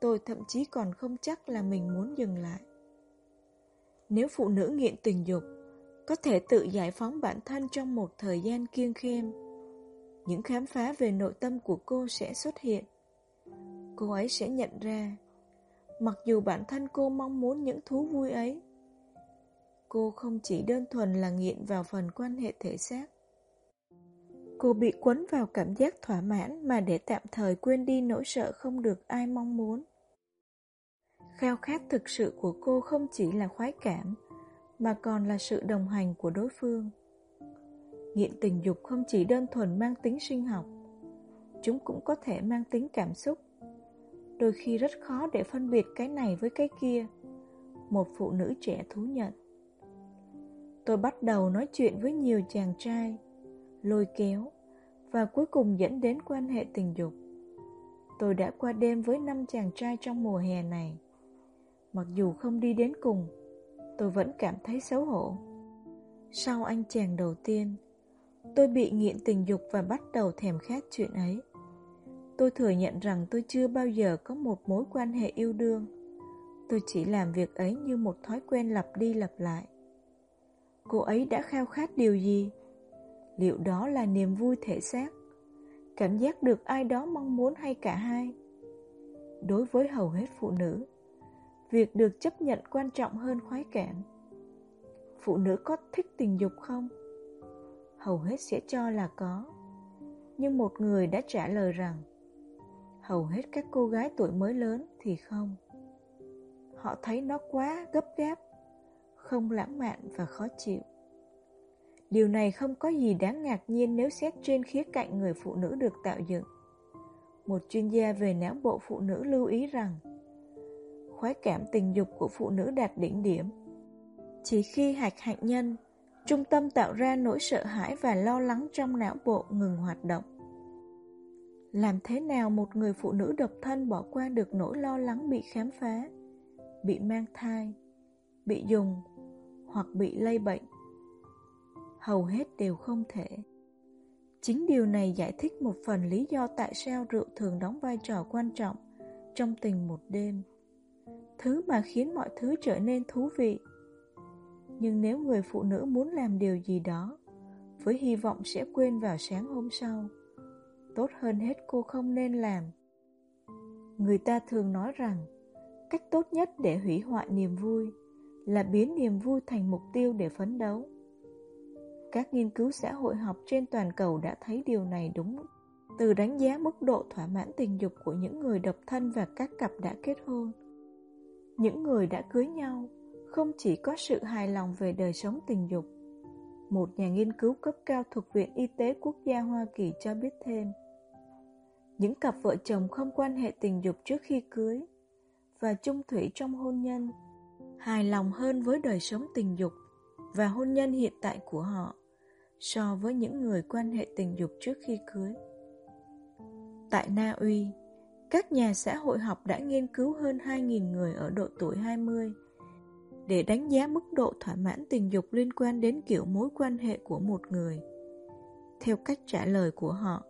Tôi thậm chí còn không chắc là mình muốn dừng lại. Nếu phụ nữ nghiện tình dục có thể tự giải phóng bản thân trong một thời gian kiêng khem, những khám phá về nội tâm của cô sẽ xuất hiện. Cô ấy sẽ nhận ra, mặc dù bản thân cô mong muốn những thú vui ấy, cô không chỉ đơn thuần là nghiện vào phần quan hệ thể xác, Cô bị quấn vào cảm giác thỏa mãn mà để tạm thời quên đi nỗi sợ không được ai mong muốn. Khao khát thực sự của cô không chỉ là khoái cảm, mà còn là sự đồng hành của đối phương. Nghiện tình dục không chỉ đơn thuần mang tính sinh học, chúng cũng có thể mang tính cảm xúc. Đôi khi rất khó để phân biệt cái này với cái kia. Một phụ nữ trẻ thú nhận. Tôi bắt đầu nói chuyện với nhiều chàng trai, lôi kéo và cuối cùng dẫn đến quan hệ tình dục. Tôi đã qua đêm với năm chàng trai trong mùa hè này. Mặc dù không đi đến cùng, tôi vẫn cảm thấy xấu hổ. Sau anh chàng đầu tiên, tôi bị nghiện tình dục và bắt đầu thèm khát chuyện ấy. Tôi thừa nhận rằng tôi chưa bao giờ có một mối quan hệ yêu đương. Tôi chỉ làm việc ấy như một thói quen lặp đi lặp lại. Cô ấy đã khao khát điều gì? Liệu đó là niềm vui thể xác, cảm giác được ai đó mong muốn hay cả hai? Đối với hầu hết phụ nữ, việc được chấp nhận quan trọng hơn khoái cảm. Phụ nữ có thích tình dục không? Hầu hết sẽ cho là có. Nhưng một người đã trả lời rằng hầu hết các cô gái tuổi mới lớn thì không. Họ thấy nó quá gấp gáp, không lãng mạn và khó chịu. Điều này không có gì đáng ngạc nhiên nếu xét trên khía cạnh người phụ nữ được tạo dựng. Một chuyên gia về não bộ phụ nữ lưu ý rằng khoái cảm tình dục của phụ nữ đạt đỉnh điểm. Chỉ khi hạch hạnh nhân, trung tâm tạo ra nỗi sợ hãi và lo lắng trong não bộ ngừng hoạt động. Làm thế nào một người phụ nữ độc thân bỏ qua được nỗi lo lắng bị khám phá, bị mang thai, bị dùng hoặc bị lây bệnh? Hầu hết đều không thể. Chính điều này giải thích một phần lý do tại sao rượu thường đóng vai trò quan trọng trong tình một đêm. Thứ mà khiến mọi thứ trở nên thú vị. Nhưng nếu người phụ nữ muốn làm điều gì đó, với hy vọng sẽ quên vào sáng hôm sau, tốt hơn hết cô không nên làm. Người ta thường nói rằng, cách tốt nhất để hủy hoại niềm vui là biến niềm vui thành mục tiêu để phấn đấu. Các nghiên cứu xã hội học trên toàn cầu đã thấy điều này đúng từ đánh giá mức độ thỏa mãn tình dục của những người độc thân và các cặp đã kết hôn. Những người đã cưới nhau không chỉ có sự hài lòng về đời sống tình dục. Một nhà nghiên cứu cấp cao thuộc Viện Y tế Quốc gia Hoa Kỳ cho biết thêm, những cặp vợ chồng không quan hệ tình dục trước khi cưới và chung thủy trong hôn nhân hài lòng hơn với đời sống tình dục và hôn nhân hiện tại của họ so với những người quan hệ tình dục trước khi cưới. Tại Na Uy, các nhà xã hội học đã nghiên cứu hơn 2.000 người ở độ tuổi 20 để đánh giá mức độ thỏa mãn tình dục liên quan đến kiểu mối quan hệ của một người. Theo cách trả lời của họ,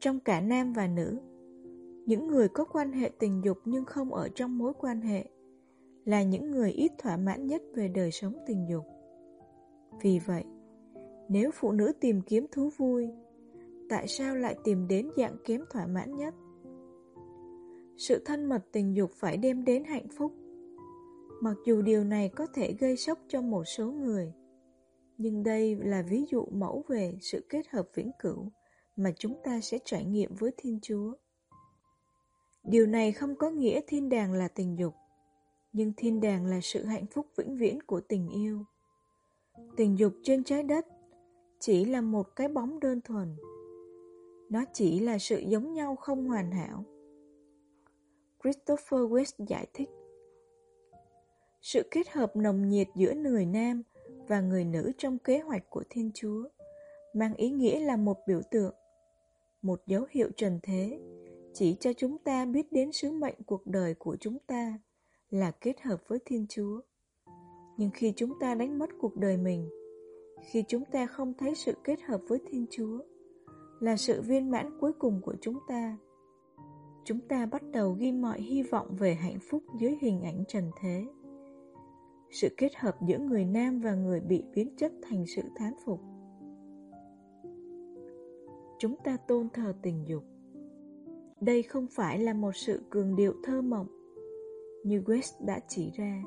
trong cả nam và nữ, những người có quan hệ tình dục nhưng không ở trong mối quan hệ là những người ít thỏa mãn nhất về đời sống tình dục. Vì vậy, nếu phụ nữ tìm kiếm thú vui, tại sao lại tìm đến dạng kém thỏa mãn nhất? Sự thân mật tình dục phải đem đến hạnh phúc. Mặc dù điều này có thể gây sốc cho một số người, nhưng đây là ví dụ mẫu về sự kết hợp vĩnh cửu mà chúng ta sẽ trải nghiệm với Thiên Chúa. Điều này không có nghĩa thiên đàng là tình dục, nhưng thiên đàng là sự hạnh phúc vĩnh viễn của tình yêu. Tình dục trên trái đất chỉ là một cái bóng đơn thuần. Nó chỉ là sự giống nhau không hoàn hảo. Christopher West giải thích Sự kết hợp nồng nhiệt giữa người nam và người nữ trong kế hoạch của Thiên Chúa mang ý nghĩa là một biểu tượng, một dấu hiệu trần thế, chỉ cho chúng ta biết đến sứ mệnh cuộc đời của chúng ta là kết hợp với Thiên Chúa. Nhưng khi chúng ta đánh mất cuộc đời mình, khi chúng ta không thấy sự kết hợp với Thiên Chúa, là sự viên mãn cuối cùng của chúng ta, chúng ta bắt đầu ghi mọi hy vọng về hạnh phúc dưới hình ảnh trần thế. Sự kết hợp giữa người nam và người bị biến chất thành sự thán phục. Chúng ta tôn thờ tình dục. Đây không phải là một sự cường điệu thơ mộng, như West đã chỉ ra.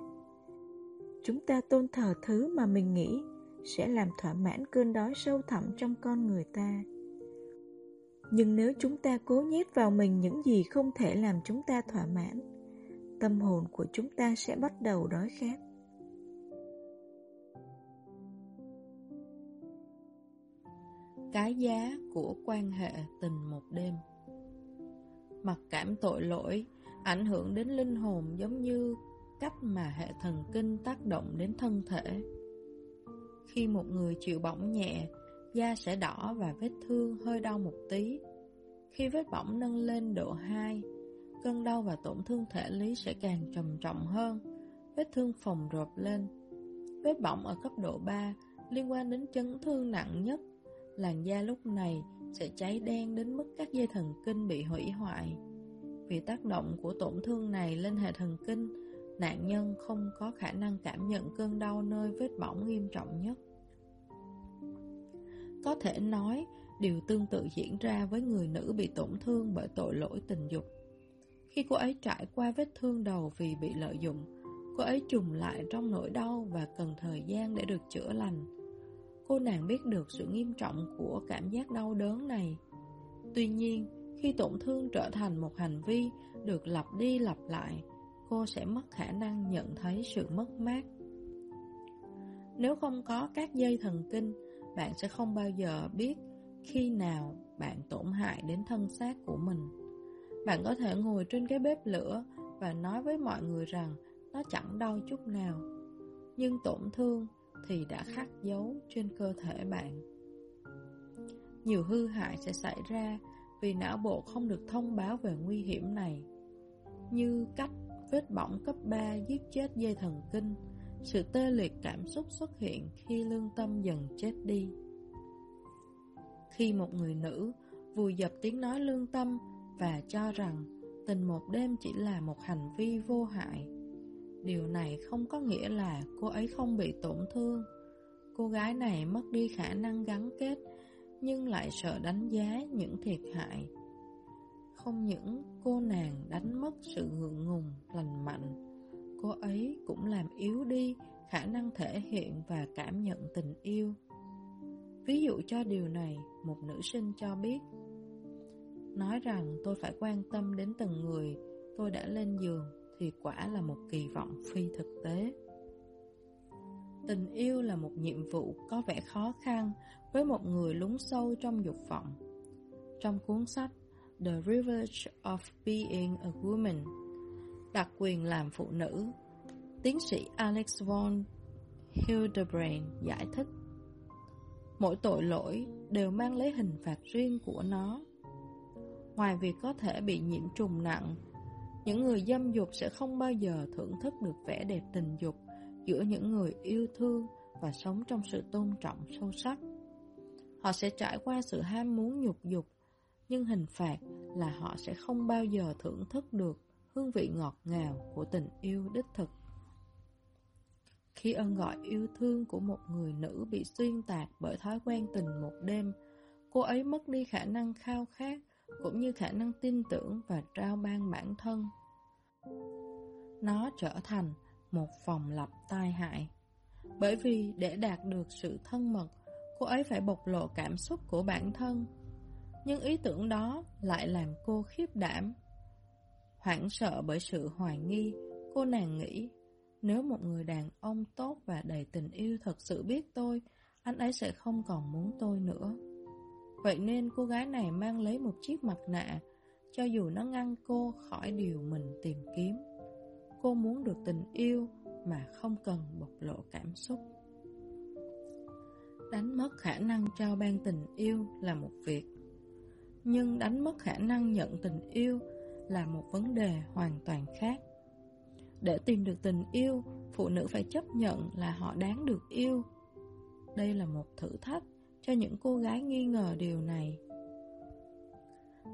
Chúng ta tôn thờ thứ mà mình nghĩ sẽ làm thỏa mãn cơn đói sâu thẳm trong con người ta. Nhưng nếu chúng ta cố nhét vào mình những gì không thể làm chúng ta thỏa mãn, tâm hồn của chúng ta sẽ bắt đầu đói khát. Cái giá của quan hệ tình một đêm Mặc cảm tội lỗi ảnh hưởng đến linh hồn giống như cách mà hệ thần kinh tác động đến thân thể. Khi một người chịu bỏng nhẹ, da sẽ đỏ và vết thương hơi đau một tí. Khi vết bỏng nâng lên độ 2, cơn đau và tổn thương thể lý sẽ càng trầm trọng hơn, vết thương phồng rộp lên. Vết bỏng ở cấp độ 3 liên quan đến chấn thương nặng nhất, làn da lúc này sẽ cháy đen đến mức các dây thần kinh bị hủy hoại. Vì tác động của tổn thương này lên hệ thần kinh, nạn nhân không có khả năng cảm nhận cơn đau nơi vết bỏng nghiêm trọng nhất. Có thể nói, điều tương tự diễn ra với người nữ bị tổn thương bởi tội lỗi tình dục. Khi cô ấy trải qua vết thương đầu vì bị lợi dụng, cô ấy trùng lại trong nỗi đau và cần thời gian để được chữa lành. Cô nàng biết được sự nghiêm trọng của cảm giác đau đớn này. Tuy nhiên, khi tổn thương trở thành một hành vi được lặp đi lặp lại, cô sẽ mất khả năng nhận thấy sự mất mát. Nếu không có các dây thần kinh, bạn sẽ không bao giờ biết khi nào bạn tổn hại đến thân xác của mình. Bạn có thể ngồi trên cái bếp lửa và nói với mọi người rằng nó chẳng đau chút nào. Nhưng tổn thương thì đã khắc dấu trên cơ thể bạn. Nhiều hư hại sẽ xảy ra vì não bộ không được thông báo về nguy hiểm này. Như cách vết bỏng cấp 3 giết chết dây thần kinh, sự tê liệt cảm xúc xuất hiện khi lương tâm dần chết đi. Khi một người nữ vùi dập tiếng nói lương tâm và cho rằng tình một đêm chỉ là một hành vi vô hại, điều này không có nghĩa là cô ấy không bị tổn thương. Cô gái này mất đi khả năng gắn kết nhưng lại sợ đánh giá những thiệt hại. Không những cô nàng đánh mất sự ngượng ngùng, lành mạnh, cô ấy cũng làm yếu đi khả năng thể hiện và cảm nhận tình yêu. Ví dụ cho điều này, một nữ sinh cho biết Nói rằng tôi phải quan tâm đến từng người tôi đã lên giường thì quả là một kỳ vọng phi thực tế. Tình yêu là một nhiệm vụ có vẻ khó khăn với một người lún sâu trong dục vọng. Trong cuốn sách The Privilege of Being a Woman, đặc quyền làm phụ nữ, tiến sĩ Alex von Hildebrand giải thích Mỗi tội lỗi đều mang lấy hình phạt riêng của nó. Ngoài việc có thể bị nhiễm trùng nặng, những người dâm dục sẽ không bao giờ thưởng thức được vẻ đẹp tình dục giữa những người yêu thương và sống trong sự tôn trọng sâu sắc. Họ sẽ trải qua sự ham muốn nhục dục, nhưng hình phạt là họ sẽ không bao giờ thưởng thức được hương vị ngọt ngào của tình yêu đích thực. Khi ân gọi yêu thương của một người nữ bị xuyên tạc bởi thói quen tình một đêm, cô ấy mất đi khả năng khao khát, cũng như khả năng tin tưởng và trao ban bản thân. Nó trở thành một phòng lập tai hại. Bởi vì để đạt được sự thân mật, cô ấy phải bộc lộ cảm xúc của bản thân. Nhưng ý tưởng đó lại làm cô khiếp đảm. Hoảng sợ bởi sự hoài nghi, cô nàng nghĩ nếu một người đàn ông tốt và đầy tình yêu thật sự biết tôi, anh ấy sẽ không còn muốn tôi nữa. Vậy nên cô gái này mang lấy một chiếc mặt nạ, cho dù nó ngăn cô khỏi điều mình tìm kiếm. Cô muốn được tình yêu mà không cần bộc lộ cảm xúc. Đánh mất khả năng trao ban tình yêu là một việc, nhưng đánh mất khả năng nhận tình yêu là một vấn đề hoàn toàn khác. Để tìm được tình yêu, phụ nữ phải chấp nhận là họ đáng được yêu. Đây là một thử thách cho những cô gái nghi ngờ điều này.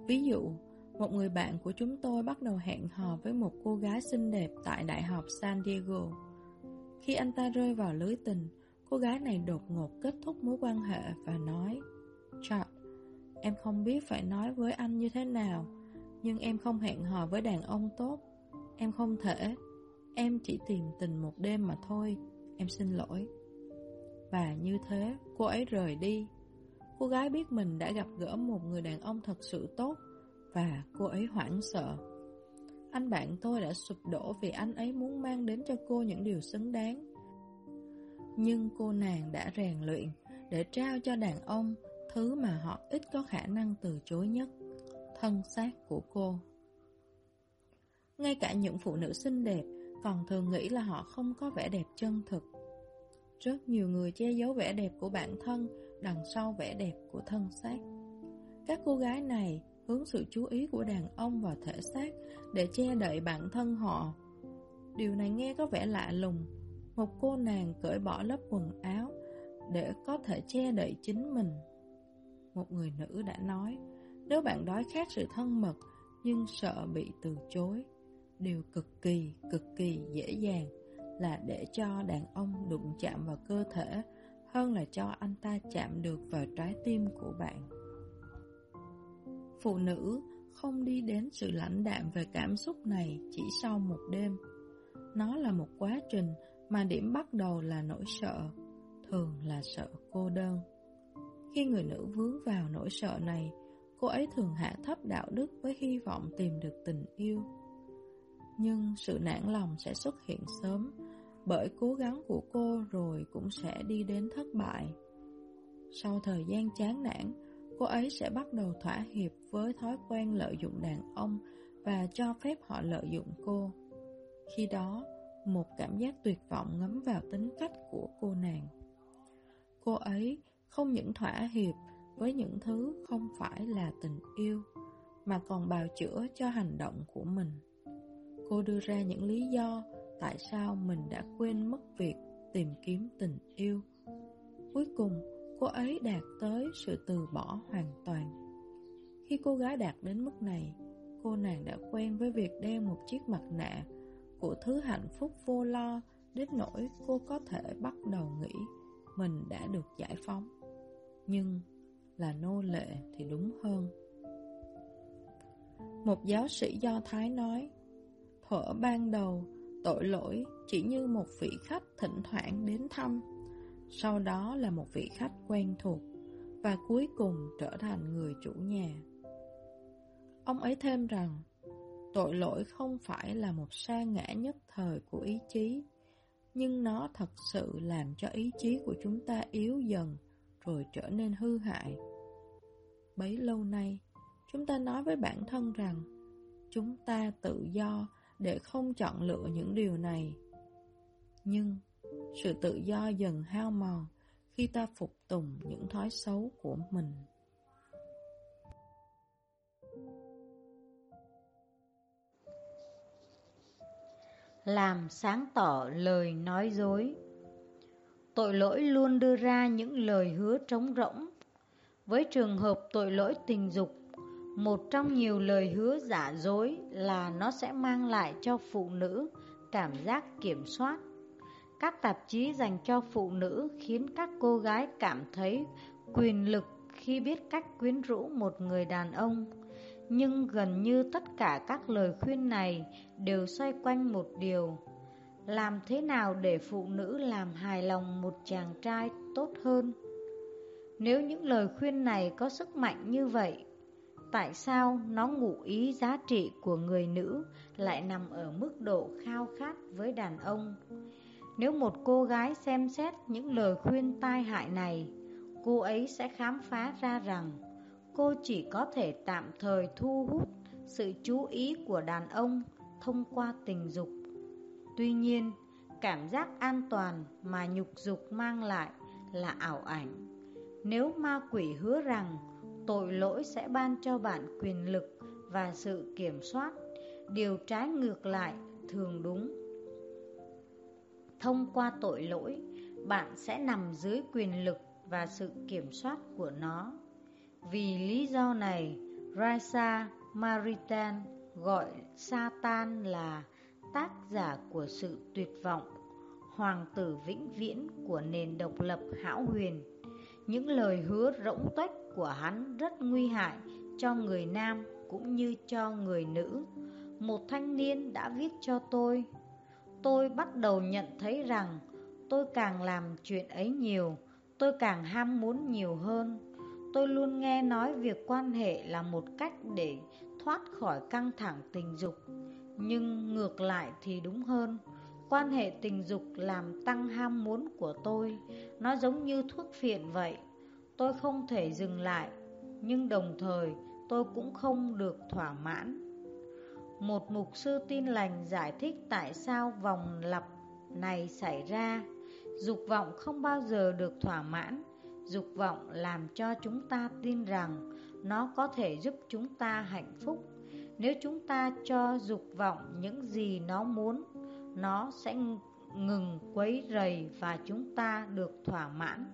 Ví dụ, một người bạn của chúng tôi bắt đầu hẹn hò với một cô gái xinh đẹp tại Đại học San Diego. Khi anh ta rơi vào lưới tình, cô gái này đột ngột kết thúc mối quan hệ và nói Chuck, em không biết phải nói với anh như thế nào, nhưng em không hẹn hò với đàn ông tốt. Em không thể, em chỉ tìm tình một đêm mà thôi, em xin lỗi. Và như thế, cô ấy rời đi. Cô gái biết mình đã gặp gỡ một người đàn ông thật sự tốt và cô ấy hoảng sợ. Anh bạn tôi đã sụp đổ vì anh ấy muốn mang đến cho cô những điều xứng đáng. Nhưng cô nàng đã rèn luyện để trao cho đàn ông thứ mà họ ít có khả năng từ chối nhất, thân xác của cô. Ngay cả những phụ nữ xinh đẹp còn thường nghĩ là họ không có vẻ đẹp chân thực. Rất nhiều người che giấu vẻ đẹp của bản thân đằng sau vẻ đẹp của thân xác. Các cô gái này hướng sự chú ý của đàn ông vào thể xác để che đậy bản thân họ. Điều này nghe có vẻ lạ lùng. Một cô nàng cởi bỏ lớp quần áo để có thể che đậy chính mình. Một người nữ đã nói, nếu bạn đói khát sự thân mật nhưng sợ bị từ chối, điều cực kỳ, cực kỳ dễ dàng là để cho đàn ông đụng chạm vào cơ thể hơn là cho anh ta chạm được vào trái tim của bạn. Phụ nữ không đi đến sự lãnh đạm về cảm xúc này chỉ sau một đêm. Nó là một quá trình mà điểm bắt đầu là nỗi sợ, thường là sợ cô đơn. Khi người nữ vướng vào nỗi sợ này, cô ấy thường hạ thấp đạo đức với hy vọng tìm được tình yêu. Nhưng sự nản lòng sẽ xuất hiện sớm, bởi cố gắng của cô rồi cũng sẽ đi đến thất bại. Sau thời gian chán nản, cô ấy sẽ bắt đầu thỏa hiệp với thói quen lợi dụng đàn ông và cho phép họ lợi dụng cô. Khi đó, một cảm giác tuyệt vọng ngấm vào tính cách của cô nàng. Cô ấy không những thỏa hiệp với những thứ không phải là tình yêu, mà còn bào chữa cho hành động của mình. Cô đưa ra những lý do tại sao mình đã quên mất việc tìm kiếm tình yêu. Cuối cùng, cô ấy đạt tới sự từ bỏ hoàn toàn. Khi cô gái đạt đến mức này, cô nàng đã quen với việc đeo một chiếc mặt nạ của thứ hạnh phúc vô lo đến nỗi cô có thể bắt đầu nghĩ mình đã được giải phóng. Nhưng là nô lệ thì đúng hơn. Một giáo sĩ Do Thái nói, thuở ban đầu, tội lỗi chỉ như một vị khách thỉnh thoảng đến thăm, sau đó là một vị khách quen thuộc, và cuối cùng trở thành người chủ nhà. Ông ấy thêm rằng, tội lỗi không phải là một sa ngã nhất thời của ý chí, nhưng nó thật sự làm cho ý chí của chúng ta yếu dần rồi trở nên hư hại. Bấy lâu nay, chúng ta nói với bản thân rằng chúng ta tự do để không chọn lựa những điều này. Nhưng sự tự do dần hao mòn khi ta phục tùng những thói xấu của mình. Làm sáng tỏ lời nói dối Tội lỗi luôn đưa ra những lời hứa trống rỗng. Với trường hợp tội lỗi tình dục, một trong nhiều lời hứa giả dối là nó sẽ mang lại cho phụ nữ cảm giác kiểm soát. các tạp chí dành cho phụ nữ khiến các cô gái cảm thấy quyền lực khi biết cách quyến rũ một người đàn ông. Nhưng gần như tất cả các lời khuyên này đều xoay quanh một điều. Làm thế nào để phụ nữ làm hài lòng một chàng trai tốt hơn? Nếu những lời khuyên này có sức mạnh như vậy, tại sao nó ngụ ý giá trị của người nữ lại nằm ở mức độ khao khát với đàn ông? Nếu một cô gái xem xét những lời khuyên tai hại này, cô ấy sẽ khám phá ra rằng cô chỉ có thể tạm thời thu hút sự chú ý của đàn ông thông qua tình dục. Tuy nhiên, cảm giác an toàn mà nhục dục mang lại là ảo ảnh. Nếu ma quỷ hứa rằng tội lỗi sẽ ban cho bạn quyền lực và sự kiểm soát, điều trái ngược lại thường đúng. Thông qua tội lỗi, bạn sẽ nằm dưới quyền lực và sự kiểm soát của nó. Vì lý do này, Raisa Maritan gọi Satan là tác giả của sự tuyệt vọng, hoàng tử vĩnh viễn của nền độc lập hão huyền. Những lời hứa rỗng tuếch của hắn rất nguy hại cho người nam cũng như cho người nữ. Một thanh niên đã viết cho tôi. Tôi bắt đầu nhận thấy rằng tôi càng làm chuyện ấy nhiều, tôi càng ham muốn nhiều hơn. Tôi luôn nghe nói việc quan hệ là một cách để thoát khỏi căng thẳng tình dục. Nhưng ngược lại thì đúng hơn. Quan hệ tình dục làm tăng ham muốn của tôi. Nó giống như thuốc phiện vậy. Tôi không thể dừng lại, nhưng đồng thời tôi cũng không được thỏa mãn. Một mục sư tin lành giải thích tại sao vòng lặp này xảy ra. Dục vọng không bao giờ được thỏa mãn Dục vọng làm cho chúng ta tin rằng nó có thể giúp chúng ta hạnh phúc. Nếu chúng ta cho dục vọng những gì nó muốn, nó sẽ ngừng quấy rầy và chúng ta được thỏa mãn.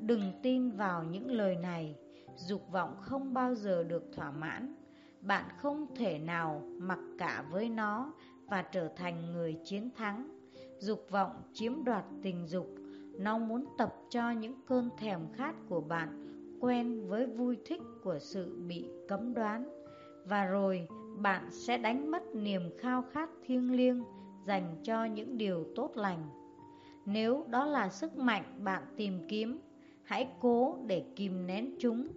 Đừng tin vào những lời này, dục vọng không bao giờ được thỏa mãn. Bạn không thể nào mặc cả với nó và trở thành người chiến thắng. Dục vọng chiếm đoạt tình dục nó muốn tập cho những cơn thèm khát của bạn quen với vui thích của sự bị cấm đoán Và rồi bạn sẽ đánh mất niềm khao khát thiêng liêng dành cho những điều tốt lành Nếu đó là sức mạnh bạn tìm kiếm, hãy cố để kìm nén chúng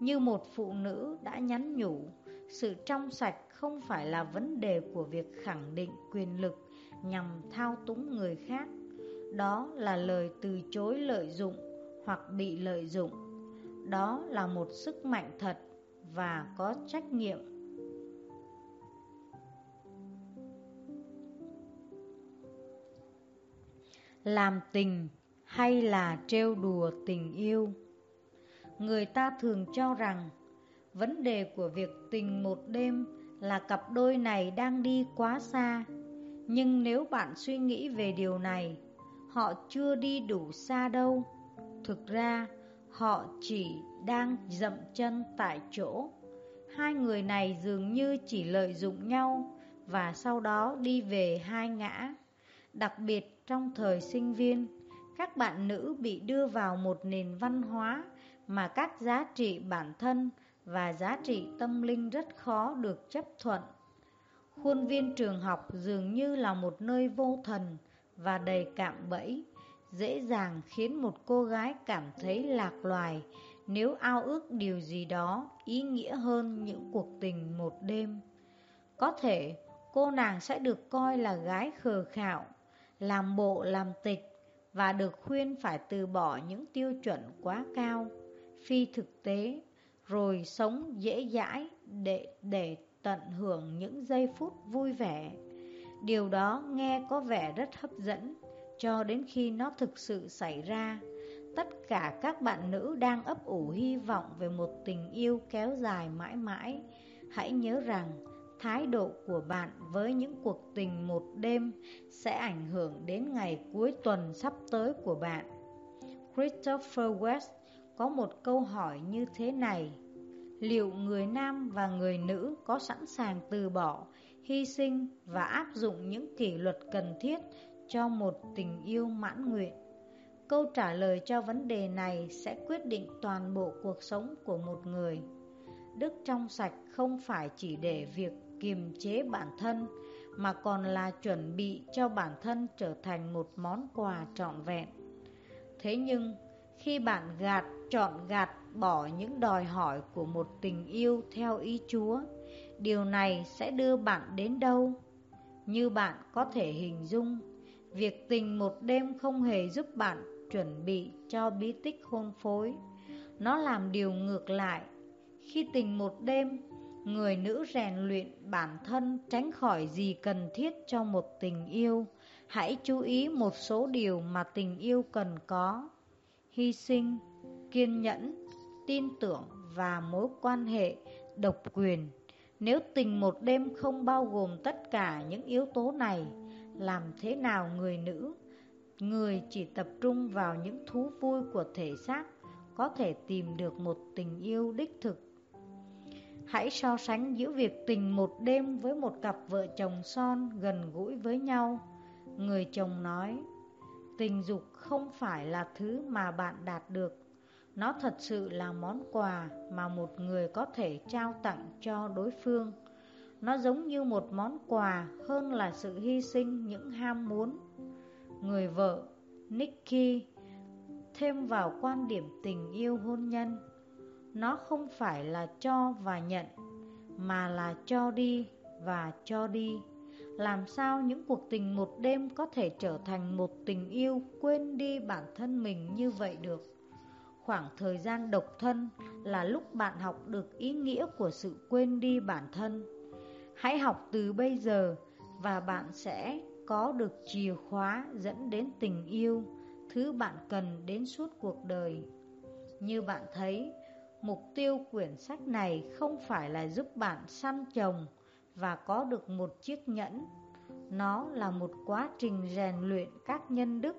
Như một phụ nữ đã nhắn nhủ, sự trong sạch không phải là vấn đề của việc khẳng định quyền lực nhằm thao túng người khác đó là lời từ chối lợi dụng hoặc bị lợi dụng. Đó là một sức mạnh thật và có trách nhiệm. Làm tình hay là trêu đùa tình yêu? Người ta thường cho rằng vấn đề của việc tình một đêm là cặp đôi này đang đi quá xa. Nhưng nếu bạn suy nghĩ về điều này, họ chưa đi đủ xa đâu. Thực ra, họ chỉ đang dậm chân tại chỗ. Hai người này dường như chỉ lợi dụng nhau và sau đó đi về hai ngã. Đặc biệt trong thời sinh viên, các bạn nữ bị đưa vào một nền văn hóa mà các giá trị bản thân và giá trị tâm linh rất khó được chấp thuận. Khuôn viên trường học dường như là một nơi vô thần, và đầy cạm bẫy, dễ dàng khiến một cô gái cảm thấy lạc loài nếu ao ước điều gì đó ý nghĩa hơn những cuộc tình một đêm. Có thể cô nàng sẽ được coi là gái khờ khạo, làm bộ làm tịch và được khuyên phải từ bỏ những tiêu chuẩn quá cao, phi thực tế, rồi sống dễ dãi để, để tận hưởng những giây phút vui vẻ. Điều đó nghe có vẻ rất hấp dẫn cho đến khi nó thực sự xảy ra. Tất cả các bạn nữ đang ấp ủ hy vọng về một tình yêu kéo dài mãi mãi. Hãy nhớ rằng thái độ của bạn với những cuộc tình một đêm sẽ ảnh hưởng đến ngày cuối tuần sắp tới của bạn. Christopher West có một câu hỏi như thế này. Liệu người nam và người nữ có sẵn sàng từ bỏ hy sinh và áp dụng những kỷ luật cần thiết cho một tình yêu mãn nguyện? Câu trả lời cho vấn đề này sẽ quyết định toàn bộ cuộc sống của một người. Đức trong sạch không phải chỉ để việc kiềm chế bản thân mà còn là chuẩn bị cho bản thân trở thành một món quà trọn vẹn. Thế nhưng, khi bạn gạt, chọn gạt bỏ những đòi hỏi của một tình yêu theo ý Chúa, điều này sẽ đưa bạn đến đâu? Như bạn có thể hình dung, việc tình một đêm không hề giúp bạn chuẩn bị cho bí tích hôn phối. Nó làm điều ngược lại. Khi tình một đêm, người nữ rèn luyện bản thân tránh khỏi gì cần thiết cho một tình yêu. Hãy chú ý một số điều mà tình yêu cần có. Hy sinh, kiên nhẫn, tin tưởng và mối quan hệ độc quyền. Nếu tình một đêm không bao gồm tất cả những yếu tố này, làm thế nào người nữ, người chỉ tập trung vào những thú vui của thể xác, có thể tìm được một tình yêu đích thực? Hãy so sánh giữa việc tình một đêm với một cặp vợ chồng son gần gũi với nhau. Người chồng nói, tình dục không phải là thứ mà bạn đạt được nó thật sự là món quà mà một người có thể trao tặng cho đối phương. Nó giống như một món quà hơn là sự hy sinh những ham muốn. Người vợ, Nikki, thêm vào quan điểm tình yêu hôn nhân. Nó không phải là cho và nhận, mà là cho đi và cho đi. Làm sao những cuộc tình một đêm có thể trở thành một tình yêu quên đi bản thân mình như vậy được? Khoảng thời gian độc thân là lúc bạn học được ý nghĩa của sự quên đi bản thân. Hãy học từ bây giờ và bạn sẽ có được chìa khóa dẫn đến tình yêu, thứ bạn cần đến suốt cuộc đời. Như bạn thấy, mục tiêu quyển sách này không phải là giúp bạn săn chồng và có được một chiếc nhẫn. Nó là một quá trình rèn luyện các nhân đức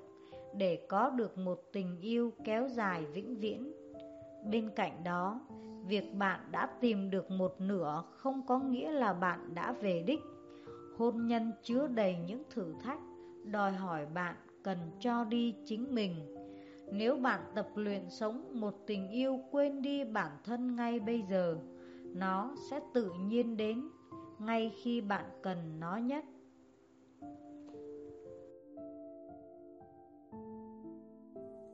để có được một tình yêu kéo dài vĩnh viễn. Bên cạnh đó, việc bạn đã tìm được một nửa không có nghĩa là bạn đã về đích. Hôn nhân chứa đầy những thử thách, đòi hỏi bạn cần cho đi chính mình. Nếu bạn tập luyện sống một tình yêu quên đi bản thân ngay bây giờ, nó sẽ tự nhiên đến ngay khi bạn cần nó nhất.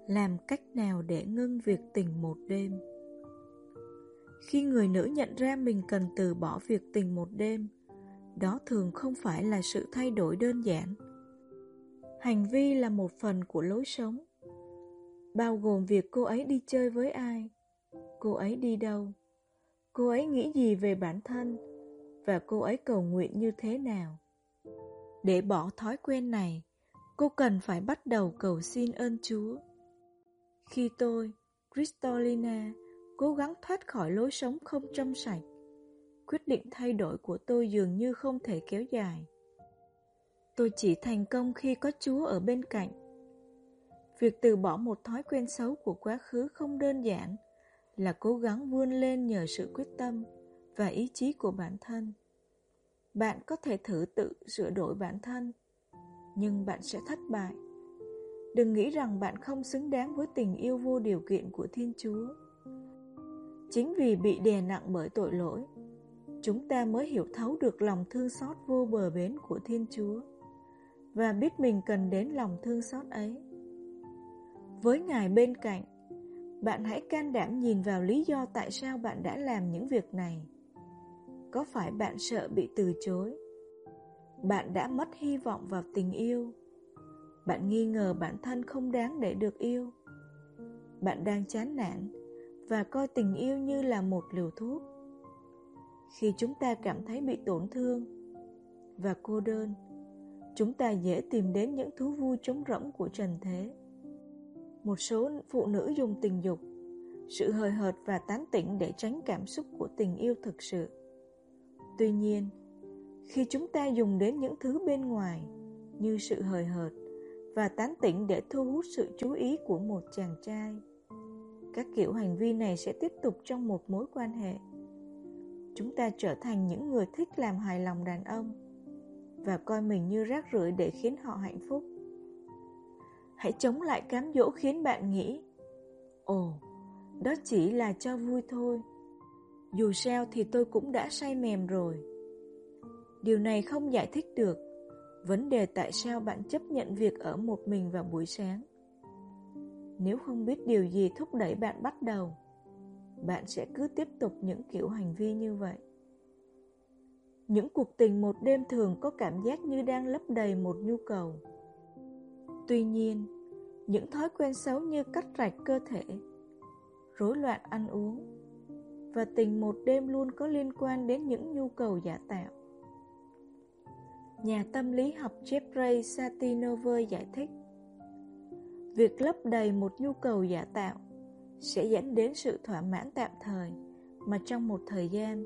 làm cách nào để ngưng việc tình một đêm? Khi người nữ nhận ra mình cần từ bỏ việc tình một đêm đó thường không phải là sự thay đổi đơn giản. Hành vi là một phần của lối sống bao gồm việc cô ấy đi chơi với ai cô ấy đi đâu cô ấy nghĩ gì về bản thân và cô ấy cầu nguyện như thế nào để bỏ thói quen này cô cần phải bắt đầu cầu xin ơn chúa khi tôi, Cristolina, cố gắng thoát khỏi lối sống không trong sạch, quyết định thay đổi của tôi dường như không thể kéo dài. Tôi chỉ thành công khi có Chúa ở bên cạnh. Việc từ bỏ một thói quen xấu của quá khứ không đơn giản là cố gắng vươn lên nhờ sự quyết tâm và ý chí của bản thân. Bạn có thể thử tự sửa đổi bản thân, nhưng bạn sẽ thất bại Đừng nghĩ rằng bạn không xứng đáng với tình yêu vô điều kiện của Thiên Chúa. Chính vì bị đè nặng bởi tội lỗi, chúng ta mới hiểu thấu được lòng thương xót vô bờ bến của Thiên Chúa và biết mình cần đến lòng thương xót ấy. Với Ngài bên cạnh, bạn hãy can đảm nhìn vào lý do tại sao bạn đã làm những việc này. Có phải bạn sợ bị từ chối? Bạn đã mất hy vọng vào tình yêu. Bạn nghi ngờ bản thân không đáng để được yêu. Bạn đang chán nản và coi tình yêu như là một liều thuốc. Khi chúng ta cảm thấy bị tổn thương và cô đơn chúng ta dễ tìm đến những thú vui trống rỗng của trần thế một số phụ nữ dùng tình dục, sự hời hợt và tán tỉnh để tránh cảm xúc của tình yêu thực sự tuy nhiên, khi chúng ta dùng đến những thứ bên ngoài như sự hời hợt và tán tỉnh để thu hút sự chú ý của một chàng trai. Các kiểu hành vi này sẽ tiếp tục trong một mối quan hệ. Chúng ta trở thành những người thích làm hài lòng đàn ông và coi mình như rác rưởi để khiến họ hạnh phúc. Hãy chống lại cám dỗ khiến bạn nghĩ Ồ, đó chỉ là cho vui thôi Dù sao thì tôi cũng đã say mềm rồi Điều này không giải thích được vấn đề tại sao bạn chấp nhận việc ở một mình vào buổi sáng. Nếu không biết điều gì thúc đẩy bạn bắt đầu, bạn sẽ cứ tiếp tục những kiểu hành vi như vậy. Những cuộc tình một đêm thường có cảm giác như đang lấp đầy một nhu cầu. Tuy nhiên, những thói quen xấu như cắt rạch cơ thể, rối loạn ăn uống và tình một đêm luôn có liên quan đến những nhu cầu giả tạo. Nhà tâm lý học Jeffrey Satinover giải thích Việc lấp đầy một nhu cầu giả tạo sẽ dẫn đến sự thỏa mãn tạm thời mà trong một thời gian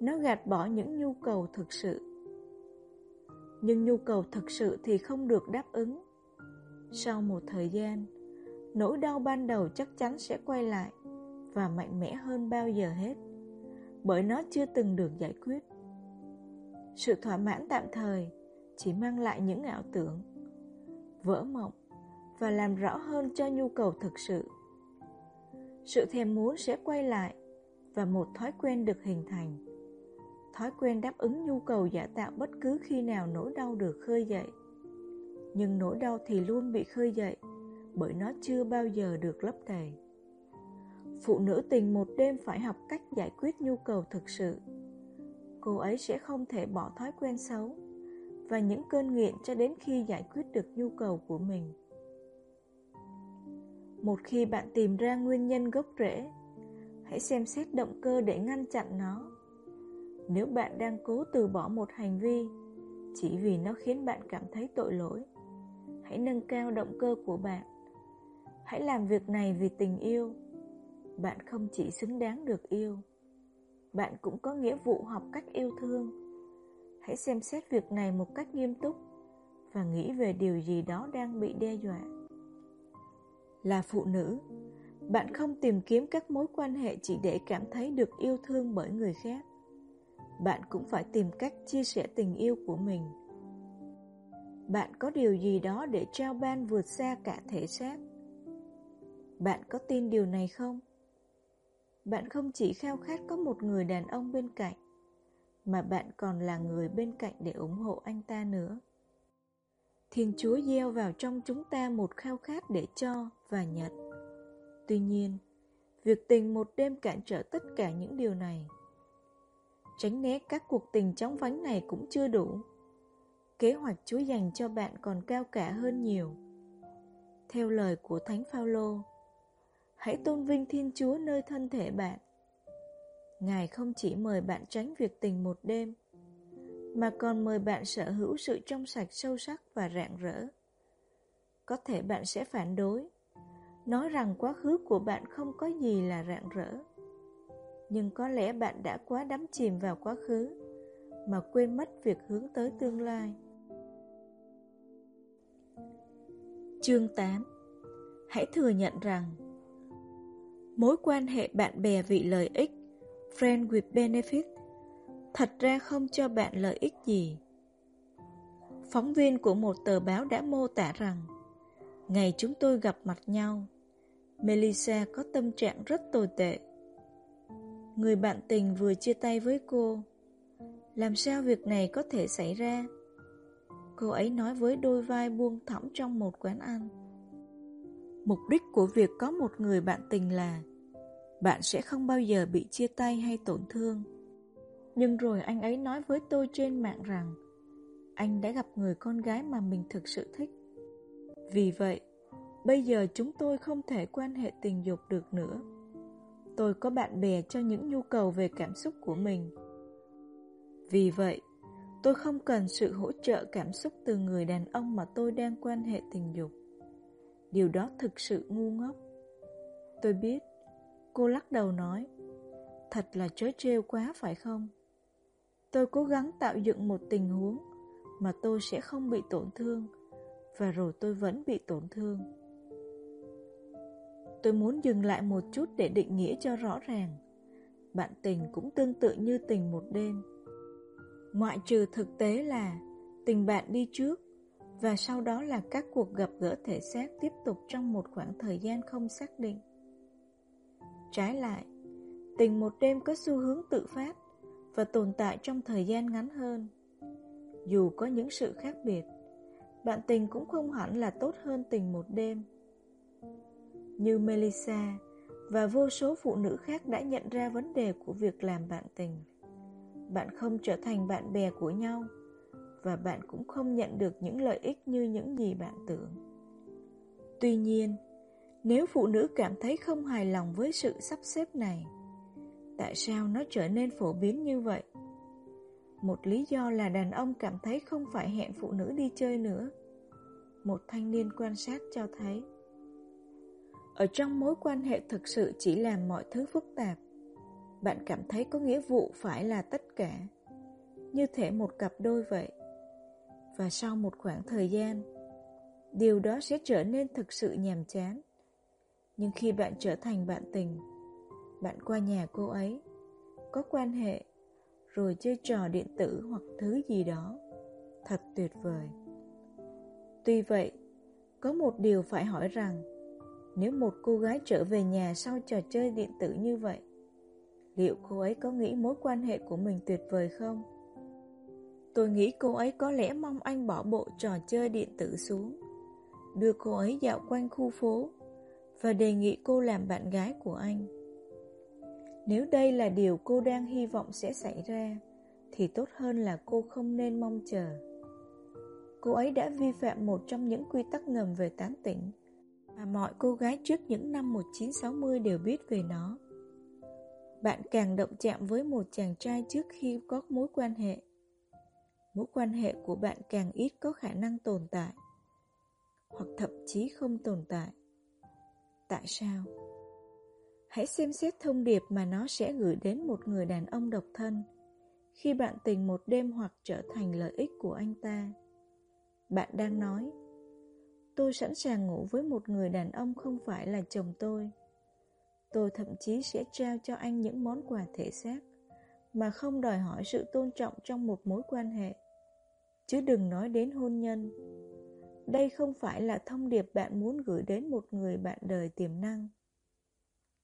nó gạt bỏ những nhu cầu thực sự. Nhưng nhu cầu thực sự thì không được đáp ứng. Sau một thời gian, nỗi đau ban đầu chắc chắn sẽ quay lại và mạnh mẽ hơn bao giờ hết bởi nó chưa từng được giải quyết. Sự thỏa mãn tạm thời chỉ mang lại những ảo tưởng, vỡ mộng và làm rõ hơn cho nhu cầu thực sự. Sự thèm muốn sẽ quay lại và một thói quen được hình thành. Thói quen đáp ứng nhu cầu giả tạo bất cứ khi nào nỗi đau được khơi dậy. Nhưng nỗi đau thì luôn bị khơi dậy bởi nó chưa bao giờ được lấp đầy. Phụ nữ tình một đêm phải học cách giải quyết nhu cầu thực sự cô ấy sẽ không thể bỏ thói quen xấu và những cơn nghiện cho đến khi giải quyết được nhu cầu của mình. Một khi bạn tìm ra nguyên nhân gốc rễ, hãy xem xét động cơ để ngăn chặn nó. Nếu bạn đang cố từ bỏ một hành vi chỉ vì nó khiến bạn cảm thấy tội lỗi, hãy nâng cao động cơ của bạn. Hãy làm việc này vì tình yêu. Bạn không chỉ xứng đáng được yêu bạn cũng có nghĩa vụ học cách yêu thương. Hãy xem xét việc này một cách nghiêm túc và nghĩ về điều gì đó đang bị đe dọa. Là phụ nữ, bạn không tìm kiếm các mối quan hệ chỉ để cảm thấy được yêu thương bởi người khác. Bạn cũng phải tìm cách chia sẻ tình yêu của mình. Bạn có điều gì đó để trao ban vượt xa cả thể xác. Bạn có tin điều này không? Bạn không chỉ khao khát có một người đàn ông bên cạnh, mà bạn còn là người bên cạnh để ủng hộ anh ta nữa. Thiên Chúa gieo vào trong chúng ta một khao khát để cho và nhận. Tuy nhiên, việc tình một đêm cản trở tất cả những điều này. Tránh né các cuộc tình chóng vánh này cũng chưa đủ. Kế hoạch Chúa dành cho bạn còn cao cả hơn nhiều. Theo lời của Thánh Phaolô, Hãy tôn vinh Thiên Chúa nơi thân thể bạn. Ngài không chỉ mời bạn tránh việc tình một đêm, mà còn mời bạn sở hữu sự trong sạch sâu sắc và rạng rỡ. Có thể bạn sẽ phản đối, nói rằng quá khứ của bạn không có gì là rạng rỡ. Nhưng có lẽ bạn đã quá đắm chìm vào quá khứ, mà quên mất việc hướng tới tương lai. Chương 8 Hãy thừa nhận rằng mối quan hệ bạn bè vì lợi ích, friend with benefit, thật ra không cho bạn lợi ích gì. Phóng viên của một tờ báo đã mô tả rằng, ngày chúng tôi gặp mặt nhau, Melissa có tâm trạng rất tồi tệ. Người bạn tình vừa chia tay với cô. Làm sao việc này có thể xảy ra? Cô ấy nói với đôi vai buông thõng trong một quán ăn. Mục đích của việc có một người bạn tình là bạn sẽ không bao giờ bị chia tay hay tổn thương. Nhưng rồi anh ấy nói với tôi trên mạng rằng anh đã gặp người con gái mà mình thực sự thích. Vì vậy, bây giờ chúng tôi không thể quan hệ tình dục được nữa. Tôi có bạn bè cho những nhu cầu về cảm xúc của mình. Vì vậy, tôi không cần sự hỗ trợ cảm xúc từ người đàn ông mà tôi đang quan hệ tình dục. Điều đó thực sự ngu ngốc. Tôi biết, cô lắc đầu nói, thật là trớ trêu quá phải không? Tôi cố gắng tạo dựng một tình huống mà tôi sẽ không bị tổn thương, và rồi tôi vẫn bị tổn thương. Tôi muốn dừng lại một chút để định nghĩa cho rõ ràng. Bạn tình cũng tương tự như tình một đêm. Ngoại trừ thực tế là tình bạn đi trước và sau đó là các cuộc gặp gỡ thể xác tiếp tục trong một khoảng thời gian không xác định. Trái lại, tình một đêm có xu hướng tự phát và tồn tại trong thời gian ngắn hơn. Dù có những sự khác biệt, bạn tình cũng không hẳn là tốt hơn tình một đêm. Như Melissa và vô số phụ nữ khác đã nhận ra vấn đề của việc làm bạn tình. Bạn không trở thành bạn bè của nhau và bạn cũng không nhận được những lợi ích như những gì bạn tưởng. Tuy nhiên, nếu phụ nữ cảm thấy không hài lòng với sự sắp xếp này, tại sao nó trở nên phổ biến như vậy? Một lý do là đàn ông cảm thấy không phải hẹn phụ nữ đi chơi nữa. Một thanh niên quan sát cho thấy Ở trong mối quan hệ thực sự chỉ làm mọi thứ phức tạp bạn cảm thấy có nghĩa vụ phải là tất cả Như thể một cặp đôi vậy Và sau một khoảng thời gian Điều đó sẽ trở nên thực sự nhàm chán Nhưng khi bạn trở thành bạn tình Bạn qua nhà cô ấy Có quan hệ rồi chơi trò điện tử hoặc thứ gì đó. Thật tuyệt vời. Tuy vậy, có một điều phải hỏi rằng, nếu một cô gái trở về nhà sau trò chơi điện tử như vậy, liệu cô ấy có nghĩ mối quan hệ của mình tuyệt vời không? Tôi nghĩ cô ấy có lẽ mong anh bỏ bộ trò chơi điện tử xuống, đưa cô ấy dạo quanh khu phố và đề nghị cô làm bạn gái của anh. Nếu đây là điều cô đang hy vọng sẽ xảy ra, thì tốt hơn là cô không nên mong chờ. Cô ấy đã vi phạm một trong những quy tắc ngầm về tán tỉnh mà mọi cô gái trước những năm 1960 đều biết về nó. Bạn càng động chạm với một chàng trai trước khi có mối quan hệ. Mối quan hệ của bạn càng ít có khả năng tồn tại, hoặc thậm chí không tồn tại. Tại sao? Hãy xem xét thông điệp mà nó sẽ gửi đến một người đàn ông độc thân khi bạn tình một đêm hoặc trở thành lợi ích của anh ta. Bạn đang nói, tôi sẵn sàng ngủ với một người đàn ông không phải là chồng tôi. Tôi thậm chí sẽ trao cho anh những món quà thể xác, mà không đòi hỏi sự tôn trọng trong một mối quan hệ. Chứ đừng nói đến hôn nhân. Đây không phải là thông điệp bạn muốn gửi đến một người bạn đời tiềm năng.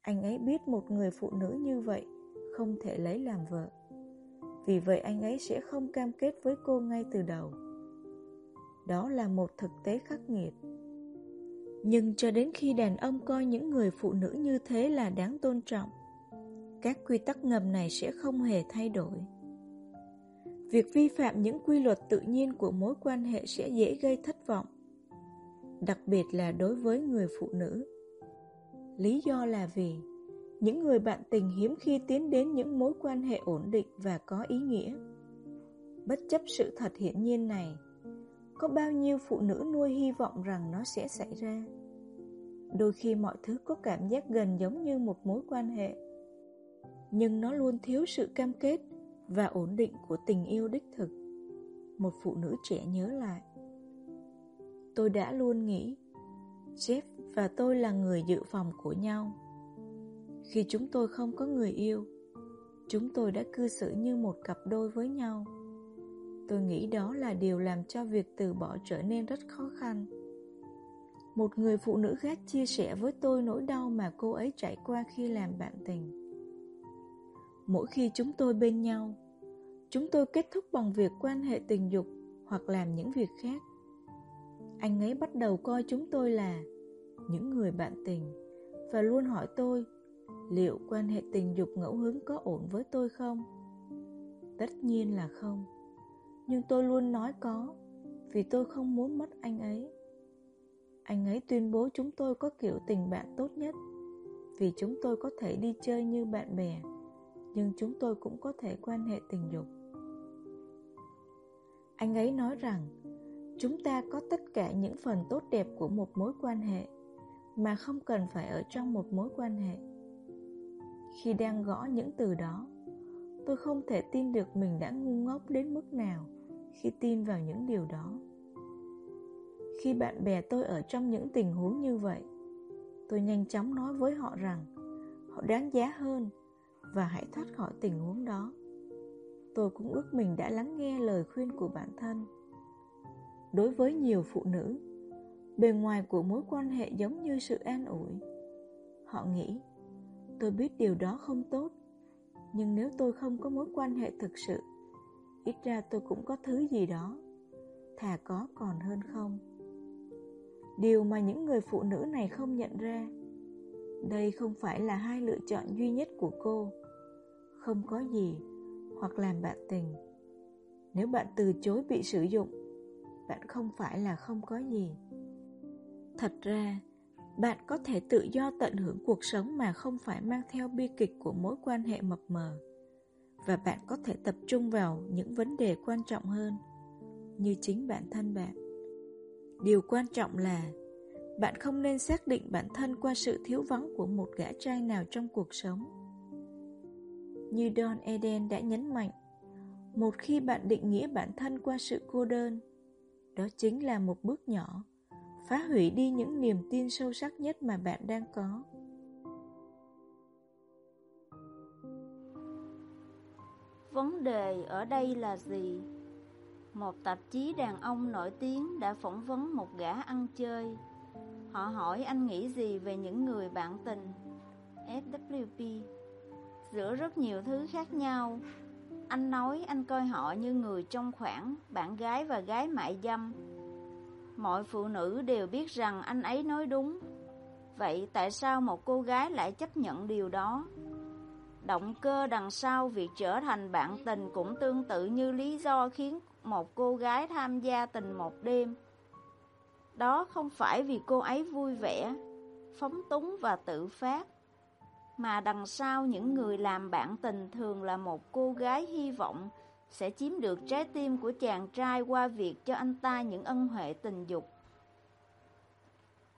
Anh ấy biết một người phụ nữ như vậy không thể lấy làm vợ. Vì vậy anh ấy sẽ không cam kết với cô ngay từ đầu. Đó là một thực tế khắc nghiệt. Nhưng cho đến khi đàn ông coi những người phụ nữ như thế là đáng tôn trọng, các quy tắc ngầm này sẽ không hề thay đổi. Việc vi phạm những quy luật tự nhiên của mối quan hệ sẽ dễ gây thất vọng, đặc biệt là đối với người phụ nữ. Lý do là vì những người bạn tình hiếm khi tiến đến những mối quan hệ ổn định và có ý nghĩa. Bất chấp sự thật hiển nhiên này, có bao nhiêu phụ nữ nuôi hy vọng rằng nó sẽ xảy ra. Đôi khi mọi thứ có cảm giác gần giống như một mối quan hệ, nhưng nó luôn thiếu sự cam kết và ổn định của tình yêu đích thực. Một phụ nữ trẻ nhớ lại. Tôi đã luôn nghĩ, Jeff và tôi là người dự phòng của nhau. Khi chúng tôi không có người yêu, chúng tôi đã cư xử như một cặp đôi với nhau. Tôi nghĩ đó là điều làm cho việc từ bỏ trở nên rất khó khăn. Một người phụ nữ khác chia sẻ với tôi nỗi đau mà cô ấy trải qua khi làm bạn tình. Mỗi khi chúng tôi bên nhau, chúng tôi kết thúc bằng việc quan hệ tình dục hoặc làm những việc khác. Anh ấy bắt đầu coi chúng tôi là những người bạn tình và luôn hỏi tôi liệu quan hệ tình dục ngẫu hứng có ổn với tôi không? Tất nhiên là không. Nhưng tôi luôn nói có vì tôi không muốn mất anh ấy. Anh ấy tuyên bố chúng tôi có kiểu tình bạn tốt nhất vì chúng tôi có thể đi chơi như bạn bè nhưng chúng tôi cũng có thể quan hệ tình dục. Anh ấy nói rằng chúng ta có tất cả những phần tốt đẹp của một mối quan hệ mà không cần phải ở trong một mối quan hệ. Khi đang gõ những từ đó, tôi không thể tin được mình đã ngu ngốc đến mức nào khi tin vào những điều đó. Khi bạn bè tôi ở trong những tình huống như vậy, tôi nhanh chóng nói với họ rằng họ đáng giá hơn và hãy thoát khỏi tình huống đó. Tôi cũng ước mình đã lắng nghe lời khuyên của bản thân. Đối với nhiều phụ nữ, bề ngoài của mối quan hệ giống như sự an ủi. Họ nghĩ, tôi biết điều đó không tốt, nhưng nếu tôi không có mối quan hệ thực sự, ít ra tôi cũng có thứ gì đó, thà có còn hơn không. Điều mà những người phụ nữ này không nhận ra, đây không phải là hai lựa chọn duy nhất của cô. Không có gì, hoặc làm bạn tình. Nếu bạn từ chối bị sử dụng, bạn không phải là không có gì. Thật ra, bạn có thể tự do tận hưởng cuộc sống mà không phải mang theo bi kịch của mối quan hệ mập mờ. Và bạn có thể tập trung vào những vấn đề quan trọng hơn, như chính bản thân bạn. Điều quan trọng là bạn không nên xác định bản thân qua sự thiếu vắng của một gã trai nào trong cuộc sống. Như Don Eden đã nhấn mạnh, một khi bạn định nghĩa bản thân qua sự cô đơn, đó chính là một bước nhỏ phá hủy đi những niềm tin sâu sắc nhất mà bạn đang có. Vấn đề ở đây là gì? Một tạp chí đàn ông nổi tiếng đã phỏng vấn một gã ăn chơi. Họ hỏi anh nghĩ gì về những người bạn tình FWP giữa rất nhiều thứ khác nhau. Anh nói anh coi họ như người trong khoảng, bạn gái và gái mại dâm Mọi phụ nữ đều biết rằng anh ấy nói đúng Vậy tại sao một cô gái lại chấp nhận điều đó? Động cơ đằng sau việc trở thành bạn tình cũng tương tự như lý do khiến một cô gái tham gia tình một đêm. Đó không phải vì cô ấy vui vẻ, phóng túng và tự phát, mà đằng sau những người làm bạn tình thường là một cô gái hy vọng sẽ chiếm được trái tim của chàng trai qua việc cho anh ta những ân huệ tình dục.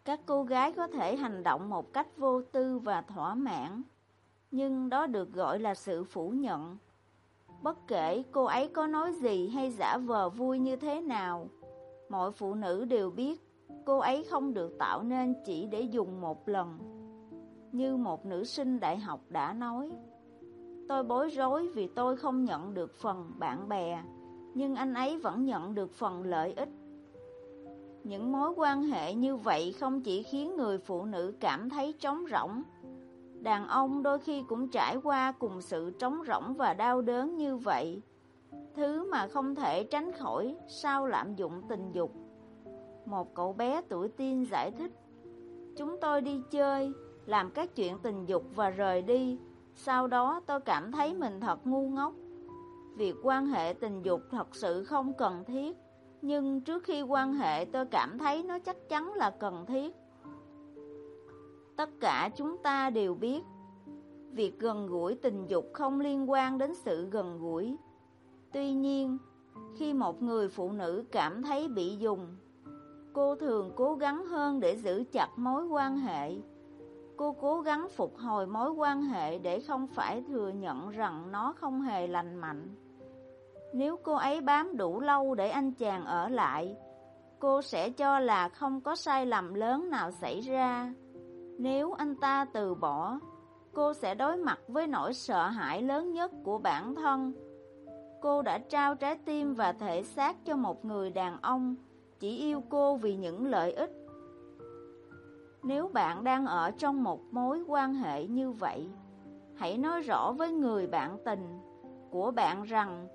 Các cô gái có thể hành động một cách vô tư và thỏa mãn, nhưng đó được gọi là sự phủ nhận. Bất kể cô ấy có nói gì hay giả vờ vui như thế nào, mọi phụ nữ đều biết cô ấy không được tạo nên chỉ để dùng một lần. Như một nữ sinh đại học đã nói, Tôi bối rối vì tôi không nhận được phần bạn bè, nhưng anh ấy vẫn nhận được phần lợi ích. Những mối quan hệ như vậy không chỉ khiến người phụ nữ cảm thấy trống rỗng, đàn ông đôi khi cũng trải qua cùng sự trống rỗng và đau đớn như vậy, thứ mà không thể tránh khỏi sau lạm dụng tình dục. Một cậu bé tuổi teen giải thích, chúng tôi đi chơi, làm các chuyện tình dục và rời đi, sau đó tôi cảm thấy mình thật ngu ngốc. Việc quan hệ tình dục thật sự không cần thiết, nhưng trước khi quan hệ tôi cảm thấy nó chắc chắn là cần thiết. Tất cả chúng ta đều biết, việc gần gũi tình dục không liên quan đến sự gần gũi. Tuy nhiên, khi một người phụ nữ cảm thấy bị dùng, cô thường cố gắng hơn để giữ chặt mối quan hệ Cô cố gắng phục hồi mối quan hệ để không phải thừa nhận rằng nó không hề lành mạnh. Nếu cô ấy bám đủ lâu để anh chàng ở lại, cô sẽ cho là không có sai lầm lớn nào xảy ra. Nếu anh ta từ bỏ, cô sẽ đối mặt với nỗi sợ hãi lớn nhất của bản thân. Cô đã trao trái tim và thể xác cho một người đàn ông chỉ yêu cô vì những lợi ích nếu bạn đang ở trong một mối quan hệ như vậy, hãy nói rõ với người bạn tình của bạn rằng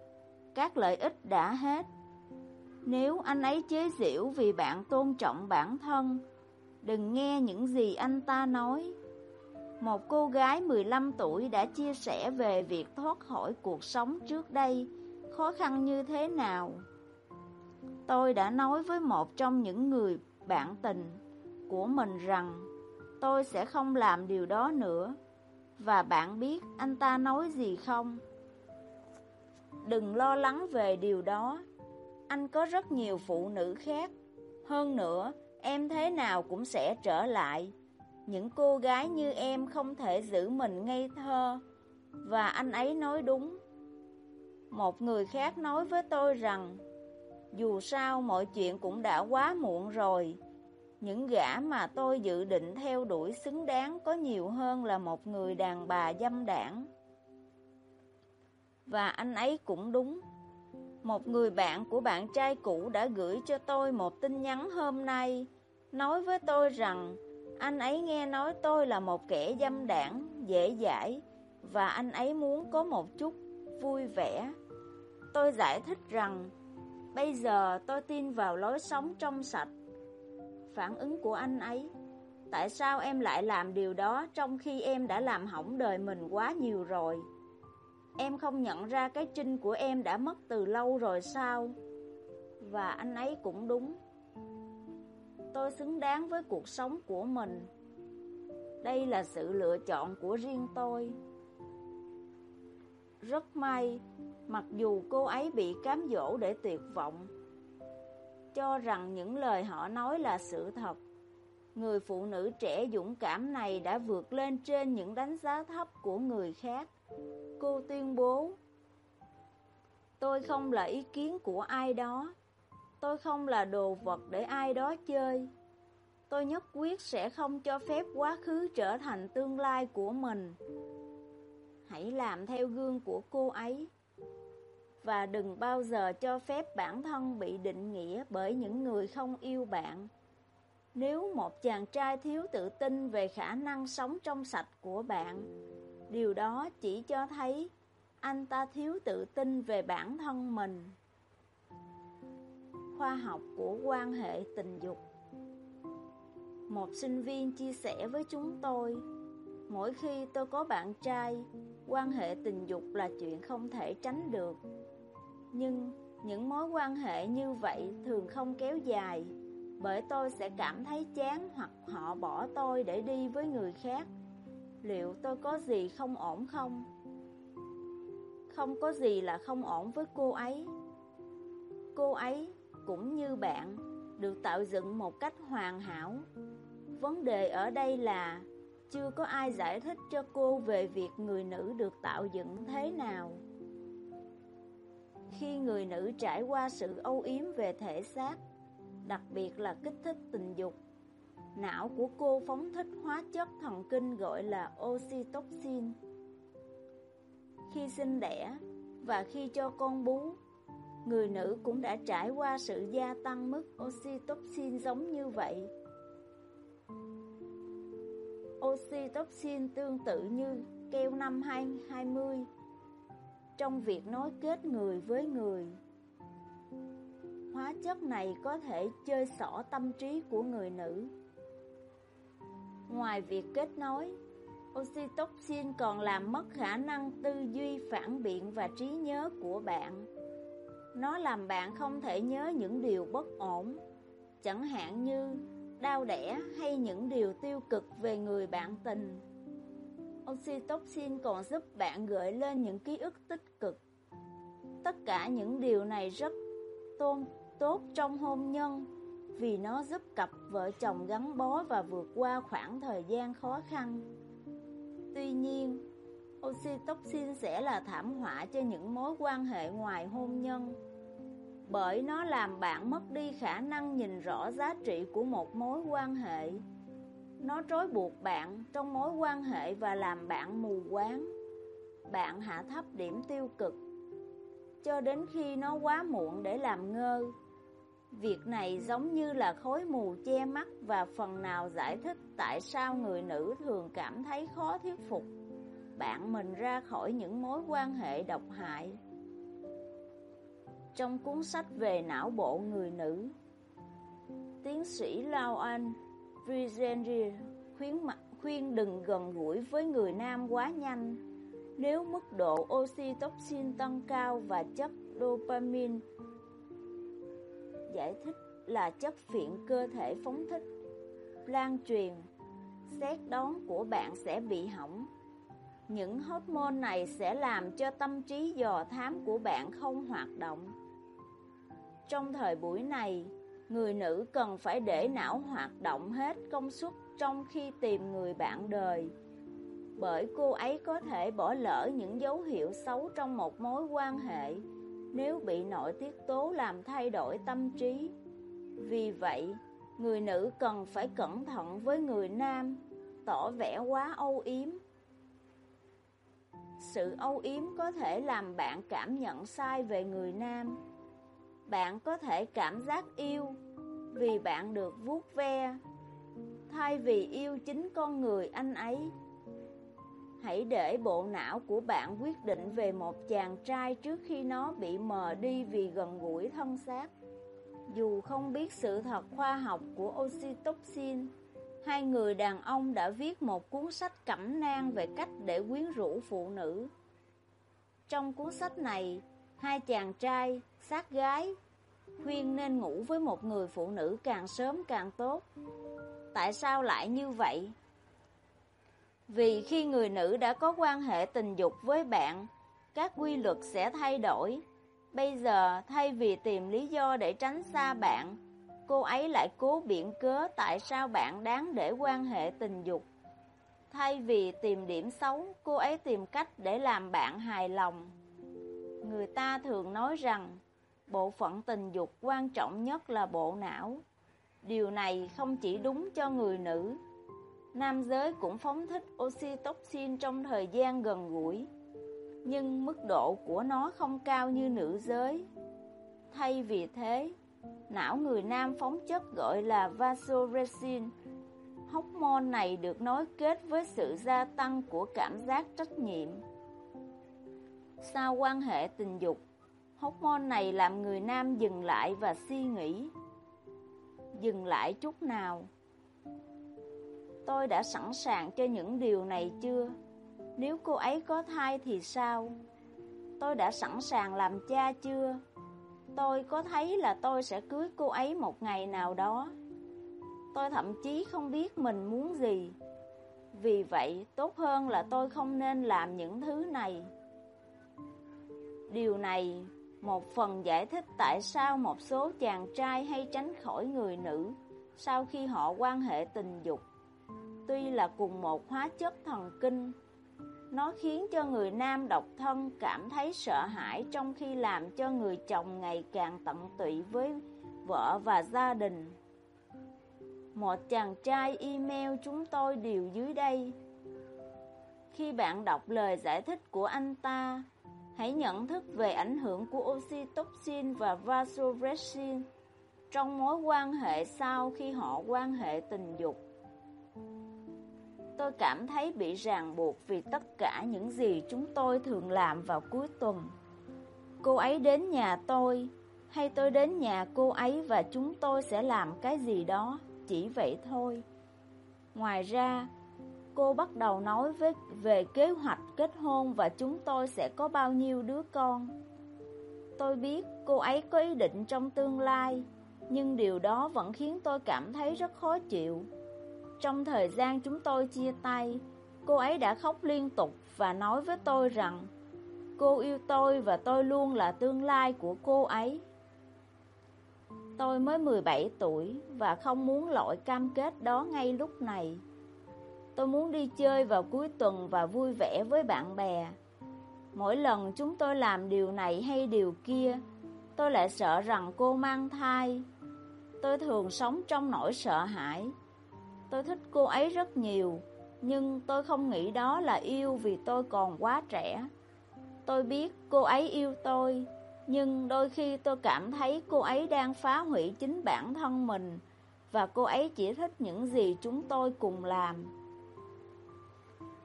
các lợi ích đã hết. Nếu anh ấy chế giễu vì bạn tôn trọng bản thân, đừng nghe những gì anh ta nói. Một cô gái 15 tuổi đã chia sẻ về việc thoát khỏi cuộc sống trước đây khó khăn như thế nào. Tôi đã nói với một trong những người bạn tình của mình rằng tôi sẽ không làm điều đó nữa. Và bạn biết anh ta nói gì không? Đừng lo lắng về điều đó. Anh có rất nhiều phụ nữ khác. Hơn nữa, em thế nào cũng sẽ trở lại. Những cô gái như em không thể giữ mình ngây thơ. Và anh ấy nói đúng. Một người khác nói với tôi rằng, dù sao mọi chuyện cũng đã quá muộn rồi, những gã mà tôi dự định theo đuổi xứng đáng có nhiều hơn là một người đàn bà dâm đảng. Và anh ấy cũng đúng. Một người bạn của bạn trai cũ đã gửi cho tôi một tin nhắn hôm nay, nói với tôi rằng anh ấy nghe nói tôi là một kẻ dâm đảng, dễ dãi, và anh ấy muốn có một chút vui vẻ. Tôi giải thích rằng, bây giờ tôi tin vào lối sống trong sạch. Phản ứng của anh ấy, tại sao em lại làm điều đó trong khi em đã làm hỏng đời mình quá nhiều rồi? Em không nhận ra cái trinh của em đã mất từ lâu rồi sao? Và anh ấy cũng đúng. Tôi xứng đáng với cuộc sống của mình. Đây là sự lựa chọn của riêng tôi. Rất may, mặc dù cô ấy bị cám dỗ để tuyệt vọng, cho rằng những lời họ nói là sự thật. Người phụ nữ trẻ dũng cảm này đã vượt lên trên những đánh giá thấp của người khác. Cô tuyên bố, Tôi không là ý kiến của ai đó, tôi không là đồ vật để ai đó chơi. Tôi nhất quyết sẽ không cho phép quá khứ trở thành tương lai của mình. Hãy làm theo gương của cô ấy. Và đừng bao giờ cho phép bản thân bị định nghĩa bởi những người không yêu bạn. Nếu một chàng trai thiếu tự tin về khả năng sống trong sạch của bạn, điều đó chỉ cho thấy anh ta thiếu tự tin về bản thân mình. Khoa học của quan hệ tình dục Một sinh viên chia sẻ với chúng tôi, mỗi khi tôi có bạn trai, quan hệ tình dục là chuyện không thể tránh được. Nhưng những mối quan hệ như vậy thường không kéo dài, bởi tôi sẽ cảm thấy chán hoặc họ bỏ tôi để đi với người khác. Liệu tôi có gì không ổn không? Không có gì là không ổn với cô ấy. Cô ấy cũng như bạn được tạo dựng một cách hoàn hảo. Vấn đề ở đây là chưa có ai giải thích cho cô về việc người nữ được tạo dựng thế nào. Khi người nữ trải qua sự âu yếm về thể xác, đặc biệt là kích thích tình dục, não của cô phóng thích hóa chất thần kinh gọi là oxytocin. Khi sinh đẻ và khi cho con bú, người nữ cũng đã trải qua sự gia tăng mức oxytocin giống như vậy. Oxytocin tương tự như keo năm 20 trong việc nối kết người với người. Hóa chất này có thể chơi xỏ tâm trí của người nữ. Ngoài việc kết nối, oxytocin còn làm mất khả năng tư duy phản biện và trí nhớ của bạn. Nó làm bạn không thể nhớ những điều bất ổn, chẳng hạn như đau đẻ hay những điều tiêu cực về người bạn tình. Oxytocin còn giúp bạn gợi lên những ký ức tích cực. Tất cả những điều này rất tôn tốt trong hôn nhân vì nó giúp cặp vợ chồng gắn bó và vượt qua khoảng thời gian khó khăn. Tuy nhiên, oxytocin sẽ là thảm họa cho những mối quan hệ ngoài hôn nhân, bởi nó làm bạn mất đi khả năng nhìn rõ giá trị của một mối quan hệ. Nó trói buộc bạn trong mối quan hệ và làm bạn mù quáng. Bạn hạ thấp điểm tiêu cực cho đến khi nó quá muộn để làm ngơ. Việc này giống như là khối mù che mắt và phần nào giải thích tại sao người nữ thường cảm thấy khó thuyết phục bạn mình ra khỏi những mối quan hệ độc hại. Trong cuốn sách về não bộ người nữ, tiến sĩ Lao Anh Frizenri khuyến, khuyên đừng gần gũi với người nam quá nhanh nếu mức độ oxytocin tăng cao và chất dopamine giải thích là chất phiện cơ thể phóng thích, lan truyền, xét đón của bạn sẽ bị hỏng. Những hormone này sẽ làm cho tâm trí dò thám của bạn không hoạt động. Trong thời buổi này, người nữ cần phải để não hoạt động hết công suất trong khi tìm người bạn đời. Bởi cô ấy có thể bỏ lỡ những dấu hiệu xấu trong một mối quan hệ nếu bị nội tiết tố làm thay đổi tâm trí. Vì vậy, người nữ cần phải cẩn thận với người nam, tỏ vẻ quá âu yếm. Sự âu yếm có thể làm bạn cảm nhận sai về người nam. bạn có thể cảm giác yêu vì bạn được vuốt ve, thay vì yêu chính con người anh ấy. Hãy để bộ não của bạn quyết định về một chàng trai trước khi nó bị mờ đi vì gần gũi thân xác. Dù không biết sự thật khoa học của oxytocin, hai người đàn ông đã viết một cuốn sách cẩm nang về cách để quyến rũ phụ nữ. Trong cuốn sách này, hai chàng trai, sát gái, khuyên nên ngủ với một người phụ nữ càng sớm càng tốt. Tại sao lại như vậy? Vì khi người nữ đã có quan hệ tình dục với bạn, các quy luật sẽ thay đổi. Bây giờ, thay vì tìm lý do để tránh xa bạn, cô ấy lại cố biện cớ tại sao bạn đáng để quan hệ tình dục. Thay vì tìm điểm xấu, cô ấy tìm cách để làm bạn hài lòng. Người ta thường nói rằng, bộ phận tình dục quan trọng nhất là bộ não. Điều này không chỉ đúng cho người nữ, nam giới cũng phóng thích oxytocin trong thời gian gần gũi, nhưng mức độ của nó không cao như nữ giới. Thay vì thế, não người nam phóng chất gọi là vasopressin. Hormone này được nối kết với sự gia tăng của cảm giác trách nhiệm. Sau quan hệ tình dục, hormone này làm người nam dừng lại và suy nghĩ. Dừng lại chút nào? Tôi đã sẵn sàng cho những điều này chưa? Nếu cô ấy có thai thì sao? Tôi đã sẵn sàng làm cha chưa? Tôi có thấy là tôi sẽ cưới cô ấy một ngày nào đó. Tôi thậm chí không biết mình muốn gì. Vì vậy, tốt hơn là tôi không nên làm những thứ này. Điều này một phần giải thích tại sao một số chàng trai hay tránh khỏi người nữ sau khi họ quan hệ tình dục. Tuy là cùng một hóa chất thần kinh, nó khiến cho người nam độc thân cảm thấy sợ hãi trong khi làm cho người chồng ngày càng tận tụy với vợ và gia đình. Một chàng trai email chúng tôi điều dưới đây. Khi bạn đọc lời giải thích của anh ta, hãy nhận thức về ảnh hưởng của oxytocin và vasopressin trong mối quan hệ sau khi họ quan hệ tình dục. Tôi cảm thấy bị ràng buộc vì tất cả những gì chúng tôi thường làm vào cuối tuần. Cô ấy đến nhà tôi, hay tôi đến nhà cô ấy và chúng tôi sẽ làm cái gì đó, chỉ vậy thôi. Ngoài ra, cô bắt đầu nói với, về kế hoạch kết hôn và chúng tôi sẽ có bao nhiêu đứa con. Tôi biết cô ấy có ý định trong tương lai, nhưng điều đó vẫn khiến tôi cảm thấy rất khó chịu. Trong thời gian chúng tôi chia tay, cô ấy đã khóc liên tục và nói với tôi rằng cô yêu tôi và tôi luôn là tương lai của cô ấy. Tôi mới 17 tuổi và không muốn lội cam kết đó ngay lúc này. Tôi muốn đi chơi vào cuối tuần và vui vẻ với bạn bè. Mỗi lần chúng tôi làm điều này hay điều kia, tôi lại sợ rằng cô mang thai. Tôi thường sống trong nỗi sợ hãi. Tôi thích cô ấy rất nhiều, nhưng tôi không nghĩ đó là yêu vì tôi còn quá trẻ. Tôi biết cô ấy yêu tôi, nhưng đôi khi tôi cảm thấy cô ấy đang phá hủy chính bản thân mình và cô ấy chỉ thích những gì chúng tôi cùng làm.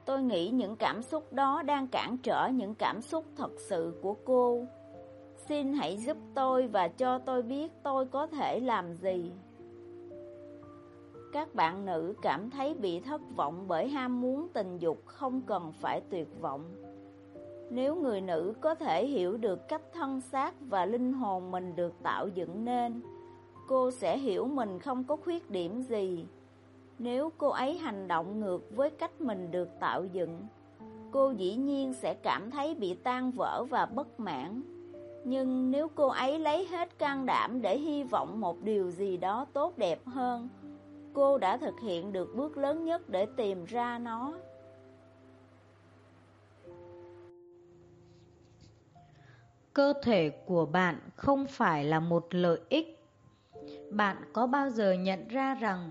Tôi nghĩ những cảm xúc đó đang cản trở những cảm xúc thật sự của cô. Xin hãy giúp tôi và cho tôi biết tôi có thể làm gì. Các bạn nữ cảm thấy bị thất vọng bởi ham muốn tình dục không cần phải tuyệt vọng. Nếu người nữ có thể hiểu được cách thân xác và linh hồn mình được tạo dựng nên, cô sẽ hiểu mình không có khuyết điểm gì. Nếu cô ấy hành động ngược với cách mình được tạo dựng, cô dĩ nhiên sẽ cảm thấy bị tan vỡ và bất mãn. Nhưng nếu cô ấy lấy hết can đảm để hy vọng một điều gì đó tốt đẹp hơn, cô đã thực hiện được bước lớn nhất để tìm ra nó. Cơ thể của bạn không phải là một lợi ích. Bạn có bao giờ nhận ra rằng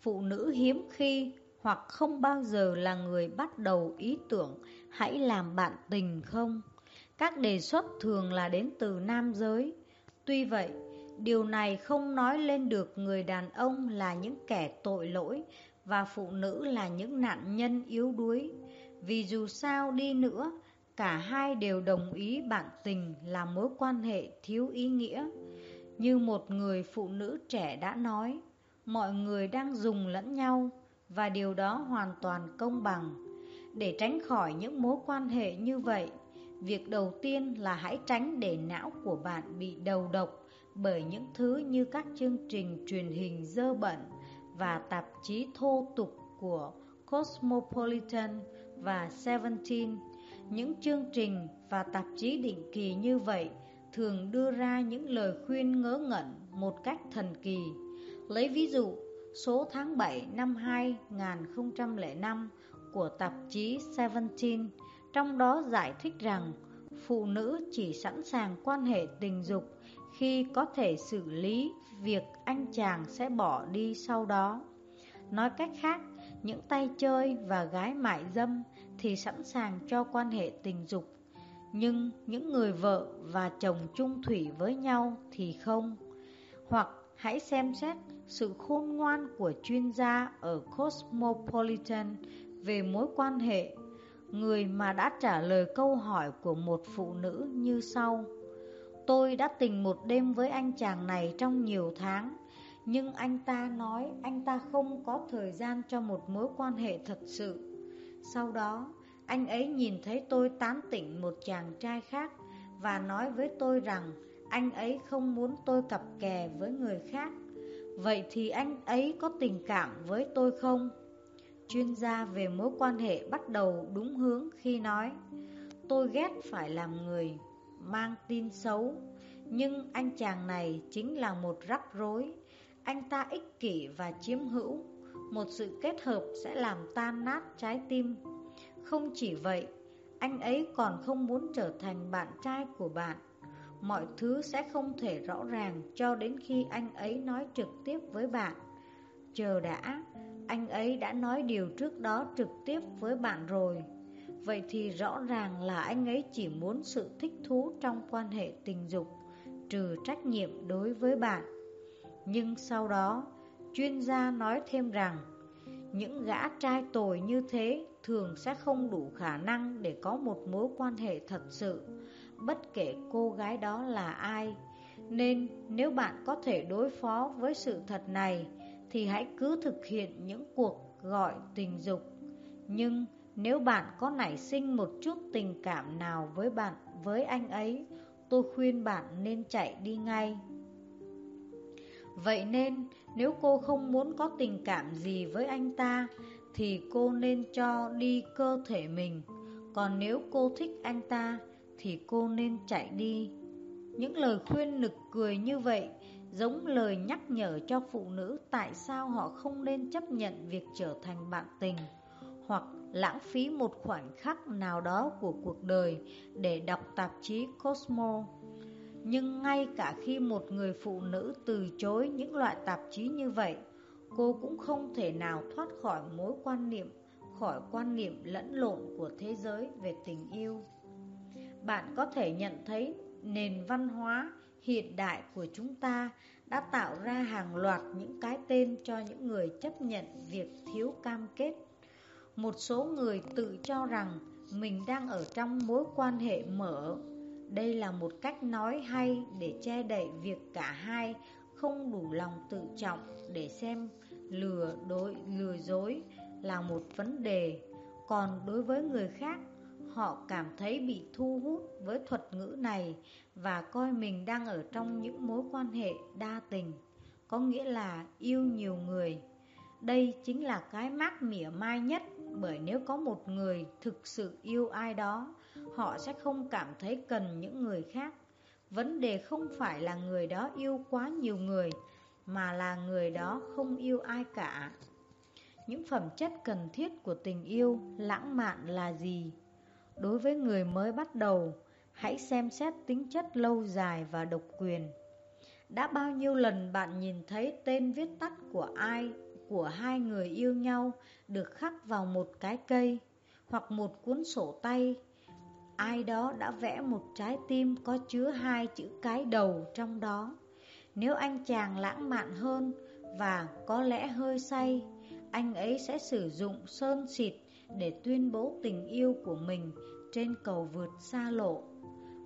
phụ nữ hiếm khi hoặc không bao giờ là người bắt đầu ý tưởng hãy làm bạn tình không? Các đề xuất thường là đến từ nam giới. Tuy vậy, điều này không nói lên được người đàn ông là những kẻ tội lỗi và phụ nữ là những nạn nhân yếu đuối. Vì dù sao đi nữa, cả hai đều đồng ý bạn tình là mối quan hệ thiếu ý nghĩa. Như một người phụ nữ trẻ đã nói, mọi người đang dùng lẫn nhau và điều đó hoàn toàn công bằng. Để tránh khỏi những mối quan hệ như vậy, việc đầu tiên là hãy tránh để não của bạn bị đầu độc bởi những thứ như các chương trình truyền hình dơ bẩn và tạp chí thô tục của Cosmopolitan và Seventeen. Những chương trình và tạp chí định kỳ như vậy thường đưa ra những lời khuyên ngớ ngẩn một cách thần kỳ. Lấy ví dụ, số tháng 7 năm 2005 của tạp chí Seventeen, trong đó giải thích rằng phụ nữ chỉ sẵn sàng quan hệ tình dục khi có thể xử lý việc anh chàng sẽ bỏ đi sau đó. Nói cách khác, những tay chơi và gái mại dâm thì sẵn sàng cho quan hệ tình dục, nhưng những người vợ và chồng chung thủy với nhau thì không. Hoặc hãy xem xét sự khôn ngoan của chuyên gia ở Cosmopolitan về mối quan hệ, người mà đã trả lời câu hỏi của một phụ nữ như sau. Tôi đã tình một đêm với anh chàng này trong nhiều tháng, nhưng anh ta nói anh ta không có thời gian cho một mối quan hệ thật sự. Sau đó, anh ấy nhìn thấy tôi tán tỉnh một chàng trai khác và nói với tôi rằng anh ấy không muốn tôi cặp kè với người khác. Vậy thì anh ấy có tình cảm với tôi không? Chuyên gia về mối quan hệ bắt đầu đúng hướng khi nói Tôi ghét phải làm người mang tin xấu. Nhưng anh chàng này chính là một rắc rối. Anh ta ích kỷ và chiếm hữu. Một sự kết hợp sẽ làm tan nát trái tim. Không chỉ vậy Anh ấy còn không muốn trở thành bạn trai của bạn. Mọi thứ sẽ không thể rõ ràng cho đến khi anh ấy nói trực tiếp với bạn. Chờ đã, anh ấy đã nói điều trước đó trực tiếp với bạn rồi. Vậy thì rõ ràng là anh ấy chỉ muốn sự thích thú trong quan hệ tình dục Trừ trách nhiệm đối với bạn. Nhưng sau đó, chuyên gia nói thêm rằng Những gã trai tồi như thế thường sẽ không đủ khả năng để có một mối quan hệ thật sự Bất kể cô gái đó là ai. Nên nếu bạn có thể đối phó với sự thật này Thì hãy cứ thực hiện những cuộc gọi tình dục. Nhưng nếu bạn có nảy sinh một chút tình cảm nào với bạn, với anh ấy, tôi khuyên bạn nên chạy đi ngay. Vậy nên, nếu cô không muốn có tình cảm gì với anh ta, thì cô nên cho đi cơ thể mình. Còn nếu cô thích anh ta, thì cô nên chạy đi. Những lời khuyên nực cười như vậy giống lời nhắc nhở cho phụ nữ tại sao họ không nên chấp nhận việc trở thành bạn tình hoặc lãng phí một khoảnh khắc nào đó của cuộc đời để đọc tạp chí Cosmo. Nhưng ngay cả khi một người phụ nữ từ chối những loại tạp chí như vậy, cô cũng không thể nào thoát khỏi mối quan niệm, khỏi quan niệm lẫn lộn của thế giới về tình yêu. Bạn có thể nhận thấy nền văn hóa hiện đại của chúng ta đã tạo ra hàng loạt những cái tên cho những người chấp nhận việc thiếu cam kết một số người tự cho rằng mình đang ở trong mối quan hệ mở. Đây là một cách nói hay để che đậy việc cả hai không đủ lòng tự trọng để xem lừa đối lừa dối là một vấn đề. Còn đối với người khác, họ cảm thấy bị thu hút với thuật ngữ này và coi mình đang ở trong những mối quan hệ đa tình, có nghĩa là yêu nhiều người. Đây chính là cái mát mỉa mai nhất bởi nếu có một người thực sự yêu ai đó, họ sẽ không cảm thấy cần những người khác. Vấn đề không phải là người đó yêu quá nhiều người, mà là người đó không yêu ai cả. Những phẩm chất cần thiết của tình yêu lãng mạn là gì? Đối với người mới bắt đầu, hãy xem xét tính chất lâu dài và độc quyền. Đã bao nhiêu lần bạn nhìn thấy tên viết tắt của ai của hai người yêu nhau được khắc vào một cái cây hoặc một cuốn sổ tay ai đó đã vẽ một trái tim có chứa hai chữ cái đầu trong đó. Nếu anh chàng lãng mạn hơn và có lẽ hơi say, anh ấy sẽ sử dụng sơn xịt để tuyên bố tình yêu của mình trên cầu vượt xa lộ.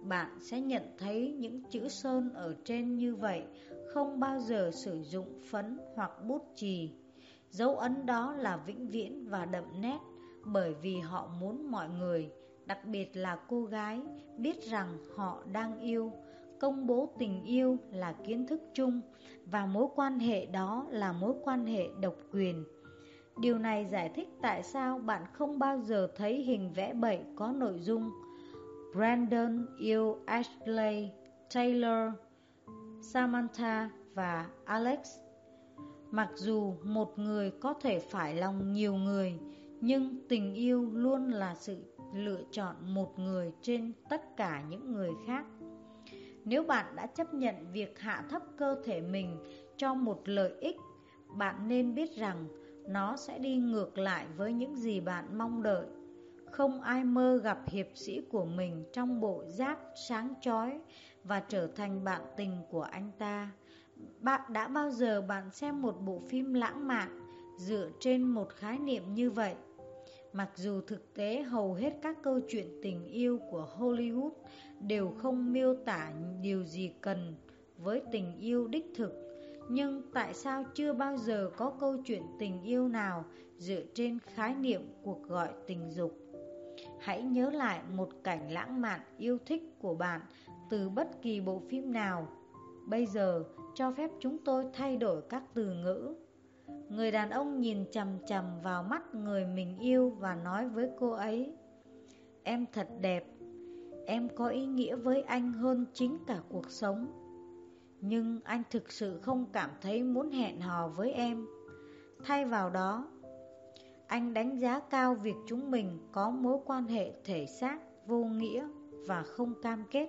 Bạn sẽ nhận thấy những chữ sơn ở trên như vậy không bao giờ sử dụng phấn hoặc bút chì. Dấu ấn đó là vĩnh viễn và đậm nét bởi vì họ muốn mọi người, đặc biệt là cô gái, biết rằng họ đang yêu. Công bố tình yêu là kiến thức chung và mối quan hệ đó là mối quan hệ độc quyền. Điều này giải thích tại sao bạn không bao giờ thấy hình vẽ bậy có nội dung Brandon yêu Ashley, Taylor, Samantha và Alex. Mặc dù một người có thể phải lòng nhiều người, nhưng tình yêu luôn là sự lựa chọn một người trên tất cả những người khác. Nếu bạn đã chấp nhận việc hạ thấp cơ thể mình cho một lợi ích, bạn nên biết rằng nó sẽ đi ngược lại với những gì bạn mong đợi. Không ai mơ gặp hiệp sĩ của mình trong bộ giáp sáng chói và trở thành bạn tình của anh ta. Bạn đã bao giờ bạn xem một bộ phim lãng mạn dựa trên một khái niệm như vậy? Mặc dù thực tế hầu hết các câu chuyện tình yêu của Hollywood đều không miêu tả điều gì cần với tình yêu đích thực, nhưng tại sao chưa bao giờ có câu chuyện tình yêu nào dựa trên khái niệm cuộc gọi tình dục? Hãy nhớ lại một cảnh lãng mạn yêu thích của bạn từ bất kỳ bộ phim nào. Bây giờ, cho phép chúng tôi thay đổi các từ ngữ. Người đàn ông nhìn chầm chầm vào mắt người mình yêu và nói với cô ấy Em thật đẹp, em có ý nghĩa với anh hơn chính cả cuộc sống. Nhưng anh thực sự không cảm thấy muốn hẹn hò với em. Thay vào đó, anh đánh giá cao việc chúng mình có mối quan hệ thể xác, vô nghĩa và không cam kết.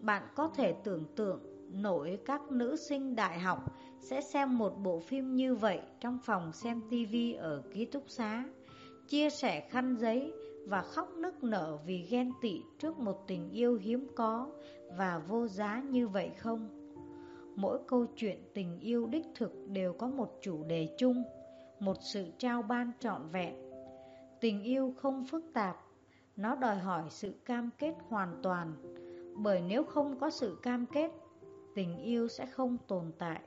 Bạn có thể tưởng tượng nổi các nữ sinh đại học sẽ xem một bộ phim như vậy trong phòng xem tivi ở ký túc xá, chia sẻ khăn giấy và khóc nức nở vì ghen tị trước một tình yêu hiếm có và vô giá như vậy không? Mỗi câu chuyện tình yêu đích thực đều có một chủ đề chung, một sự trao ban trọn vẹn. Tình yêu không phức tạp, nó đòi hỏi sự cam kết hoàn toàn, bởi nếu không có sự cam kết tình yêu sẽ không tồn tại.